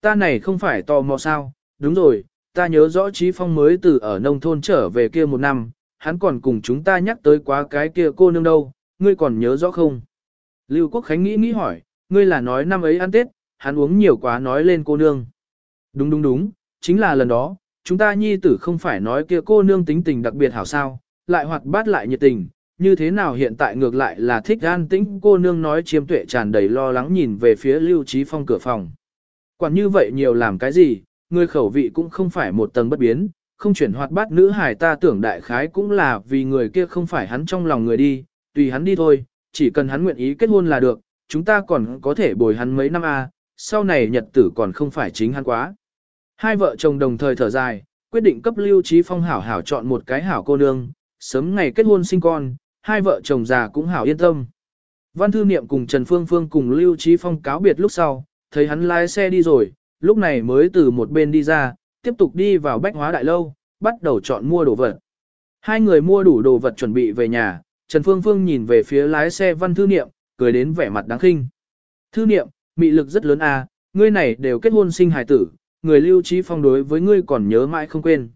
Ta này không phải tò mò sao? Đúng rồi, ta nhớ rõ Chí Phong mới từ ở nông thôn trở về kia một năm, hắn còn cùng chúng ta nhắc tới quá cái kia cô nương đâu, ngươi còn nhớ rõ không? Lưu Quốc Khánh nghĩ nghĩ hỏi, ngươi là nói năm ấy ăn Tết, hắn uống nhiều quá nói lên cô nương. Đúng đúng đúng, chính là lần đó, chúng ta nhi tử không phải nói kia cô nương tính tình đặc biệt hảo sao, lại hoạt bát lại nhiệt tình, như thế nào hiện tại ngược lại là thích an tĩnh cô nương nói chiếm tuệ tràn đầy lo lắng nhìn về phía Lưu Trí Phong cửa phòng. Quản như vậy nhiều làm cái gì, Ngươi khẩu vị cũng không phải một tầng bất biến, không chuyển hoạt bát nữ hải ta tưởng đại khái cũng là vì người kia không phải hắn trong lòng người đi, tùy hắn đi thôi, chỉ cần hắn nguyện ý kết hôn là được, chúng ta còn có thể bồi hắn mấy năm a, sau này nhật tử còn không phải chính hắn quá. Hai vợ chồng đồng thời thở dài, quyết định cấp Lưu Trí Phong hảo hảo chọn một cái hảo cô nương, sớm ngày kết hôn sinh con, hai vợ chồng già cũng hảo yên tâm. Văn Thư Niệm cùng Trần Phương Phương cùng Lưu Trí Phong cáo biệt lúc sau, thấy hắn lái xe đi rồi, lúc này mới từ một bên đi ra, tiếp tục đi vào bách hóa đại lâu, bắt đầu chọn mua đồ vật. Hai người mua đủ đồ vật chuẩn bị về nhà, Trần Phương Phương nhìn về phía lái xe Văn Thư Niệm, cười đến vẻ mặt đáng khinh. Thư Niệm, mị lực rất lớn à, ngươi này đều kết hôn sinh hài tử, người lưu trí phong đối với ngươi còn nhớ mãi không quên.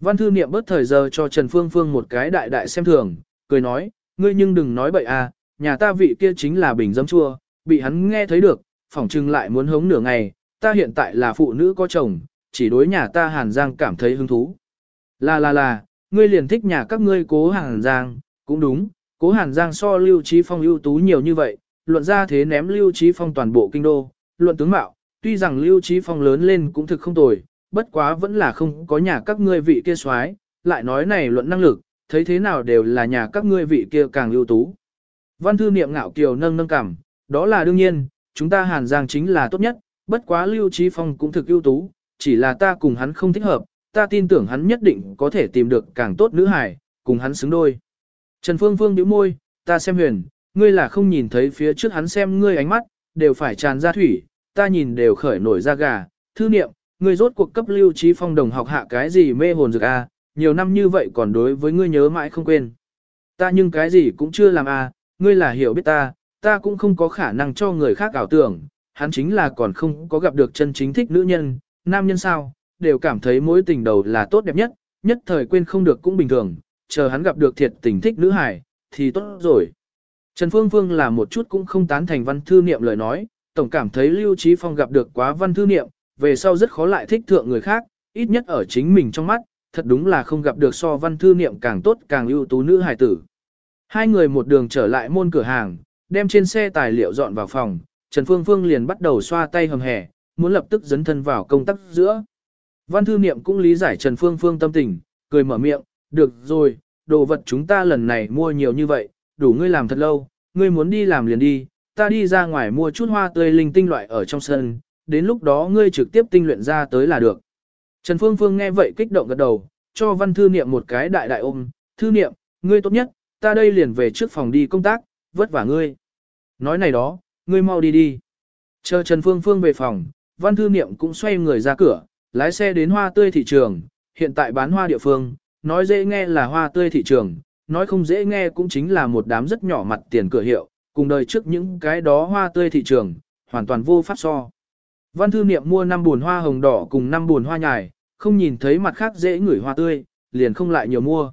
Văn Thư Niệm bớt thời giờ cho Trần Phương Phương một cái đại đại xem thường, cười nói, ngươi nhưng đừng nói bậy à, nhà ta vị kia chính là bình dấm chua, bị hắn nghe thấy được, phỏng chừng lại muốn hống nửa ngày, ta hiện tại là phụ nữ có chồng, chỉ đối nhà ta Hàn Giang cảm thấy hứng thú. Là là là, ngươi liền thích nhà các ngươi cố Hàn Giang, cũng đúng, cố Hàn Giang so Lưu Trí Phong ưu tú nhiều như vậy, luận ra thế ném Lưu Trí Phong toàn bộ kinh đô, luận tướng mạo, tuy rằng Lưu Trí Phong lớn lên cũng thực không tồi, bất quá vẫn là không có nhà các ngươi vị kia soái, lại nói này luận năng lực, thấy thế nào đều là nhà các ngươi vị kia càng ưu tú. Văn thư niệm ngạo kiều nâng nâng cảm, đó là đương nhiên, chúng ta Hàn Giang chính là tốt nhất, bất quá Lưu Trí Phong cũng thực ưu tú, chỉ là ta cùng hắn không thích hợp, ta tin tưởng hắn nhất định có thể tìm được càng tốt nữ hài, cùng hắn xứng đôi. Trần Phương Phương nhíu môi, ta xem huyền, ngươi là không nhìn thấy phía trước hắn xem ngươi ánh mắt, đều phải tràn ra thủy, ta nhìn đều khởi nổi ra gà, thư niệm, ngươi rốt cuộc cấp lưu trí phong đồng học hạ cái gì mê hồn dược a, à, nhiều năm như vậy còn đối với ngươi nhớ mãi không quên. Ta nhưng cái gì cũng chưa làm a, à, ngươi là hiểu biết ta, ta cũng không có khả năng cho người khác ảo tưởng, hắn chính là còn không có gặp được chân chính thích nữ nhân, nam nhân sao, đều cảm thấy mối tình đầu là tốt đẹp nhất, nhất thời quên không được cũng bình thường, chờ hắn gặp được thiệt tình thích nữ hải, thì tốt rồi. Trần Phương Phương là một chút cũng không tán thành văn thư niệm lời nói, tổng cảm thấy Lưu Trí Phong gặp được quá văn thư niệm, về sau rất khó lại thích thượng người khác, ít nhất ở chính mình trong mắt, thật đúng là không gặp được so văn thư niệm càng tốt càng ưu tú nữ hài tử. Hai người một đường trở lại môn cửa hàng, đem trên xe tài liệu dọn vào phòng, Trần Phương Phương liền bắt đầu xoa tay hầm hẻ, muốn lập tức dấn thân vào công tác giữa. Văn thư niệm cũng lý giải Trần Phương Phương tâm tình, cười mở miệng, được rồi, đồ vật chúng ta lần này mua nhiều như vậy, đủ ngươi làm thật lâu, ngươi muốn đi làm liền đi, ta đi ra ngoài mua chút hoa tươi linh tinh loại ở trong sân, đến lúc đó ngươi trực tiếp tinh luyện ra tới là được. Trần Phương Phương nghe vậy kích động gật đầu, cho văn thư niệm một cái đại đại ôm, thư niệm, ngươi tốt nhất, ta đây liền về trước phòng đi công tác, vất vả ngươi. Nói này đó, ngươi mau đi đi. Chờ Trần Phương Phương về phòng, văn thư niệm cũng xoay người ra cửa, lái xe đến hoa tươi thị trường, hiện tại bán hoa địa phương, nói dễ nghe là hoa tươi thị trường, nói không dễ nghe cũng chính là một đám rất nhỏ mặt tiền cửa hiệu, cùng đời trước những cái đó hoa tươi thị trường, hoàn toàn vô pháp so. Văn thư niệm mua 5 buồn hoa hồng đỏ cùng 5 buồn hoa nhài, không nhìn thấy mặt khác dễ ngửi hoa tươi, liền không lại nhiều mua.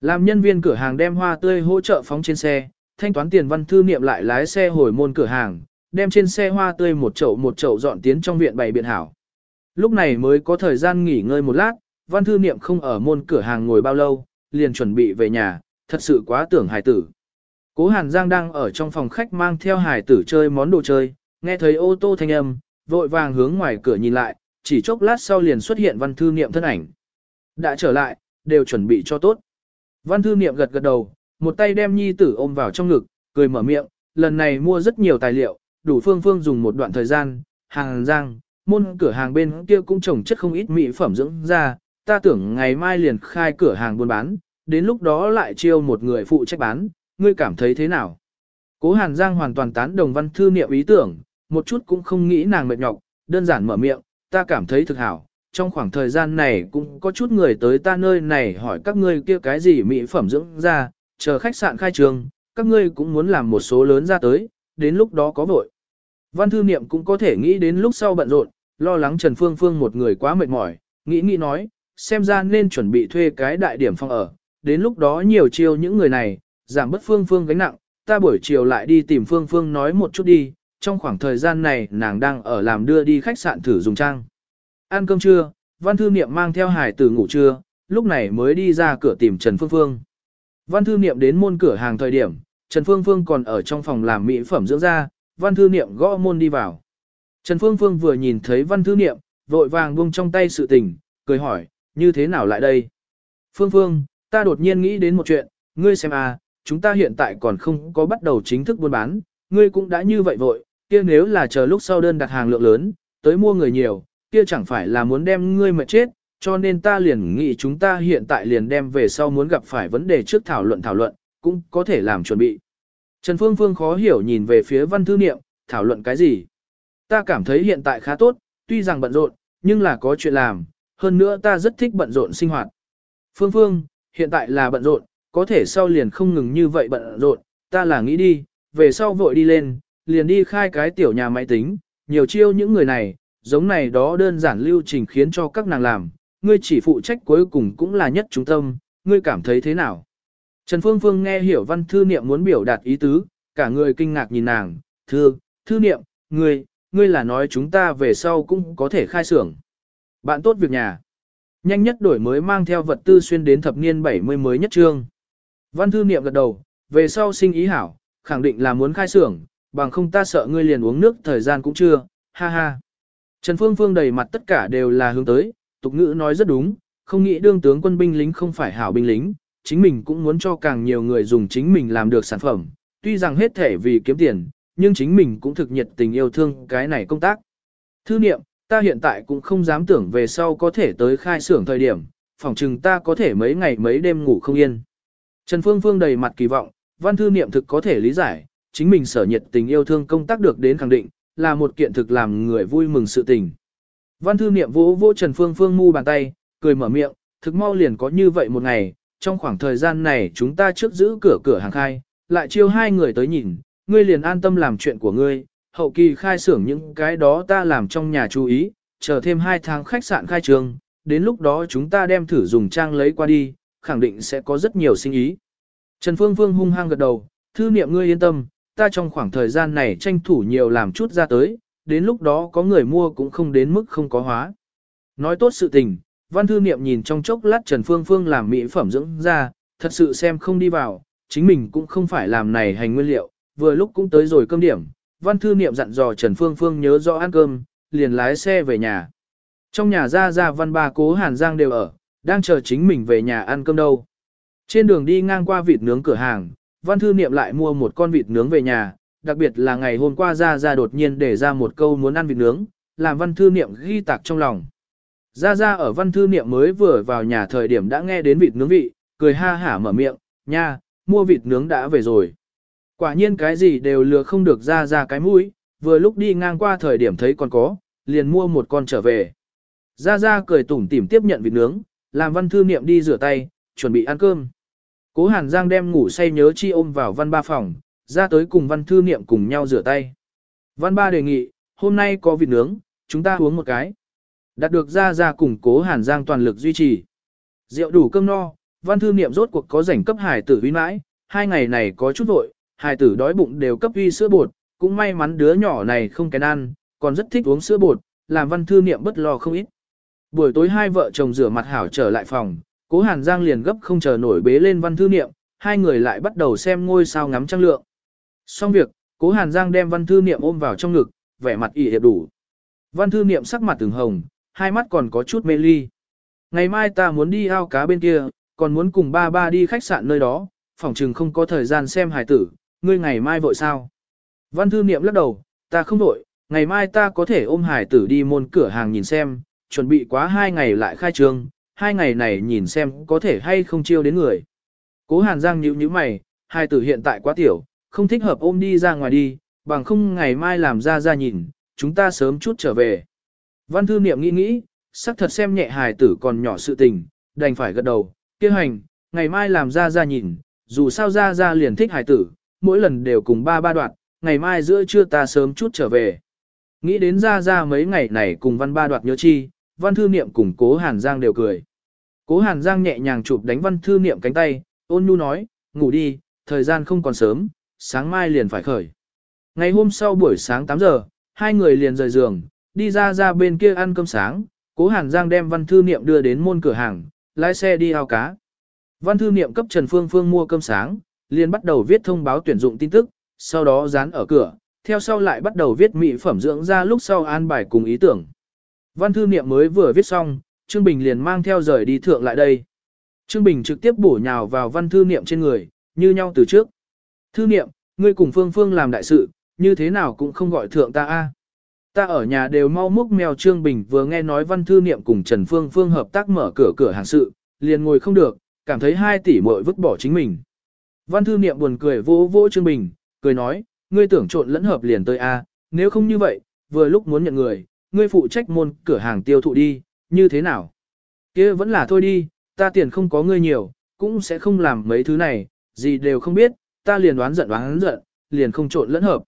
Làm nhân viên cửa hàng đem hoa tươi hỗ trợ phóng trên xe, thanh toán tiền văn thư niệm lại lái xe hồi môn cửa hàng, đem trên xe hoa tươi một chậu một chậu dọn tiến trong viện bày biện hảo. Lúc này mới có thời gian nghỉ ngơi một lát, văn thư niệm không ở môn cửa hàng ngồi bao lâu, liền chuẩn bị về nhà, thật sự quá tưởng hài tử. Cố Hàn Giang đang ở trong phòng khách mang theo hài tử chơi món đồ chơi, nghe thấy ô tô thanh âm, vội vàng hướng ngoài cửa nhìn lại, chỉ chốc lát sau liền xuất hiện văn thư niệm thân ảnh. Đã trở lại, đều chuẩn bị cho tốt. Văn thư niệm gật gật đầu, một tay đem nhi tử ôm vào trong ngực, cười mở miệng, lần này mua rất nhiều tài liệu, đủ phương phương dùng một đoạn thời gian, hàng giang, môn cửa hàng bên kia cũng trồng chất không ít mỹ phẩm dưỡng da ta tưởng ngày mai liền khai cửa hàng buôn bán, đến lúc đó lại chiêu một người phụ trách bán, ngươi cảm thấy thế nào? Cố Hàn Giang hoàn toàn tán đồng văn thư niệm ý tưởng, một chút cũng không nghĩ nàng mệt nhọc, đơn giản mở miệng, ta cảm thấy thực hảo. Trong khoảng thời gian này cũng có chút người tới ta nơi này hỏi các ngươi kia cái gì mỹ phẩm dưỡng ra, chờ khách sạn khai trường, các ngươi cũng muốn làm một số lớn ra tới, đến lúc đó có vội. Văn thư niệm cũng có thể nghĩ đến lúc sau bận rộn, lo lắng Trần Phương Phương một người quá mệt mỏi, nghĩ nghĩ nói, xem ra nên chuẩn bị thuê cái đại điểm phòng ở, đến lúc đó nhiều chiêu những người này, giảm bất Phương Phương gánh nặng, ta buổi chiều lại đi tìm Phương Phương nói một chút đi, trong khoảng thời gian này nàng đang ở làm đưa đi khách sạn thử dùng trang. Ăn cơm trưa, Văn Thư Niệm mang theo hải tử ngủ trưa, lúc này mới đi ra cửa tìm Trần Phương Phương. Văn Thư Niệm đến môn cửa hàng thời điểm, Trần Phương Phương còn ở trong phòng làm mỹ phẩm dưỡng da, Văn Thư Niệm gõ môn đi vào. Trần Phương Phương vừa nhìn thấy Văn Thư Niệm, vội vàng buông trong tay sự tình, cười hỏi, như thế nào lại đây? Phương Phương, ta đột nhiên nghĩ đến một chuyện, ngươi xem à, chúng ta hiện tại còn không có bắt đầu chính thức buôn bán, ngươi cũng đã như vậy vội, kia nếu là chờ lúc sau đơn đặt hàng lượng lớn, tới mua người nhiều, kia chẳng phải là muốn đem ngươi mà chết, cho nên ta liền nghĩ chúng ta hiện tại liền đem về sau muốn gặp phải vấn đề trước thảo luận thảo luận, cũng có thể làm chuẩn bị. Trần Phương Phương khó hiểu nhìn về phía văn thư niệm, thảo luận cái gì? Ta cảm thấy hiện tại khá tốt, tuy rằng bận rộn, nhưng là có chuyện làm, hơn nữa ta rất thích bận rộn sinh hoạt. Phương Phương, hiện tại là bận rộn, có thể sau liền không ngừng như vậy bận rộn, ta là nghĩ đi, về sau vội đi lên, liền đi khai cái tiểu nhà máy tính, nhiều chiêu những người này, giống này đó đơn giản lưu trình khiến cho các nàng làm, ngươi chỉ phụ trách cuối cùng cũng là nhất trung tâm, ngươi cảm thấy thế nào? Trần Phương Phương nghe hiểu văn thư niệm muốn biểu đạt ý tứ, cả người kinh ngạc nhìn nàng, thư, thư niệm, ngươi, ngươi là nói chúng ta về sau cũng có thể khai xưởng. Bạn tốt việc nhà. Nhanh nhất đổi mới mang theo vật tư xuyên đến thập niên 70 mới nhất trương. Văn thư niệm gật đầu, về sau sinh ý hảo, khẳng định là muốn khai xưởng, bằng không ta sợ ngươi liền uống nước thời gian cũng chưa, ha ha. Trần Phương Phương đầy mặt tất cả đều là hướng tới, tục ngữ nói rất đúng, không nghĩ đương tướng quân binh lính không phải hảo binh lính, chính mình cũng muốn cho càng nhiều người dùng chính mình làm được sản phẩm, tuy rằng hết thể vì kiếm tiền, nhưng chính mình cũng thực nhiệt tình yêu thương cái này công tác. Thư niệm, ta hiện tại cũng không dám tưởng về sau có thể tới khai xưởng thời điểm, phỏng chừng ta có thể mấy ngày mấy đêm ngủ không yên. Trần Phương Phương đầy mặt kỳ vọng, văn thư niệm thực có thể lý giải, chính mình sở nhiệt tình yêu thương công tác được đến khẳng định, là một kiện thực làm người vui mừng sự tình. Văn thư niệm vỗ vỗ Trần Phương Phương mu bàn tay, cười mở miệng, thực mau liền có như vậy một ngày, trong khoảng thời gian này chúng ta trước giữ cửa cửa hàng khai, lại chiêu hai người tới nhìn, ngươi liền an tâm làm chuyện của ngươi, hậu kỳ khai xưởng những cái đó ta làm trong nhà chú ý, chờ thêm hai tháng khách sạn khai trương, đến lúc đó chúng ta đem thử dùng trang lấy qua đi, khẳng định sẽ có rất nhiều sinh ý. Trần Phương Phương hung hăng gật đầu, thư niệm ngươi yên tâm, ta trong khoảng thời gian này tranh thủ nhiều làm chút ra tới, đến lúc đó có người mua cũng không đến mức không có hóa. Nói tốt sự tình, văn thư niệm nhìn trong chốc lát Trần Phương Phương làm mỹ phẩm dưỡng ra, thật sự xem không đi vào, chính mình cũng không phải làm này hành nguyên liệu, vừa lúc cũng tới rồi cơm điểm, văn thư niệm dặn dò Trần Phương Phương nhớ rõ ăn cơm, liền lái xe về nhà. Trong nhà ra ra văn ba cố Hàn Giang đều ở, đang chờ chính mình về nhà ăn cơm đâu. Trên đường đi ngang qua vịt nướng cửa hàng, văn thư niệm lại mua một con vịt nướng về nhà, đặc biệt là ngày hôm qua ra ra đột nhiên để ra một câu muốn ăn vịt nướng, làm văn thư niệm ghi tạc trong lòng. Ra ra ở văn thư niệm mới vừa vào nhà thời điểm đã nghe đến vịt nướng vị, cười ha hả mở miệng, nha, mua vịt nướng đã về rồi. Quả nhiên cái gì đều lừa không được ra ra cái mũi, vừa lúc đi ngang qua thời điểm thấy còn có, liền mua một con trở về. Ra ra cười tủm tỉm tiếp nhận vịt nướng, làm văn thư niệm đi rửa tay, chuẩn bị ăn cơm. Cố Hàn Giang đem ngủ say nhớ chi ôm vào văn ba phòng, ra tới cùng văn thư niệm cùng nhau rửa tay. Văn ba đề nghị, hôm nay có vịt nướng, chúng ta uống một cái. Đạt được ra ra cùng cố Hàn Giang toàn lực duy trì. Rượu đủ cơm no, văn thư niệm rốt cuộc có rảnh cấp hải tử huy mãi, hai ngày này có chút vội, hài tử đói bụng đều cấp uy sữa bột, cũng may mắn đứa nhỏ này không kén ăn, còn rất thích uống sữa bột, làm văn thư niệm bất lo không ít. Buổi tối hai vợ chồng rửa mặt hảo trở lại phòng, cố Hàn Giang liền gấp không chờ nổi bế lên văn thư niệm, hai người lại bắt đầu xem ngôi sao ngắm trăng lượng. Xong việc, cố Hàn Giang đem văn thư niệm ôm vào trong ngực, vẻ mặt ỉ hiệp đủ. Văn thư niệm sắc mặt từng hồng, hai mắt còn có chút mê ly. Ngày mai ta muốn đi ao cá bên kia, còn muốn cùng ba ba đi khách sạn nơi đó, phòng trừng không có thời gian xem hài tử, ngươi ngày mai vội sao? Văn thư niệm lắc đầu, ta không vội, ngày mai ta có thể ôm Hải tử đi môn cửa hàng nhìn xem, chuẩn bị quá hai ngày lại khai trương, hai ngày này nhìn xem có thể hay không chiêu đến người. Cố Hàn Giang nhíu nhíu mày, Hải tử hiện tại quá tiểu, không thích hợp ôm đi ra ngoài đi, bằng không ngày mai làm ra ra nhìn, chúng ta sớm chút trở về. Văn thư niệm nghĩ nghĩ, sắc thật xem nhẹ Hải tử còn nhỏ sự tình, đành phải gật đầu, kia hành, ngày mai làm ra ra nhìn, dù sao ra ra liền thích Hải tử, mỗi lần đều cùng ba ba đoạn, ngày mai giữa trưa ta sớm chút trở về. Nghĩ đến ra ra mấy ngày này cùng văn ba đoạt nhớ chi, văn thư niệm cùng cố Hàn Giang đều cười. Cố Hàn Giang nhẹ nhàng chụp đánh văn thư niệm cánh tay, ôn nhu nói, ngủ đi, thời gian không còn sớm, sáng mai liền phải khởi. Ngày hôm sau buổi sáng 8 giờ, hai người liền rời giường, đi ra ra bên kia ăn cơm sáng, cố Hàn Giang đem văn thư niệm đưa đến môn cửa hàng, lái xe đi ao cá. Văn thư niệm cấp Trần Phương Phương mua cơm sáng, liền bắt đầu viết thông báo tuyển dụng tin tức, sau đó dán ở cửa, theo sau lại bắt đầu viết mỹ phẩm dưỡng ra lúc sau an bài cùng ý tưởng. Văn thư niệm mới vừa viết xong, Trương Bình liền mang theo rời đi thượng lại đây. Trương Bình trực tiếp bổ nhào vào văn thư niệm trên người, như nhau từ trước. Thư niệm, ngươi cùng Phương Phương làm đại sự, như thế nào cũng không gọi thượng ta a. Ta ở nhà đều mau múc mèo Trương Bình vừa nghe nói văn thư niệm cùng Trần Phương Phương hợp tác mở cửa cửa hàng sự, liền ngồi không được, cảm thấy hai tỷ muội vứt bỏ chính mình. Văn thư niệm buồn cười vỗ vỗ Trương Bình, cười nói, ngươi tưởng trộn lẫn hợp liền tới A, nếu không như vậy, vừa lúc muốn nhận người, ngươi phụ trách môn cửa hàng tiêu thụ đi, như thế nào? kia vẫn là thôi đi, ta tiền không có ngươi nhiều, cũng sẽ không làm mấy thứ này, gì đều không biết, ta liền đoán giận đoán giận, liền không trộn lẫn hợp.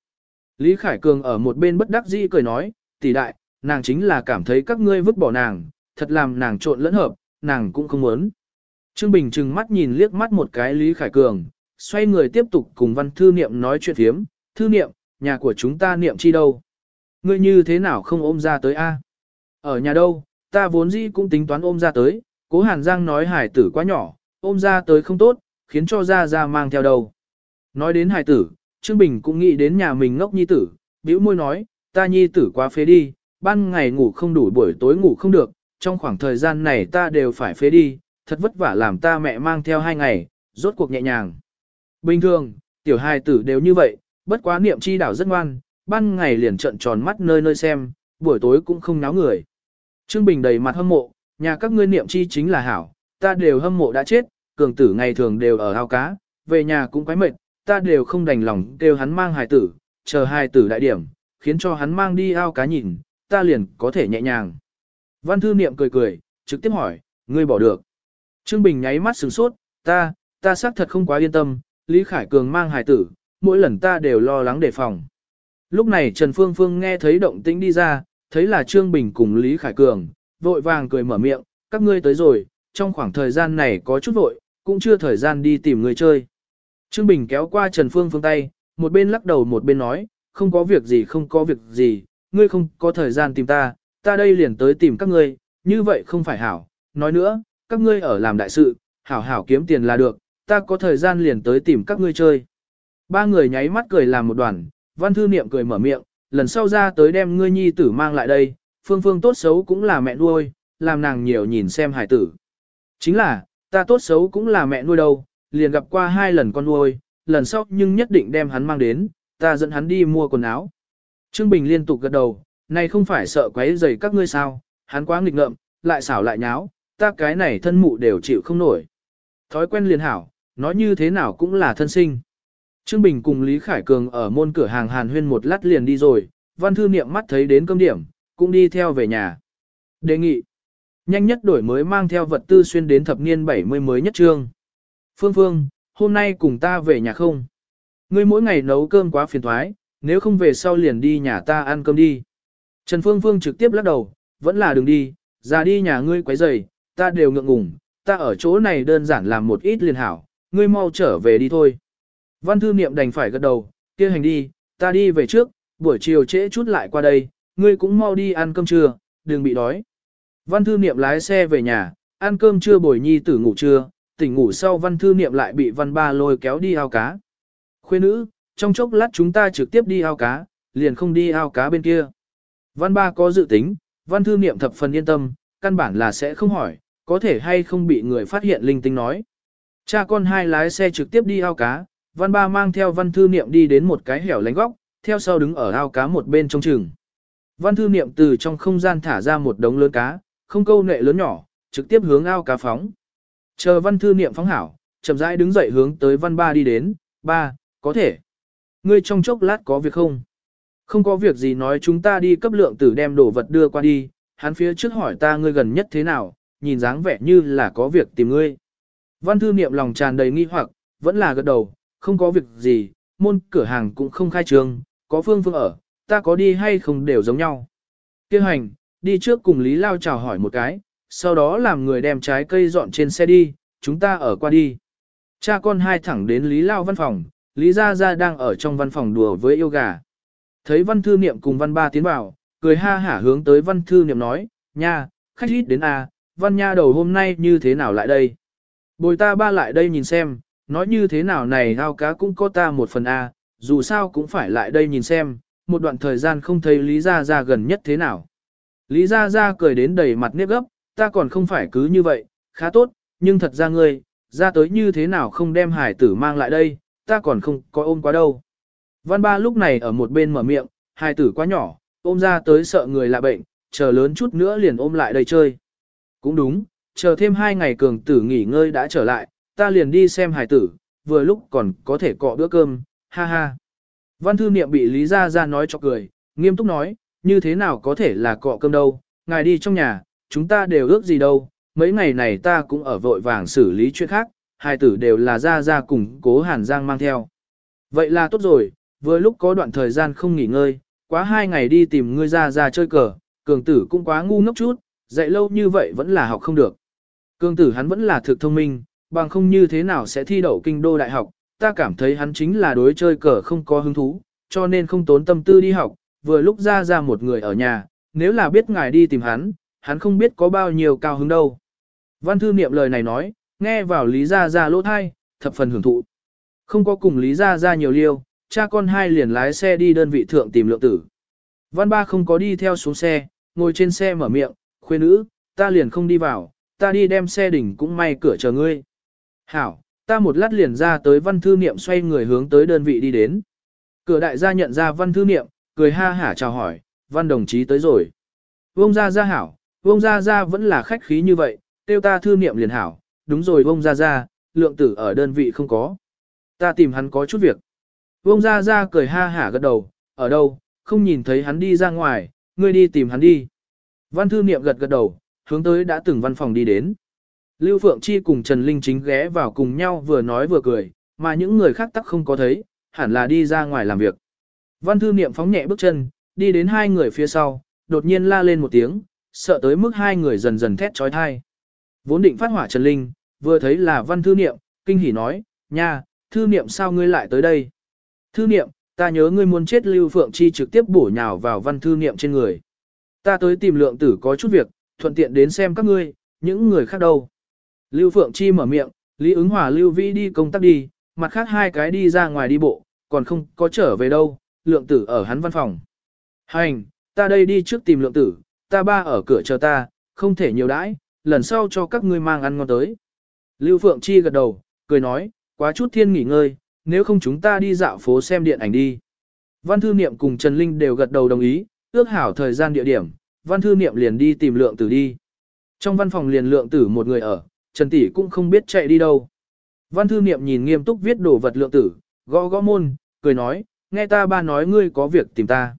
Lý Khải Cường ở một bên bất đắc dĩ cười nói, tỷ đại, nàng chính là cảm thấy các ngươi vứt bỏ nàng, thật làm nàng trộn lẫn hợp, nàng cũng không muốn. Trương Bình trừng mắt nhìn liếc mắt một cái Lý Khải Cường, xoay người tiếp tục cùng văn thư niệm nói chuyện thiếm, thư niệm, nhà của chúng ta niệm chi đâu? Ngươi như thế nào không ôm ra tới a? Ở nhà đâu, ta vốn dĩ cũng tính toán ôm ra tới, cố Hàn Giang nói hải tử quá nhỏ, ôm ra tới không tốt, khiến cho ra ra mang theo đầu. Nói đến hải tử, Trương Bình cũng nghĩ đến nhà mình ngốc nhi tử, bĩu môi nói, ta nhi tử quá phế đi, ban ngày ngủ không đủ buổi tối ngủ không được, trong khoảng thời gian này ta đều phải phế đi, thật vất vả làm ta mẹ mang theo hai ngày, rốt cuộc nhẹ nhàng. Bình thường, tiểu hài tử đều như vậy, bất quá niệm chi đảo rất ngoan, ban ngày liền trận tròn mắt nơi nơi xem, buổi tối cũng không náo người. Trương Bình đầy mặt hâm mộ, nhà các ngươi niệm chi chính là hảo, ta đều hâm mộ đã chết, cường tử ngày thường đều ở ao cá, về nhà cũng quái mệt, ta đều không đành lòng kêu hắn mang hài tử, chờ hài tử đại điểm, khiến cho hắn mang đi ao cá nhìn, ta liền có thể nhẹ nhàng. Văn thư niệm cười cười, trực tiếp hỏi, ngươi bỏ được. Trương Bình nháy mắt sửng sốt, ta, ta xác thật không quá yên tâm, Lý Khải Cường mang hài tử, mỗi lần ta đều lo lắng đề phòng. Lúc này Trần Phương Phương nghe thấy động tĩnh đi ra, thấy là Trương Bình cùng Lý Khải Cường, vội vàng cười mở miệng, các ngươi tới rồi, trong khoảng thời gian này có chút vội, cũng chưa thời gian đi tìm người chơi. Trương Bình kéo qua Trần Phương Phương tay, một bên lắc đầu một bên nói, không có việc gì không có việc gì, ngươi không có thời gian tìm ta, ta đây liền tới tìm các ngươi, như vậy không phải hảo. Nói nữa, các ngươi ở làm đại sự, hảo hảo kiếm tiền là được, ta có thời gian liền tới tìm các ngươi chơi. Ba người nháy mắt cười làm một đoàn, văn thư niệm cười mở miệng, lần sau ra tới đem ngươi nhi tử mang lại đây, phương phương tốt xấu cũng là mẹ nuôi, làm nàng nhiều nhìn xem hải tử. Chính là, ta tốt xấu cũng là mẹ nuôi đâu, liền gặp qua hai lần con nuôi, lần sau nhưng nhất định đem hắn mang đến, ta dẫn hắn đi mua quần áo. Trương Bình liên tục gật đầu, này không phải sợ quấy rầy các ngươi sao, hắn quá nghịch ngợm, lại xảo lại nháo, ta cái này thân mụ đều chịu không nổi. Thói quen liền hảo, nói như thế nào cũng là thân sinh. Trương Bình cùng Lý Khải Cường ở môn cửa hàng Hàn Huyên một lát liền đi rồi, văn thư niệm mắt thấy đến cơm điểm, cũng đi theo về nhà. Đề nghị, nhanh nhất đổi mới mang theo vật tư xuyên đến thập niên 70 mới nhất trương. Phương Phương, hôm nay cùng ta về nhà không? Ngươi mỗi ngày nấu cơm quá phiền thoái, nếu không về sau liền đi nhà ta ăn cơm đi. Trần Phương Phương trực tiếp lắc đầu, vẫn là đừng đi, ra đi nhà ngươi quấy rầy, ta đều ngượng ngùng, ta ở chỗ này đơn giản làm một ít liền hảo, ngươi mau trở về đi thôi. Văn thư niệm đành phải gật đầu, kia hành đi, ta đi về trước, buổi chiều trễ chút lại qua đây, ngươi cũng mau đi ăn cơm trưa, đừng bị đói. Văn thư niệm lái xe về nhà, ăn cơm trưa bồi nhi tử ngủ trưa, tỉnh ngủ sau văn thư niệm lại bị văn ba lôi kéo đi ao cá. Khuê nữ, trong chốc lát chúng ta trực tiếp đi ao cá, liền không đi ao cá bên kia. Văn ba có dự tính, văn thư niệm thập phần yên tâm, căn bản là sẽ không hỏi, có thể hay không bị người phát hiện linh tinh nói. Cha con hai lái xe trực tiếp đi ao cá, văn ba mang theo văn thư niệm đi đến một cái hẻo lánh góc, theo sau đứng ở ao cá một bên trong trường. Văn thư niệm từ trong không gian thả ra một đống lớn cá, không câu nệ lớn nhỏ, trực tiếp hướng ao cá phóng. Chờ văn thư niệm phóng hảo, chậm rãi đứng dậy hướng tới văn ba đi đến, ba, có thể. Ngươi trong chốc lát có việc không? Không có việc gì nói chúng ta đi cấp lượng tử đem đồ vật đưa qua đi, hắn phía trước hỏi ta ngươi gần nhất thế nào, nhìn dáng vẻ như là có việc tìm ngươi. Văn thư niệm lòng tràn đầy nghi hoặc, vẫn là gật đầu, không có việc gì, môn cửa hàng cũng không khai trương, có phương phương ở, ta có đi hay không đều giống nhau. Kêu hành, đi trước cùng Lý Lao chào hỏi một cái, sau đó làm người đem trái cây dọn trên xe đi, chúng ta ở qua đi. Cha con hai thẳng đến Lý Lao văn phòng, Lý Gia Gia đang ở trong văn phòng đùa với yêu gà. Thấy văn thư niệm cùng văn ba tiến vào, cười ha hả hướng tới văn thư niệm nói, nha, khách ít đến à, văn nha đầu hôm nay như thế nào lại đây? Bồi ta ba lại đây nhìn xem, nói như thế nào này ao cá cũng có ta một phần a, dù sao cũng phải lại đây nhìn xem, một đoạn thời gian không thấy Lý Gia Gia gần nhất thế nào. Lý Gia Gia cười đến đầy mặt nếp gấp, ta còn không phải cứ như vậy, khá tốt, nhưng thật ra ngươi, ra tới như thế nào không đem hải tử mang lại đây, ta còn không có ôm quá đâu. Văn ba lúc này ở một bên mở miệng, hải tử quá nhỏ, ôm ra tới sợ người lạ bệnh, chờ lớn chút nữa liền ôm lại đây chơi. Cũng đúng, chờ thêm hai ngày cường tử nghỉ ngơi đã trở lại, ta liền đi xem hải tử, vừa lúc còn có thể cọ bữa cơm, ha ha. Văn thư niệm bị Lý Gia Gia nói cho cười, nghiêm túc nói, như thế nào có thể là cọ cơm đâu, ngài đi trong nhà, chúng ta đều ước gì đâu, mấy ngày này ta cũng ở vội vàng xử lý chuyện khác, hai tử đều là Gia Gia cùng cố Hàn Giang mang theo. Vậy là tốt rồi, vừa lúc có đoạn thời gian không nghỉ ngơi, quá hai ngày đi tìm ngươi Gia Gia chơi cờ, cường tử cũng quá ngu ngốc chút, dạy lâu như vậy vẫn là học không được. Cương tử hắn vẫn là thực thông minh, bằng không như thế nào sẽ thi đậu kinh đô đại học, ta cảm thấy hắn chính là đối chơi cờ không có hứng thú, cho nên không tốn tâm tư đi học, vừa lúc ra ra một người ở nhà, nếu là biết ngài đi tìm hắn, hắn không biết có bao nhiêu cao hứng đâu. Văn thư niệm lời này nói, nghe vào Lý Gia Gia lỗ thai, thập phần hưởng thụ. Không có cùng Lý Gia Gia nhiều liêu, cha con hai liền lái xe đi đơn vị thượng tìm lượng tử. Văn ba không có đi theo xuống xe, ngồi trên xe mở miệng, khuê nữ, ta liền không đi vào, ta đi đem xe đỉnh cũng may cửa chờ ngươi. Hảo, ta một lát liền ra tới văn thư niệm xoay người hướng tới đơn vị đi đến. Cửa đại gia nhận ra văn thư niệm, cười ha hả chào hỏi, văn đồng chí tới rồi. Vông ra ra hảo, vông ra ra vẫn là khách khí như vậy, tiêu ta thư niệm liền hảo, đúng rồi vông ra ra, lượng tử ở đơn vị không có. Ta tìm hắn có chút việc. Vông ra ra cười ha hả gật đầu, ở đâu, không nhìn thấy hắn đi ra ngoài, ngươi đi tìm hắn đi. Văn thư niệm gật gật đầu, hướng tới đã từng văn phòng đi đến. Lưu Phượng Chi cùng Trần Linh chính ghé vào cùng nhau vừa nói vừa cười, mà những người khác tắc không có thấy, hẳn là đi ra ngoài làm việc. Văn thư niệm phóng nhẹ bước chân, đi đến hai người phía sau, đột nhiên la lên một tiếng, sợ tới mức hai người dần dần thét trói thai. Vốn định phát hỏa Trần Linh, vừa thấy là văn thư niệm, kinh hỉ nói, nha, thư niệm sao ngươi lại tới đây? Thư niệm, ta nhớ ngươi muốn chết Lưu Phượng Chi trực tiếp bổ nhào vào văn thư niệm trên người. Ta tới tìm lượng tử có chút việc, thuận tiện đến xem các ngươi, những người khác đâu. Lưu Phượng Chi mở miệng, Lý ứng hòa Lưu Vĩ đi công tác đi, mặt khác hai cái đi ra ngoài đi bộ, còn không có trở về đâu, lượng tử ở hắn văn phòng. Hành, ta đây đi trước tìm lượng tử, ta ba ở cửa chờ ta, không thể nhiều đãi, lần sau cho các ngươi mang ăn ngon tới. Lưu Phượng Chi gật đầu, cười nói, quá chút thiên nghỉ ngơi, nếu không chúng ta đi dạo phố xem điện ảnh đi. Văn Thư Niệm cùng Trần Linh đều gật đầu đồng ý, ước hảo thời gian địa điểm, Văn Thư Niệm liền đi tìm lượng tử đi. Trong văn phòng liền lượng tử một người ở, Trần Tỷ cũng không biết chạy đi đâu. Văn thư niệm nhìn nghiêm túc viết đồ vật lượng tử, gõ gõ môn, cười nói, nghe ta ba nói ngươi có việc tìm ta.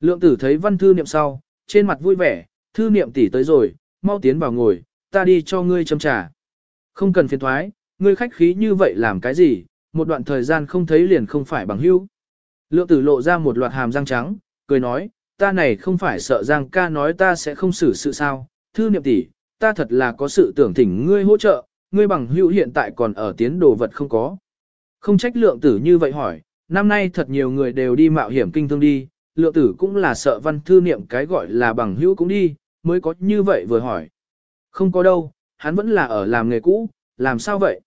Lượng tử thấy văn thư niệm sau, trên mặt vui vẻ, thư niệm tỷ tới rồi, mau tiến vào ngồi, ta đi cho ngươi châm trà. Không cần phiền thoái, ngươi khách khí như vậy làm cái gì, một đoạn thời gian không thấy liền không phải bằng hữu. Lượng tử lộ ra một loạt hàm răng trắng, cười nói, ta này không phải sợ Giang ca nói ta sẽ không xử sự sao, thư niệm tỷ, ta thật là có sự tưởng thỉnh ngươi hỗ trợ, ngươi bằng hữu hiện tại còn ở tiến đồ vật không có. Không trách lượng tử như vậy hỏi, năm nay thật nhiều người đều đi mạo hiểm kinh thương đi, lượng tử cũng là sợ văn thư niệm cái gọi là bằng hữu cũng đi, mới có như vậy vừa hỏi. Không có đâu, hắn vẫn là ở làm nghề cũ, làm sao vậy?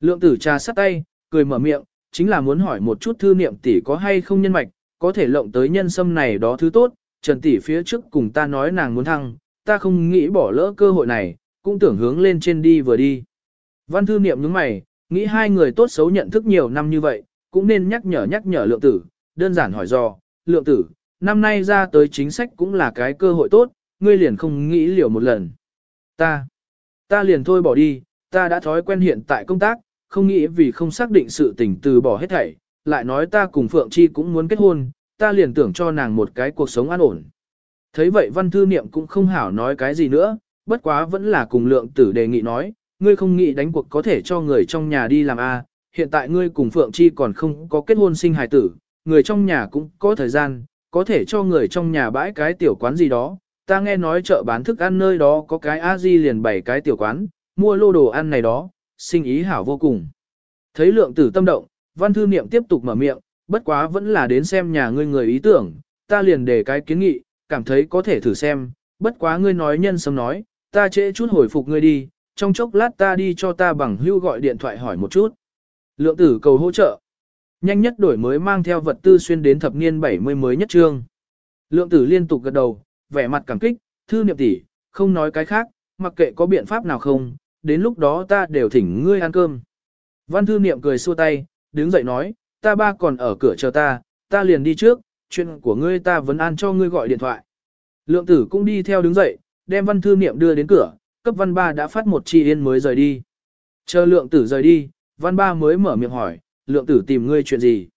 Lượng tử trà sắt tay, cười mở miệng, chính là muốn hỏi một chút thư niệm tỷ có hay không nhân mạch, có thể lộng tới nhân sâm này đó thứ tốt, Trần tỷ phía trước cùng ta nói nàng muốn thăng, ta không nghĩ bỏ lỡ cơ hội này, cũng tưởng hướng lên trên đi vừa đi. Văn thư niệm nhướng mày, nghĩ hai người tốt xấu nhận thức nhiều năm như vậy, cũng nên nhắc nhở nhắc nhở lượng tử, đơn giản hỏi do, lượng tử, năm nay ra tới chính sách cũng là cái cơ hội tốt, ngươi liền không nghĩ liều một lần. Ta, ta liền thôi bỏ đi, ta đã thói quen hiện tại công tác, không nghĩ vì không xác định sự tình từ bỏ hết thảy, lại nói ta cùng Phượng Chi cũng muốn kết hôn, ta liền tưởng cho nàng một cái cuộc sống an ổn. Thấy vậy văn thư niệm cũng không hảo nói cái gì nữa, bất quá vẫn là cùng lượng tử đề nghị nói, ngươi không nghĩ đánh cuộc có thể cho người trong nhà đi làm A, hiện tại ngươi cùng Phượng Chi còn không có kết hôn sinh hài tử, người trong nhà cũng có thời gian, có thể cho người trong nhà bãi cái tiểu quán gì đó, ta nghe nói chợ bán thức ăn nơi đó có cái a di liền bày cái tiểu quán, mua lô đồ ăn này đó, sinh ý hảo vô cùng. Thấy lượng tử tâm động, văn thư niệm tiếp tục mở miệng, bất quá vẫn là đến xem nhà ngươi người ý tưởng, ta liền để cái kiến nghị, cảm thấy có thể thử xem, bất quá ngươi nói nhân sâm nói, ta trễ chút hồi phục ngươi đi, trong chốc lát ta đi cho ta bằng hưu gọi điện thoại hỏi một chút. Lượng tử cầu hỗ trợ. Nhanh nhất đổi mới mang theo vật tư xuyên đến thập niên 70 mới nhất trương. Lượng tử liên tục gật đầu, vẻ mặt cảm kích, thư niệm tỷ, không nói cái khác, mặc kệ có biện pháp nào không, đến lúc đó ta đều thỉnh ngươi ăn cơm. Văn thư niệm cười xua tay, đứng dậy nói, ta ba còn ở cửa chờ ta, ta liền đi trước, chuyện của ngươi ta vẫn an cho ngươi gọi điện thoại. Lượng tử cũng đi theo đứng dậy, đem văn thư niệm đưa đến cửa, cấp văn ba đã phát một chi yên mới rời đi. Chờ lượng tử rời đi, văn ba mới mở miệng hỏi, lượng tử tìm ngươi chuyện gì?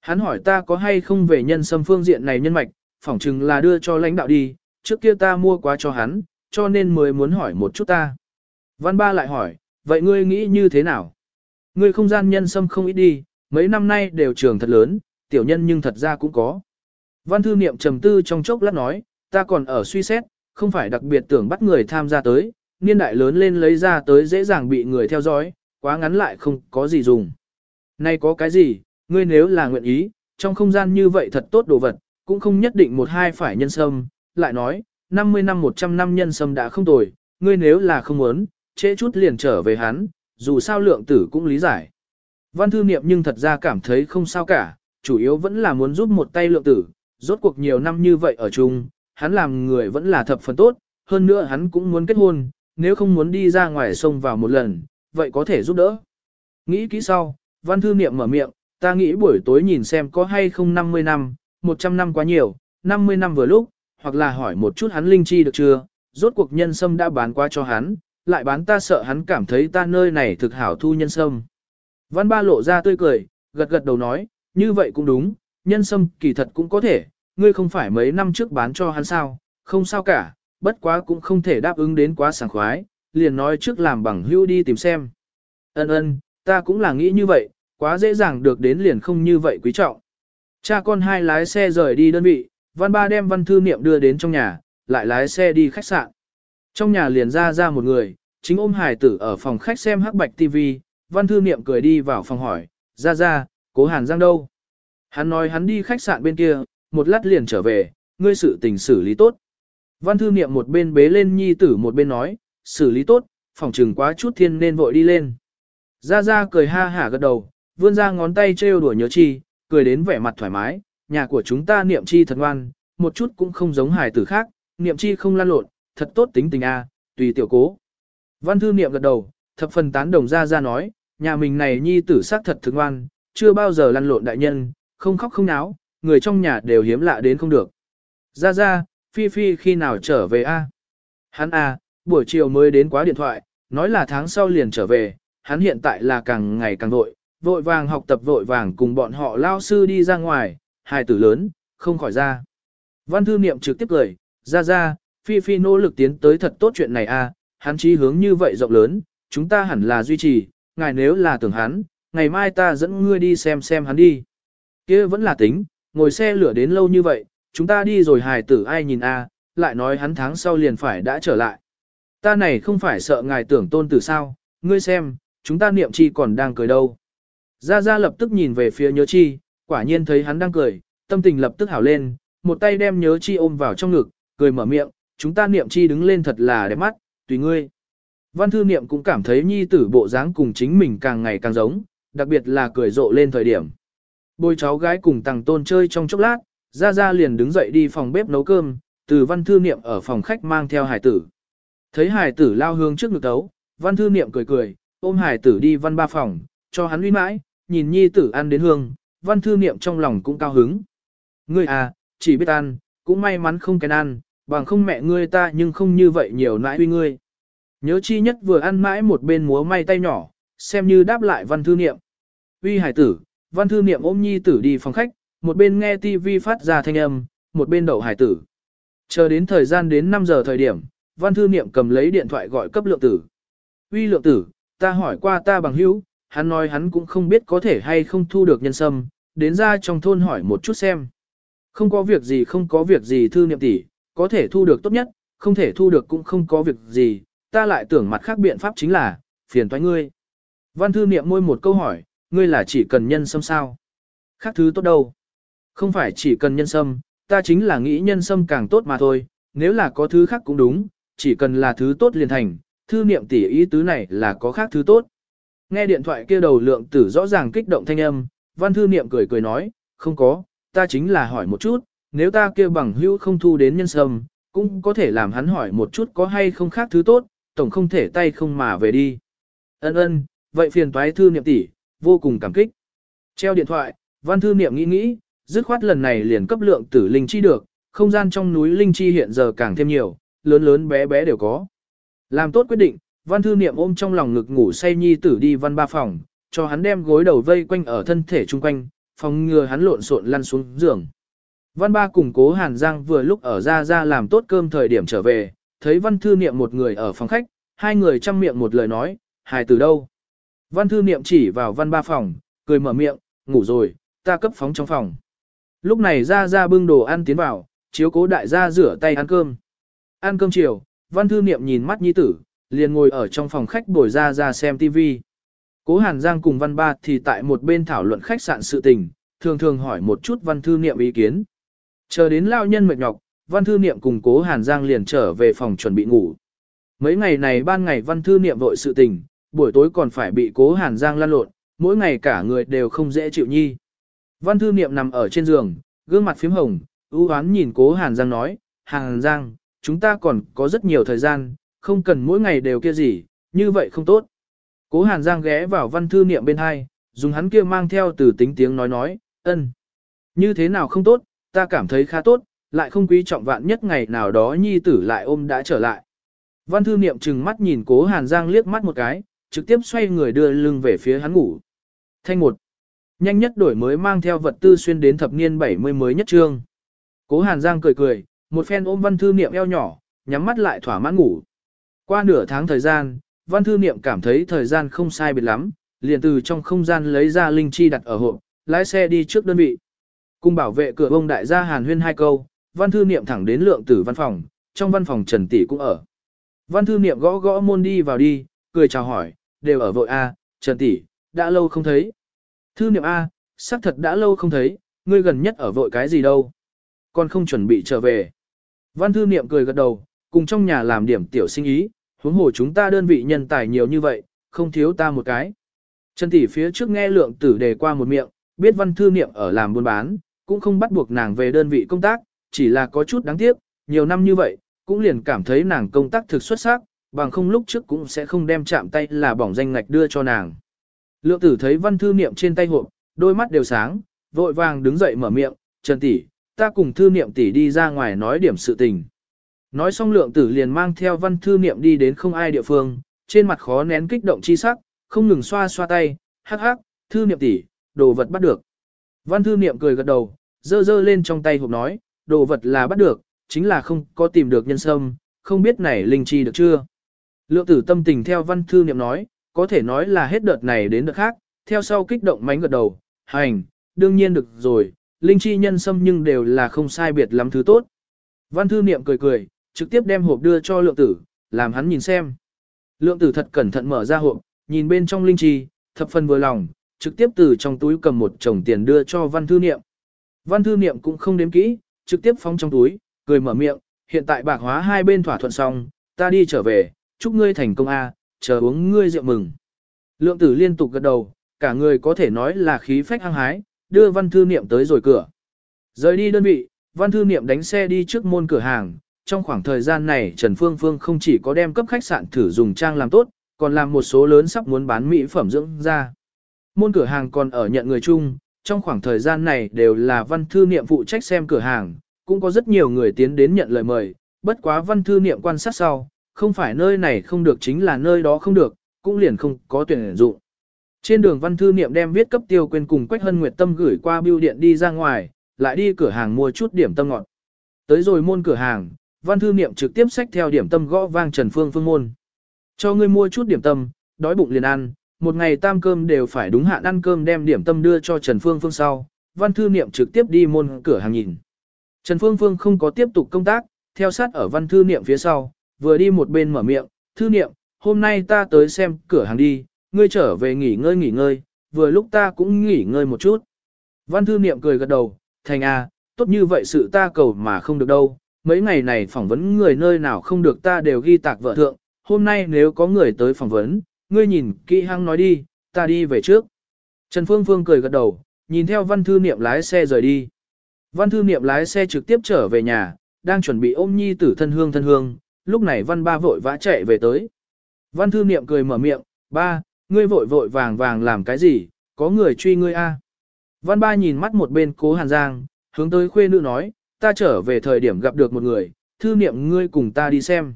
Hắn hỏi ta có hay không về nhân sâm phương diện này nhân mạch, phỏng chừng là đưa cho lãnh đạo đi, trước kia ta mua quá cho hắn, cho nên mới muốn hỏi một chút ta. Văn ba lại hỏi, vậy ngươi nghĩ như thế nào? Ngươi không gian nhân sâm không ít đi, mấy năm nay đều trường thật lớn, tiểu nhân nhưng thật ra cũng có. Văn thư niệm trầm tư trong chốc lát nói, ta còn ở suy xét, không phải đặc biệt tưởng bắt người tham gia tới, niên đại lớn lên lấy ra tới dễ dàng bị người theo dõi, quá ngắn lại không có gì dùng. Nay có cái gì, ngươi nếu là nguyện ý, trong không gian như vậy thật tốt đồ vật, cũng không nhất định một hai phải nhân sâm, lại nói, 50 năm 100 năm nhân sâm đã không tồi, ngươi nếu là không muốn, trễ chút liền trở về hắn, dù sao lượng tử cũng lý giải. Văn thư niệm nhưng thật ra cảm thấy không sao cả, chủ yếu vẫn là muốn giúp một tay lượng tử, rốt cuộc nhiều năm như vậy ở chung, hắn làm người vẫn là thập phần tốt, hơn nữa hắn cũng muốn kết hôn, nếu không muốn đi ra ngoài sông vào một lần, vậy có thể giúp đỡ. Nghĩ kỹ sau, văn thư niệm mở miệng, ta nghĩ buổi tối nhìn xem có hay không 50 năm, 100 năm quá nhiều, 50 năm vừa lúc, hoặc là hỏi một chút hắn linh chi được chưa, rốt cuộc nhân sâm đã bán qua cho hắn, lại bán ta sợ hắn cảm thấy ta nơi này thực hảo thu nhân sâm. Văn ba lộ ra tươi cười, gật gật đầu nói, như vậy cũng đúng, nhân sâm kỳ thật cũng có thể, ngươi không phải mấy năm trước bán cho hắn sao, không sao cả, bất quá cũng không thể đáp ứng đến quá sảng khoái, liền nói trước làm bằng hưu đi tìm xem. Ân ân, ta cũng là nghĩ như vậy, quá dễ dàng được đến liền không như vậy quý trọng. Cha con hai lái xe rời đi đơn vị, văn ba đem văn thư niệm đưa đến trong nhà, lại lái xe đi khách sạn. Trong nhà liền ra ra một người, chính ôm hải tử ở phòng khách xem hắc bạch TV, văn thư niệm cười đi vào phòng hỏi, ra ra, cố hàn giang đâu? Hắn nói hắn đi khách sạn bên kia, một lát liền trở về, ngươi sự tình xử lý tốt. Văn thư niệm một bên bế lên nhi tử một bên nói, xử lý tốt, phòng trừng quá chút thiên nên vội đi lên. Ra ra cười ha hả gật đầu, vươn ra ngón tay trêu đùa nhớ chi, cười đến vẻ mặt thoải mái, nhà của chúng ta niệm chi thật ngoan, một chút cũng không giống hài tử khác, niệm chi không lan lộn, thật tốt tính tình a, tùy tiểu cố. Văn thư niệm gật đầu, thập phần tán đồng ra ra nói, nhà mình này nhi tử sắc thật thương ngoan, chưa bao giờ lăn lộn đại nhân, không khóc không náo, người trong nhà đều hiếm lạ đến không được. Ra ra, Phi Phi khi nào trở về a? Hắn a, buổi chiều mới đến quá điện thoại, nói là tháng sau liền trở về, hắn hiện tại là càng ngày càng vội, vội vàng học tập vội vàng cùng bọn họ lao sư đi ra ngoài, hài tử lớn, không khỏi ra. Văn thư niệm trực tiếp cười, ra ra, Phi Phi nỗ lực tiến tới thật tốt chuyện này a, hắn chí hướng như vậy rộng lớn, chúng ta hẳn là duy trì, ngài nếu là tưởng hắn, ngày mai ta dẫn ngươi đi xem xem hắn đi. kia vẫn là tính, ngồi xe lửa đến lâu như vậy, chúng ta đi rồi hài tử ai nhìn a, lại nói hắn tháng sau liền phải đã trở lại. Ta này không phải sợ ngài tưởng tôn tử sao, ngươi xem, chúng ta niệm chi còn đang cười đâu. Gia Gia lập tức nhìn về phía nhớ chi, quả nhiên thấy hắn đang cười, tâm tình lập tức hảo lên, một tay đem nhớ chi ôm vào trong ngực, cười mở miệng, chúng ta niệm chi đứng lên thật là đẹp mắt, tùy ngươi. Văn thư niệm cũng cảm thấy nhi tử bộ dáng cùng chính mình càng ngày càng giống, đặc biệt là cười rộ lên thời điểm. Bồi cháu gái cùng tàng tôn chơi trong chốc lát, Gia Gia liền đứng dậy đi phòng bếp nấu cơm, từ văn thư niệm ở phòng khách mang theo hải tử. Thấy hải tử lao hương trước ngực tấu, văn thư niệm cười cười, ôm hải tử đi văn ba phòng, cho hắn uy mãi, nhìn nhi tử ăn đến hương, văn thư niệm trong lòng cũng cao hứng. Ngươi à, chỉ biết ăn, cũng may mắn không kén ăn, bằng không mẹ ngươi ta nhưng không như vậy nhiều nãi uy ngươi. Nhớ chi nhất vừa ăn mãi một bên múa may tay nhỏ, xem như đáp lại văn thư niệm. Uy hải tử, văn thư niệm ôm nhi tử đi phòng khách, một bên nghe tivi phát ra thanh âm, một bên đậu hải tử. Chờ đến thời gian đến 5 giờ thời điểm, văn thư niệm cầm lấy điện thoại gọi cấp lượng tử. Uy lượng tử, ta hỏi qua ta bằng hữu, hắn nói hắn cũng không biết có thể hay không thu được nhân sâm, đến ra trong thôn hỏi một chút xem. Không có việc gì không có việc gì thư niệm tỷ, có thể thu được tốt nhất, không thể thu được cũng không có việc gì, ta lại tưởng mặt khác biện pháp chính là, phiền toái ngươi. Văn thư niệm môi một câu hỏi, ngươi là chỉ cần nhân sâm sao? Khác thứ tốt đâu? Không phải chỉ cần nhân sâm, ta chính là nghĩ nhân sâm càng tốt mà thôi, nếu là có thứ khác cũng đúng, chỉ cần là thứ tốt liền thành, thư niệm tỷ ý tứ này là có khác thứ tốt. Nghe điện thoại kia đầu lượng tử rõ ràng kích động thanh âm, văn thư niệm cười cười nói, không có, ta chính là hỏi một chút, nếu ta kia bằng hữu không thu đến nhân sâm, cũng có thể làm hắn hỏi một chút có hay không khác thứ tốt, tổng không thể tay không mà về đi. Ân ân, vậy phiền toái thư niệm tỷ, vô cùng cảm kích. Treo điện thoại, văn thư niệm nghĩ nghĩ, dứt khoát lần này liền cấp lượng tử linh chi được, không gian trong núi linh chi hiện giờ càng thêm nhiều, lớn lớn bé bé đều có. Làm tốt quyết định, văn thư niệm ôm trong lòng ngực ngủ say nhi tử đi văn ba phòng, cho hắn đem gối đầu vây quanh ở thân thể chung quanh, phòng ngừa hắn lộn xộn lăn xuống giường. Văn ba cùng cố Hàn Giang vừa lúc ở ra ra làm tốt cơm thời điểm trở về, thấy văn thư niệm một người ở phòng khách, hai người chăm miệng một lời nói, hài từ đâu. Văn thư niệm chỉ vào văn ba phòng, cười mở miệng, ngủ rồi, ta cấp phóng trong phòng. Lúc này ra ra bưng đồ ăn tiến vào, chiếu cố đại gia rửa tay ăn cơm. Ăn cơm chiều, văn thư niệm nhìn mắt nhi tử, liền ngồi ở trong phòng khách bồi ra ra xem TV. Cố Hàn Giang cùng văn ba thì tại một bên thảo luận khách sạn sự tình, thường thường hỏi một chút văn thư niệm ý kiến. Chờ đến lao nhân mệt nhọc, văn thư niệm cùng cố Hàn Giang liền trở về phòng chuẩn bị ngủ. Mấy ngày này ban ngày văn thư niệm vội sự tình, buổi tối còn phải bị cố Hàn Giang lăn lộn, mỗi ngày cả người đều không dễ chịu nhi. Văn thư niệm nằm ở trên giường, gương mặt phím hồng, ưu hoán nhìn cố Hàn Giang nói, Hàn Giang, chúng ta còn có rất nhiều thời gian, không cần mỗi ngày đều kia gì, như vậy không tốt. Cố Hàn Giang ghé vào văn thư niệm bên hai, dùng hắn kia mang theo từ tính tiếng nói nói, ân. Như thế nào không tốt, ta cảm thấy khá tốt, lại không quý trọng vạn nhất ngày nào đó nhi tử lại ôm đã trở lại. Văn thư niệm trừng mắt nhìn cố Hàn Giang liếc mắt một cái, trực tiếp xoay người đưa lưng về phía hắn ngủ. Thanh một. Nhanh nhất đổi mới mang theo vật tư xuyên đến thập niên 70 mới nhất trương. Cố Hàn Giang cười cười, một phen ôm văn thư niệm eo nhỏ, nhắm mắt lại thỏa mãn ngủ. Qua nửa tháng thời gian, văn thư niệm cảm thấy thời gian không sai biệt lắm, liền từ trong không gian lấy ra linh chi đặt ở hộp, lái xe đi trước đơn vị. Cùng bảo vệ cửa ông đại gia Hàn Huyên hai câu, văn thư niệm thẳng đến lượng tử văn phòng, trong văn phòng Trần Tỷ cũng ở. Văn thư niệm gõ gõ môn đi vào đi, cười chào hỏi, đều ở vội A, Trần Tỷ, đã lâu không thấy. Thư niệm A, xác thật đã lâu không thấy, ngươi gần nhất ở vội cái gì đâu. Còn không chuẩn bị trở về. Văn thư niệm cười gật đầu, cùng trong nhà làm điểm tiểu sinh ý, huống hồ chúng ta đơn vị nhân tài nhiều như vậy, không thiếu ta một cái. Trần tỷ phía trước nghe lượng tử đề qua một miệng, biết văn thư niệm ở làm buôn bán, cũng không bắt buộc nàng về đơn vị công tác, chỉ là có chút đáng tiếc, nhiều năm như vậy, cũng liền cảm thấy nàng công tác thực xuất sắc, bằng không lúc trước cũng sẽ không đem chạm tay là bỏng danh ngạch đưa cho nàng. Lượng tử thấy văn thư niệm trên tay hộp, đôi mắt đều sáng, vội vàng đứng dậy mở miệng, Trần tỷ, ta cùng thư niệm tỷ đi ra ngoài nói điểm sự tình. Nói xong lượng tử liền mang theo văn thư niệm đi đến không ai địa phương, trên mặt khó nén kích động chi sắc, không ngừng xoa xoa tay, hắc hắc, thư niệm tỷ, đồ vật bắt được. Văn thư niệm cười gật đầu, dơ dơ lên trong tay hộp nói, đồ vật là bắt được, chính là không có tìm được nhân sâm, không biết này linh chi được chưa. Lượng tử tâm tình theo văn thư niệm nói, có thể nói là hết đợt này đến đợt khác, theo sau kích động mánh gật đầu, hành, đương nhiên được rồi, linh chi nhân sâm nhưng đều là không sai biệt lắm thứ tốt. Văn thư niệm cười cười, trực tiếp đem hộp đưa cho lượng tử, làm hắn nhìn xem. Lượng tử thật cẩn thận mở ra hộp, nhìn bên trong linh chi, thập phần vừa lòng, trực tiếp từ trong túi cầm một chồng tiền đưa cho văn thư niệm. Văn thư niệm cũng không đếm kỹ, trực tiếp phóng trong túi, cười mở miệng, hiện tại bạc hóa hai bên thỏa thuận xong, ta đi trở về, chúc ngươi thành công a, chờ uống ngươi rượu mừng. Lượng tử liên tục gật đầu, cả người có thể nói là khí phách hăng hái, đưa văn thư niệm tới rồi cửa. Rời đi đơn vị, văn thư niệm đánh xe đi trước môn cửa hàng, trong khoảng thời gian này Trần Phương Phương không chỉ có đem cấp khách sạn thử dùng trang làm tốt, còn làm một số lớn sắp muốn bán mỹ phẩm dưỡng da. Môn cửa hàng còn ở nhận người chung, trong khoảng thời gian này đều là văn thư niệm phụ trách xem cửa hàng, cũng có rất nhiều người tiến đến nhận lời mời, bất quá văn thư niệm quan sát sau, không phải nơi này không được chính là nơi đó không được, cũng liền không có tuyển dụng. Trên đường văn thư niệm đem viết cấp tiêu quên cùng Quách Hân Nguyệt Tâm gửi qua bưu điện đi ra ngoài, lại đi cửa hàng mua chút điểm tâm ngọt. Tới rồi môn cửa hàng, văn thư niệm trực tiếp xách theo điểm tâm gõ vang Trần Phương Phương môn. Cho ngươi mua chút điểm tâm, đói bụng liền ăn, một ngày tam cơm đều phải đúng hạn ăn cơm đem điểm tâm đưa cho Trần Phương Phương sau, văn thư niệm trực tiếp đi môn cửa hàng nhìn. Trần Phương Phương không có tiếp tục công tác, theo sát ở văn thư niệm phía sau, vừa đi một bên mở miệng, thư niệm, hôm nay ta tới xem cửa hàng đi, ngươi trở về nghỉ ngơi nghỉ ngơi, vừa lúc ta cũng nghỉ ngơi một chút. Văn thư niệm cười gật đầu, thành a, à, tốt như vậy sự ta cầu mà không được đâu, mấy ngày này phỏng vấn người nơi nào không được ta đều ghi tạc vợ thượng, hôm nay nếu có người tới phỏng vấn, ngươi nhìn kỹ hăng nói đi, ta đi về trước. Trần Phương Phương cười gật đầu, nhìn theo văn thư niệm lái xe rời đi. Văn thư niệm lái xe trực tiếp trở về nhà, đang chuẩn bị ôm nhi tử thân hương thân hương, lúc này văn ba vội vã chạy về tới. Văn thư niệm cười mở miệng, ba, ngươi vội vội vàng vàng làm cái gì, có người truy ngươi a. Văn ba nhìn mắt một bên cố hàn giang, hướng tới khuê nữ nói, ta trở về thời điểm gặp được một người, thư niệm ngươi cùng ta đi xem.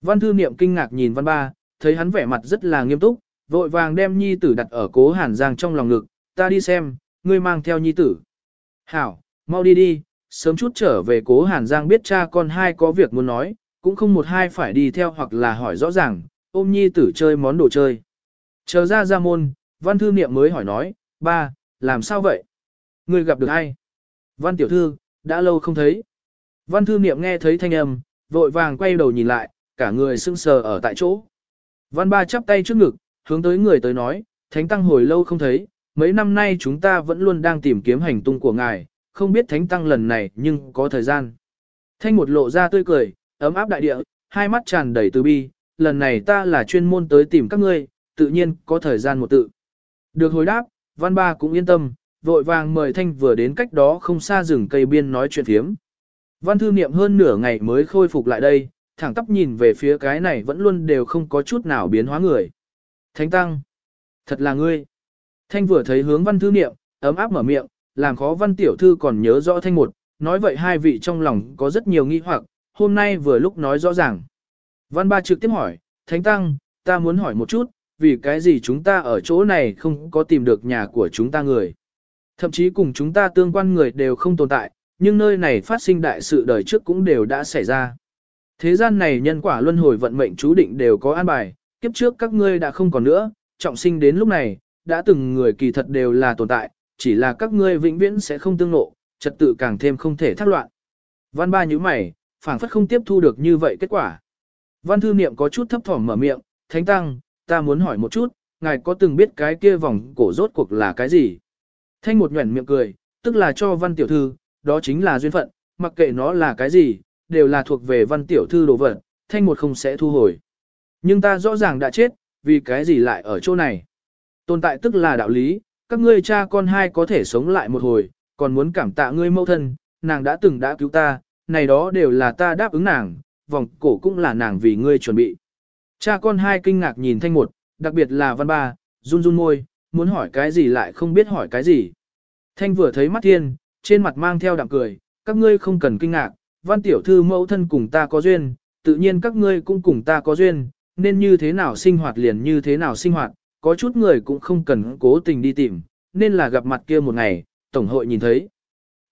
Văn thư niệm kinh ngạc nhìn văn ba, thấy hắn vẻ mặt rất là nghiêm túc, vội vàng đem nhi tử đặt ở cố hàn giang trong lòng ngực, ta đi xem, ngươi mang theo nhi tử. Hảo, mau đi đi, sớm chút trở về cố hàn giang biết cha con hai có việc muốn nói, cũng không một hai phải đi theo hoặc là hỏi rõ ràng, ôm nhi tử chơi món đồ chơi. Chờ ra ra môn, văn thư niệm mới hỏi nói, ba, làm sao vậy? Ngươi gặp được ai? Văn tiểu thư, đã lâu không thấy. Văn thư niệm nghe thấy thanh âm, vội vàng quay đầu nhìn lại, cả người sững sờ ở tại chỗ. Văn ba chắp tay trước ngực, hướng tới người tới nói, thánh tăng hồi lâu không thấy, mấy năm nay chúng ta vẫn luôn đang tìm kiếm hành tung của ngài, không biết thánh tăng lần này nhưng có thời gian. Thanh một lộ ra tươi cười, ấm áp đại địa, hai mắt tràn đầy từ bi, lần này ta là chuyên môn tới tìm các ngươi, tự nhiên có thời gian một tự. Được hồi đáp, văn ba cũng yên tâm, vội vàng mời Thanh vừa đến cách đó không xa rừng cây biên nói chuyện thiếm. Văn thư niệm hơn nửa ngày mới khôi phục lại đây, thẳng tắp nhìn về phía cái này vẫn luôn đều không có chút nào biến hóa người. Thánh Tăng, thật là ngươi. Thanh vừa thấy hướng văn thư niệm, ấm áp mở miệng, làm khó văn tiểu thư còn nhớ rõ thanh một, nói vậy hai vị trong lòng có rất nhiều nghi hoặc, hôm nay vừa lúc nói rõ ràng. Văn ba trực tiếp hỏi, Thánh Tăng, ta muốn hỏi một chút, vì cái gì chúng ta ở chỗ này không có tìm được nhà của chúng ta người. Thậm chí cùng chúng ta tương quan người đều không tồn tại, nhưng nơi này phát sinh đại sự đời trước cũng đều đã xảy ra. Thế gian này nhân quả luân hồi vận mệnh chú định đều có an bài, kiếp trước các ngươi đã không còn nữa, trọng sinh đến lúc này, đã từng người kỳ thật đều là tồn tại, chỉ là các ngươi vĩnh viễn sẽ không tương nộ, trật tự càng thêm không thể thác loạn. Văn ba như mày, phảng phất không tiếp thu được như vậy kết quả. Văn thư niệm có chút thấp thỏm mở miệng, thánh tăng, ta muốn hỏi một chút, ngài có từng biết cái kia vòng cổ rốt cuộc là cái gì? Thanh một nhuẩn miệng cười, tức là cho văn tiểu thư, đó chính là duyên phận, mặc kệ nó là cái gì, đều là thuộc về văn tiểu thư đồ vật, thanh một không sẽ thu hồi. Nhưng ta rõ ràng đã chết, vì cái gì lại ở chỗ này? Tồn tại tức là đạo lý, các ngươi cha con hai có thể sống lại một hồi, còn muốn cảm tạ ngươi mẫu thân, nàng đã từng đã cứu ta, này đó đều là ta đáp ứng nàng, vòng cổ cũng là nàng vì ngươi chuẩn bị. Cha con hai kinh ngạc nhìn thanh một, đặc biệt là văn ba, run run môi, muốn hỏi cái gì lại không biết hỏi cái gì. Thanh vừa thấy mắt thiên, trên mặt mang theo đạm cười, các ngươi không cần kinh ngạc, văn tiểu thư mẫu thân cùng ta có duyên, tự nhiên các ngươi cũng cùng ta có duyên, nên như thế nào sinh hoạt liền như thế nào sinh hoạt, có chút người cũng không cần cố tình đi tìm, nên là gặp mặt kia một ngày, tổng hội nhìn thấy.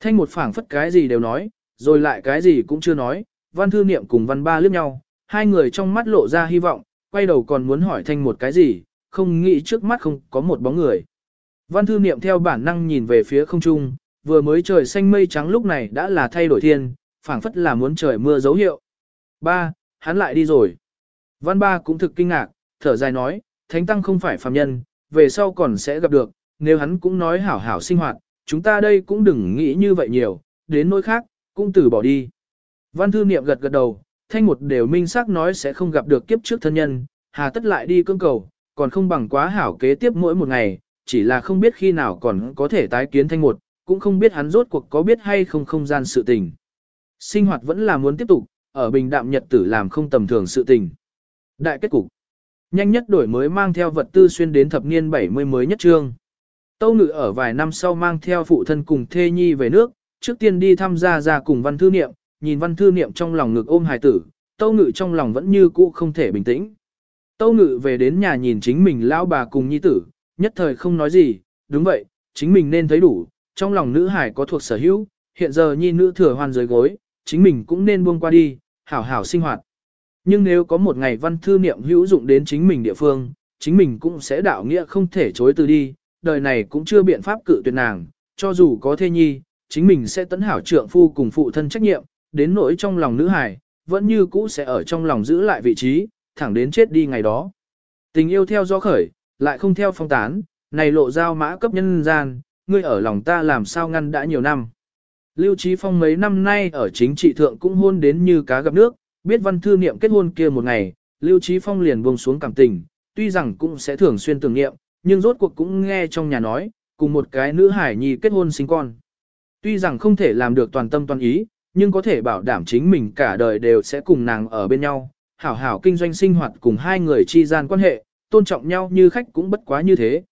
Thanh một phảng phất cái gì đều nói, rồi lại cái gì cũng chưa nói, văn thư niệm cùng văn ba liếc nhau, hai người trong mắt lộ ra hy vọng, quay đầu còn muốn hỏi thanh một cái gì, không nghĩ trước mắt không có một bóng người. Văn thư niệm theo bản năng nhìn về phía không trung, vừa mới trời xanh mây trắng lúc này đã là thay đổi thiên, phảng phất là muốn trời mưa dấu hiệu. Ba, hắn lại đi rồi. Văn ba cũng thực kinh ngạc, thở dài nói, thánh tăng không phải phàm nhân, về sau còn sẽ gặp được, nếu hắn cũng nói hảo hảo sinh hoạt, chúng ta đây cũng đừng nghĩ như vậy nhiều, đến nỗi khác, cũng từ bỏ đi. Văn thư niệm gật gật đầu, thanh một đều minh xác nói sẽ không gặp được kiếp trước thân nhân, hà tất lại đi cương cầu, còn không bằng quá hảo kế tiếp mỗi một ngày, chỉ là không biết khi nào còn có thể tái kiến thanh một, cũng không biết hắn rốt cuộc có biết hay không không gian sự tình. Sinh hoạt vẫn là muốn tiếp tục, ở bình đạm nhật tử làm không tầm thường sự tình. Đại kết cục. Nhanh nhất đổi mới mang theo vật tư xuyên đến thập niên 70 mới nhất trương. Tâu ngự ở vài năm sau mang theo phụ thân cùng thê nhi về nước, trước tiên đi tham gia ra cùng văn thư niệm, nhìn văn thư niệm trong lòng ngực ôm hài tử, tâu ngự trong lòng vẫn như cũ không thể bình tĩnh. Tâu ngự về đến nhà nhìn chính mình lão bà cùng nhi tử, nhất thời không nói gì, đúng vậy, chính mình nên thấy đủ, trong lòng nữ hải có thuộc sở hữu, hiện giờ nhi nữ thừa hoàn dưới gối, chính mình cũng nên buông qua đi, hảo hảo sinh hoạt. Nhưng nếu có một ngày văn thư niệm hữu dụng đến chính mình địa phương, chính mình cũng sẽ đạo nghĩa không thể chối từ đi, đời này cũng chưa biện pháp cự tuyệt nàng, cho dù có thê nhi, chính mình sẽ tấn hảo trượng phu cùng phụ thân trách nhiệm, đến nỗi trong lòng nữ hài, vẫn như cũ sẽ ở trong lòng giữ lại vị trí, thẳng đến chết đi ngày đó. Tình yêu theo gió khởi, lại không theo phong tán, này lộ giao mã cấp nhân gian, ngươi ở lòng ta làm sao ngăn đã nhiều năm. Lưu Trí Phong mấy năm nay ở chính trị thượng cũng hôn đến như cá gặp nước, biết văn thư niệm kết hôn kia một ngày, Lưu Trí Phong liền buông xuống cảm tình, tuy rằng cũng sẽ thường xuyên tưởng niệm, nhưng rốt cuộc cũng nghe trong nhà nói, cùng một cái nữ hải nhi kết hôn sinh con. Tuy rằng không thể làm được toàn tâm toàn ý, nhưng có thể bảo đảm chính mình cả đời đều sẽ cùng nàng ở bên nhau, hảo hảo kinh doanh sinh hoạt cùng hai người chi gian quan hệ, tôn trọng nhau như khách cũng bất quá như thế.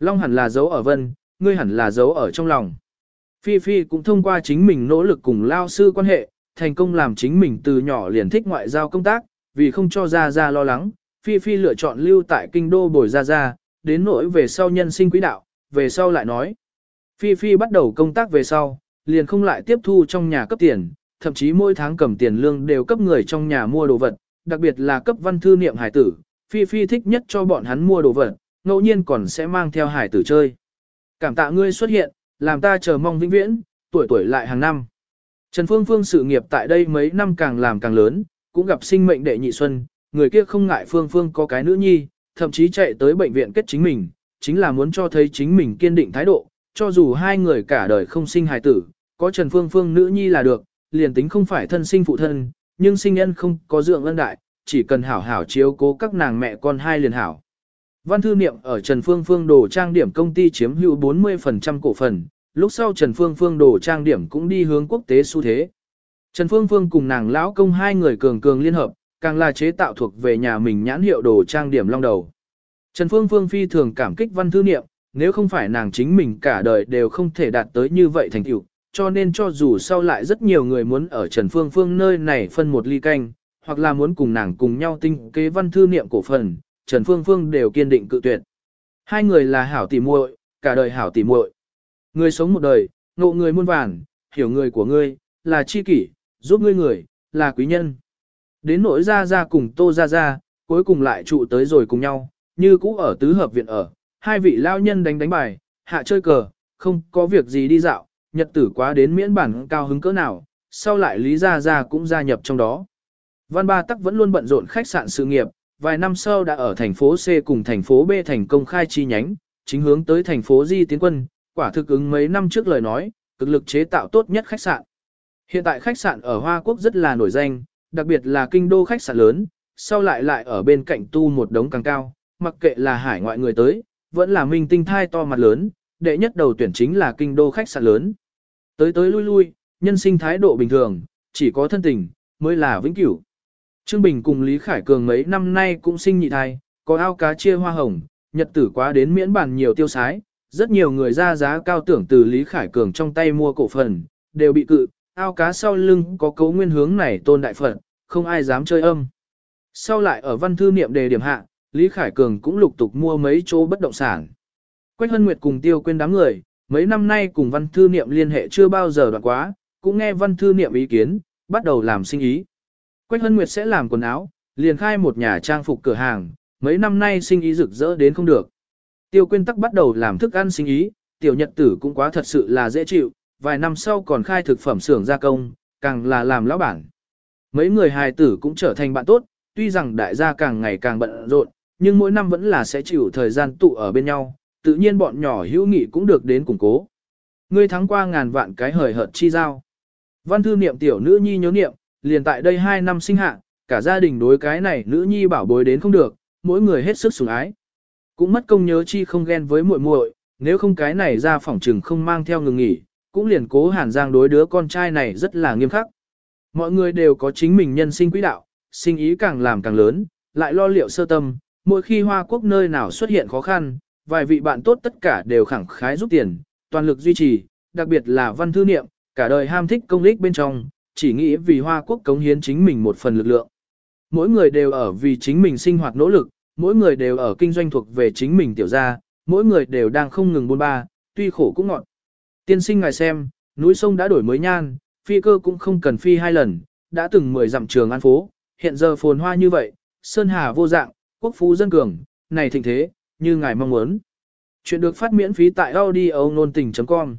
Long hẳn là dấu ở vân, ngươi hẳn là dấu ở trong lòng. Phi Phi cũng thông qua chính mình nỗ lực cùng lao sư quan hệ, thành công làm chính mình từ nhỏ liền thích ngoại giao công tác, vì không cho Gia Gia lo lắng, Phi Phi lựa chọn lưu tại kinh đô bồi Gia Gia, đến nỗi về sau nhân sinh quý đạo, về sau lại nói. Phi Phi bắt đầu công tác về sau, liền không lại tiếp thu trong nhà cấp tiền, thậm chí mỗi tháng cầm tiền lương đều cấp người trong nhà mua đồ vật, đặc biệt là cấp văn thư niệm hải tử, Phi Phi thích nhất cho bọn hắn mua đồ vật, ngẫu nhiên còn sẽ mang theo hải tử chơi. Cảm tạ ngươi xuất hiện, làm ta chờ mong vĩnh viễn, tuổi tuổi lại hàng năm. Trần Phương Phương sự nghiệp tại đây mấy năm càng làm càng lớn, cũng gặp sinh mệnh đệ nhị xuân, người kia không ngại Phương Phương có cái nữ nhi, thậm chí chạy tới bệnh viện kết chính mình, chính là muốn cho thấy chính mình kiên định thái độ, cho dù hai người cả đời không sinh hài tử, có Trần Phương Phương nữ nhi là được, liền tính không phải thân sinh phụ thân, nhưng sinh nhân không có dưỡng ân đại, chỉ cần hảo hảo chiếu cố các nàng mẹ con hai liền hảo. Văn thư niệm ở Trần Phương Phương đồ trang điểm công ty chiếm hữu 40% cổ phần, lúc sau Trần Phương Phương đồ trang điểm cũng đi hướng quốc tế xu thế. Trần Phương Phương cùng nàng lão công hai người cường cường liên hợp, càng là chế tạo thuộc về nhà mình nhãn hiệu đồ trang điểm long đầu. Trần Phương Phương phi thường cảm kích văn thư niệm, nếu không phải nàng chính mình cả đời đều không thể đạt tới như vậy thành tựu, cho nên cho dù sau lại rất nhiều người muốn ở Trần Phương Phương nơi này phân một ly canh, hoặc là muốn cùng nàng cùng nhau tinh kế văn thư niệm cổ phần, Trần Phương Phương đều kiên định cự tuyệt. Hai người là hảo tỉ muội, cả đời hảo tỉ muội. Người sống một đời, ngộ người muôn vàn, hiểu người của ngươi, là chi kỷ, giúp ngươi người, là quý nhân. Đến nỗi ra ra cùng tô ra ra, cuối cùng lại trụ tới rồi cùng nhau, như cũ ở tứ hợp viện ở, hai vị lao nhân đánh đánh bài, hạ chơi cờ, không có việc gì đi dạo, nhật tử quá đến miễn bản cao hứng cỡ nào, sau lại Lý Gia Gia cũng gia nhập trong đó. Văn Ba Tắc vẫn luôn bận rộn khách sạn sự nghiệp, vài năm sau đã ở thành phố C cùng thành phố B thành công khai chi nhánh, chính hướng tới thành phố Di tiến quân, quả thực ứng mấy năm trước lời nói, cực lực chế tạo tốt nhất khách sạn. Hiện tại khách sạn ở Hoa Quốc rất là nổi danh, đặc biệt là kinh đô khách sạn lớn, sau lại lại ở bên cạnh tu một đống càng cao, mặc kệ là hải ngoại người tới, vẫn là minh tinh thai to mặt lớn, đệ nhất đầu tuyển chính là kinh đô khách sạn lớn. Tới tới lui lui, nhân sinh thái độ bình thường, chỉ có thân tình, mới là vĩnh cửu. Trương Bình cùng Lý Khải Cường mấy năm nay cũng sinh nhị thai, có ao cá chia hoa hồng, nhật tử quá đến miễn bàn nhiều tiêu sái, rất nhiều người ra giá cao tưởng từ Lý Khải Cường trong tay mua cổ phần, đều bị cự, ao cá sau lưng có cấu nguyên hướng này tôn đại phật, không ai dám chơi âm. Sau lại ở văn thư niệm đề điểm hạ, Lý Khải Cường cũng lục tục mua mấy chỗ bất động sản. Quách Hân Nguyệt cùng tiêu quên đám người, mấy năm nay cùng văn thư niệm liên hệ chưa bao giờ đoạn quá, cũng nghe văn thư niệm ý kiến, bắt đầu làm sinh ý. Quách Hân Nguyệt sẽ làm quần áo, liền khai một nhà trang phục cửa hàng, mấy năm nay sinh ý rực rỡ đến không được. Tiêu quyên tắc bắt đầu làm thức ăn sinh ý, tiểu nhật tử cũng quá thật sự là dễ chịu, vài năm sau còn khai thực phẩm xưởng gia công, càng là làm lão bản. Mấy người hài tử cũng trở thành bạn tốt, tuy rằng đại gia càng ngày càng bận rộn, nhưng mỗi năm vẫn là sẽ chịu thời gian tụ ở bên nhau, tự nhiên bọn nhỏ hữu nghị cũng được đến củng cố. Ngươi thắng qua ngàn vạn cái hời hợt chi giao. Văn thư niệm tiểu nữ nhi nhớ niệm, liền tại đây 2 năm sinh hạ, cả gia đình đối cái này nữ nhi bảo bối đến không được, mỗi người hết sức sủng ái. Cũng mất công nhớ chi không ghen với muội muội, nếu không cái này ra phòng trừng không mang theo ngừng nghỉ, cũng liền cố hàn giang đối đứa con trai này rất là nghiêm khắc. Mọi người đều có chính mình nhân sinh quỹ đạo, sinh ý càng làm càng lớn, lại lo liệu sơ tâm, mỗi khi Hoa Quốc nơi nào xuất hiện khó khăn, vài vị bạn tốt tất cả đều khẳng khái giúp tiền, toàn lực duy trì, đặc biệt là văn thư niệm, cả đời ham thích công lích bên trong, chỉ nghĩ vì Hoa Quốc cống hiến chính mình một phần lực lượng. Mỗi người đều ở vì chính mình sinh hoạt nỗ lực, mỗi người đều ở kinh doanh thuộc về chính mình tiểu gia, mỗi người đều đang không ngừng buôn ba, tuy khổ cũng ngọn. Tiên sinh ngài xem, núi sông đã đổi mới nhan, phi cơ cũng không cần phi hai lần, đã từng mười dặm trường an phố, hiện giờ phồn hoa như vậy, sơn hà vô dạng, quốc phú dân cường, này thịnh thế, như ngài mong muốn. Chuyện được phát miễn phí tại audio nôn tình.com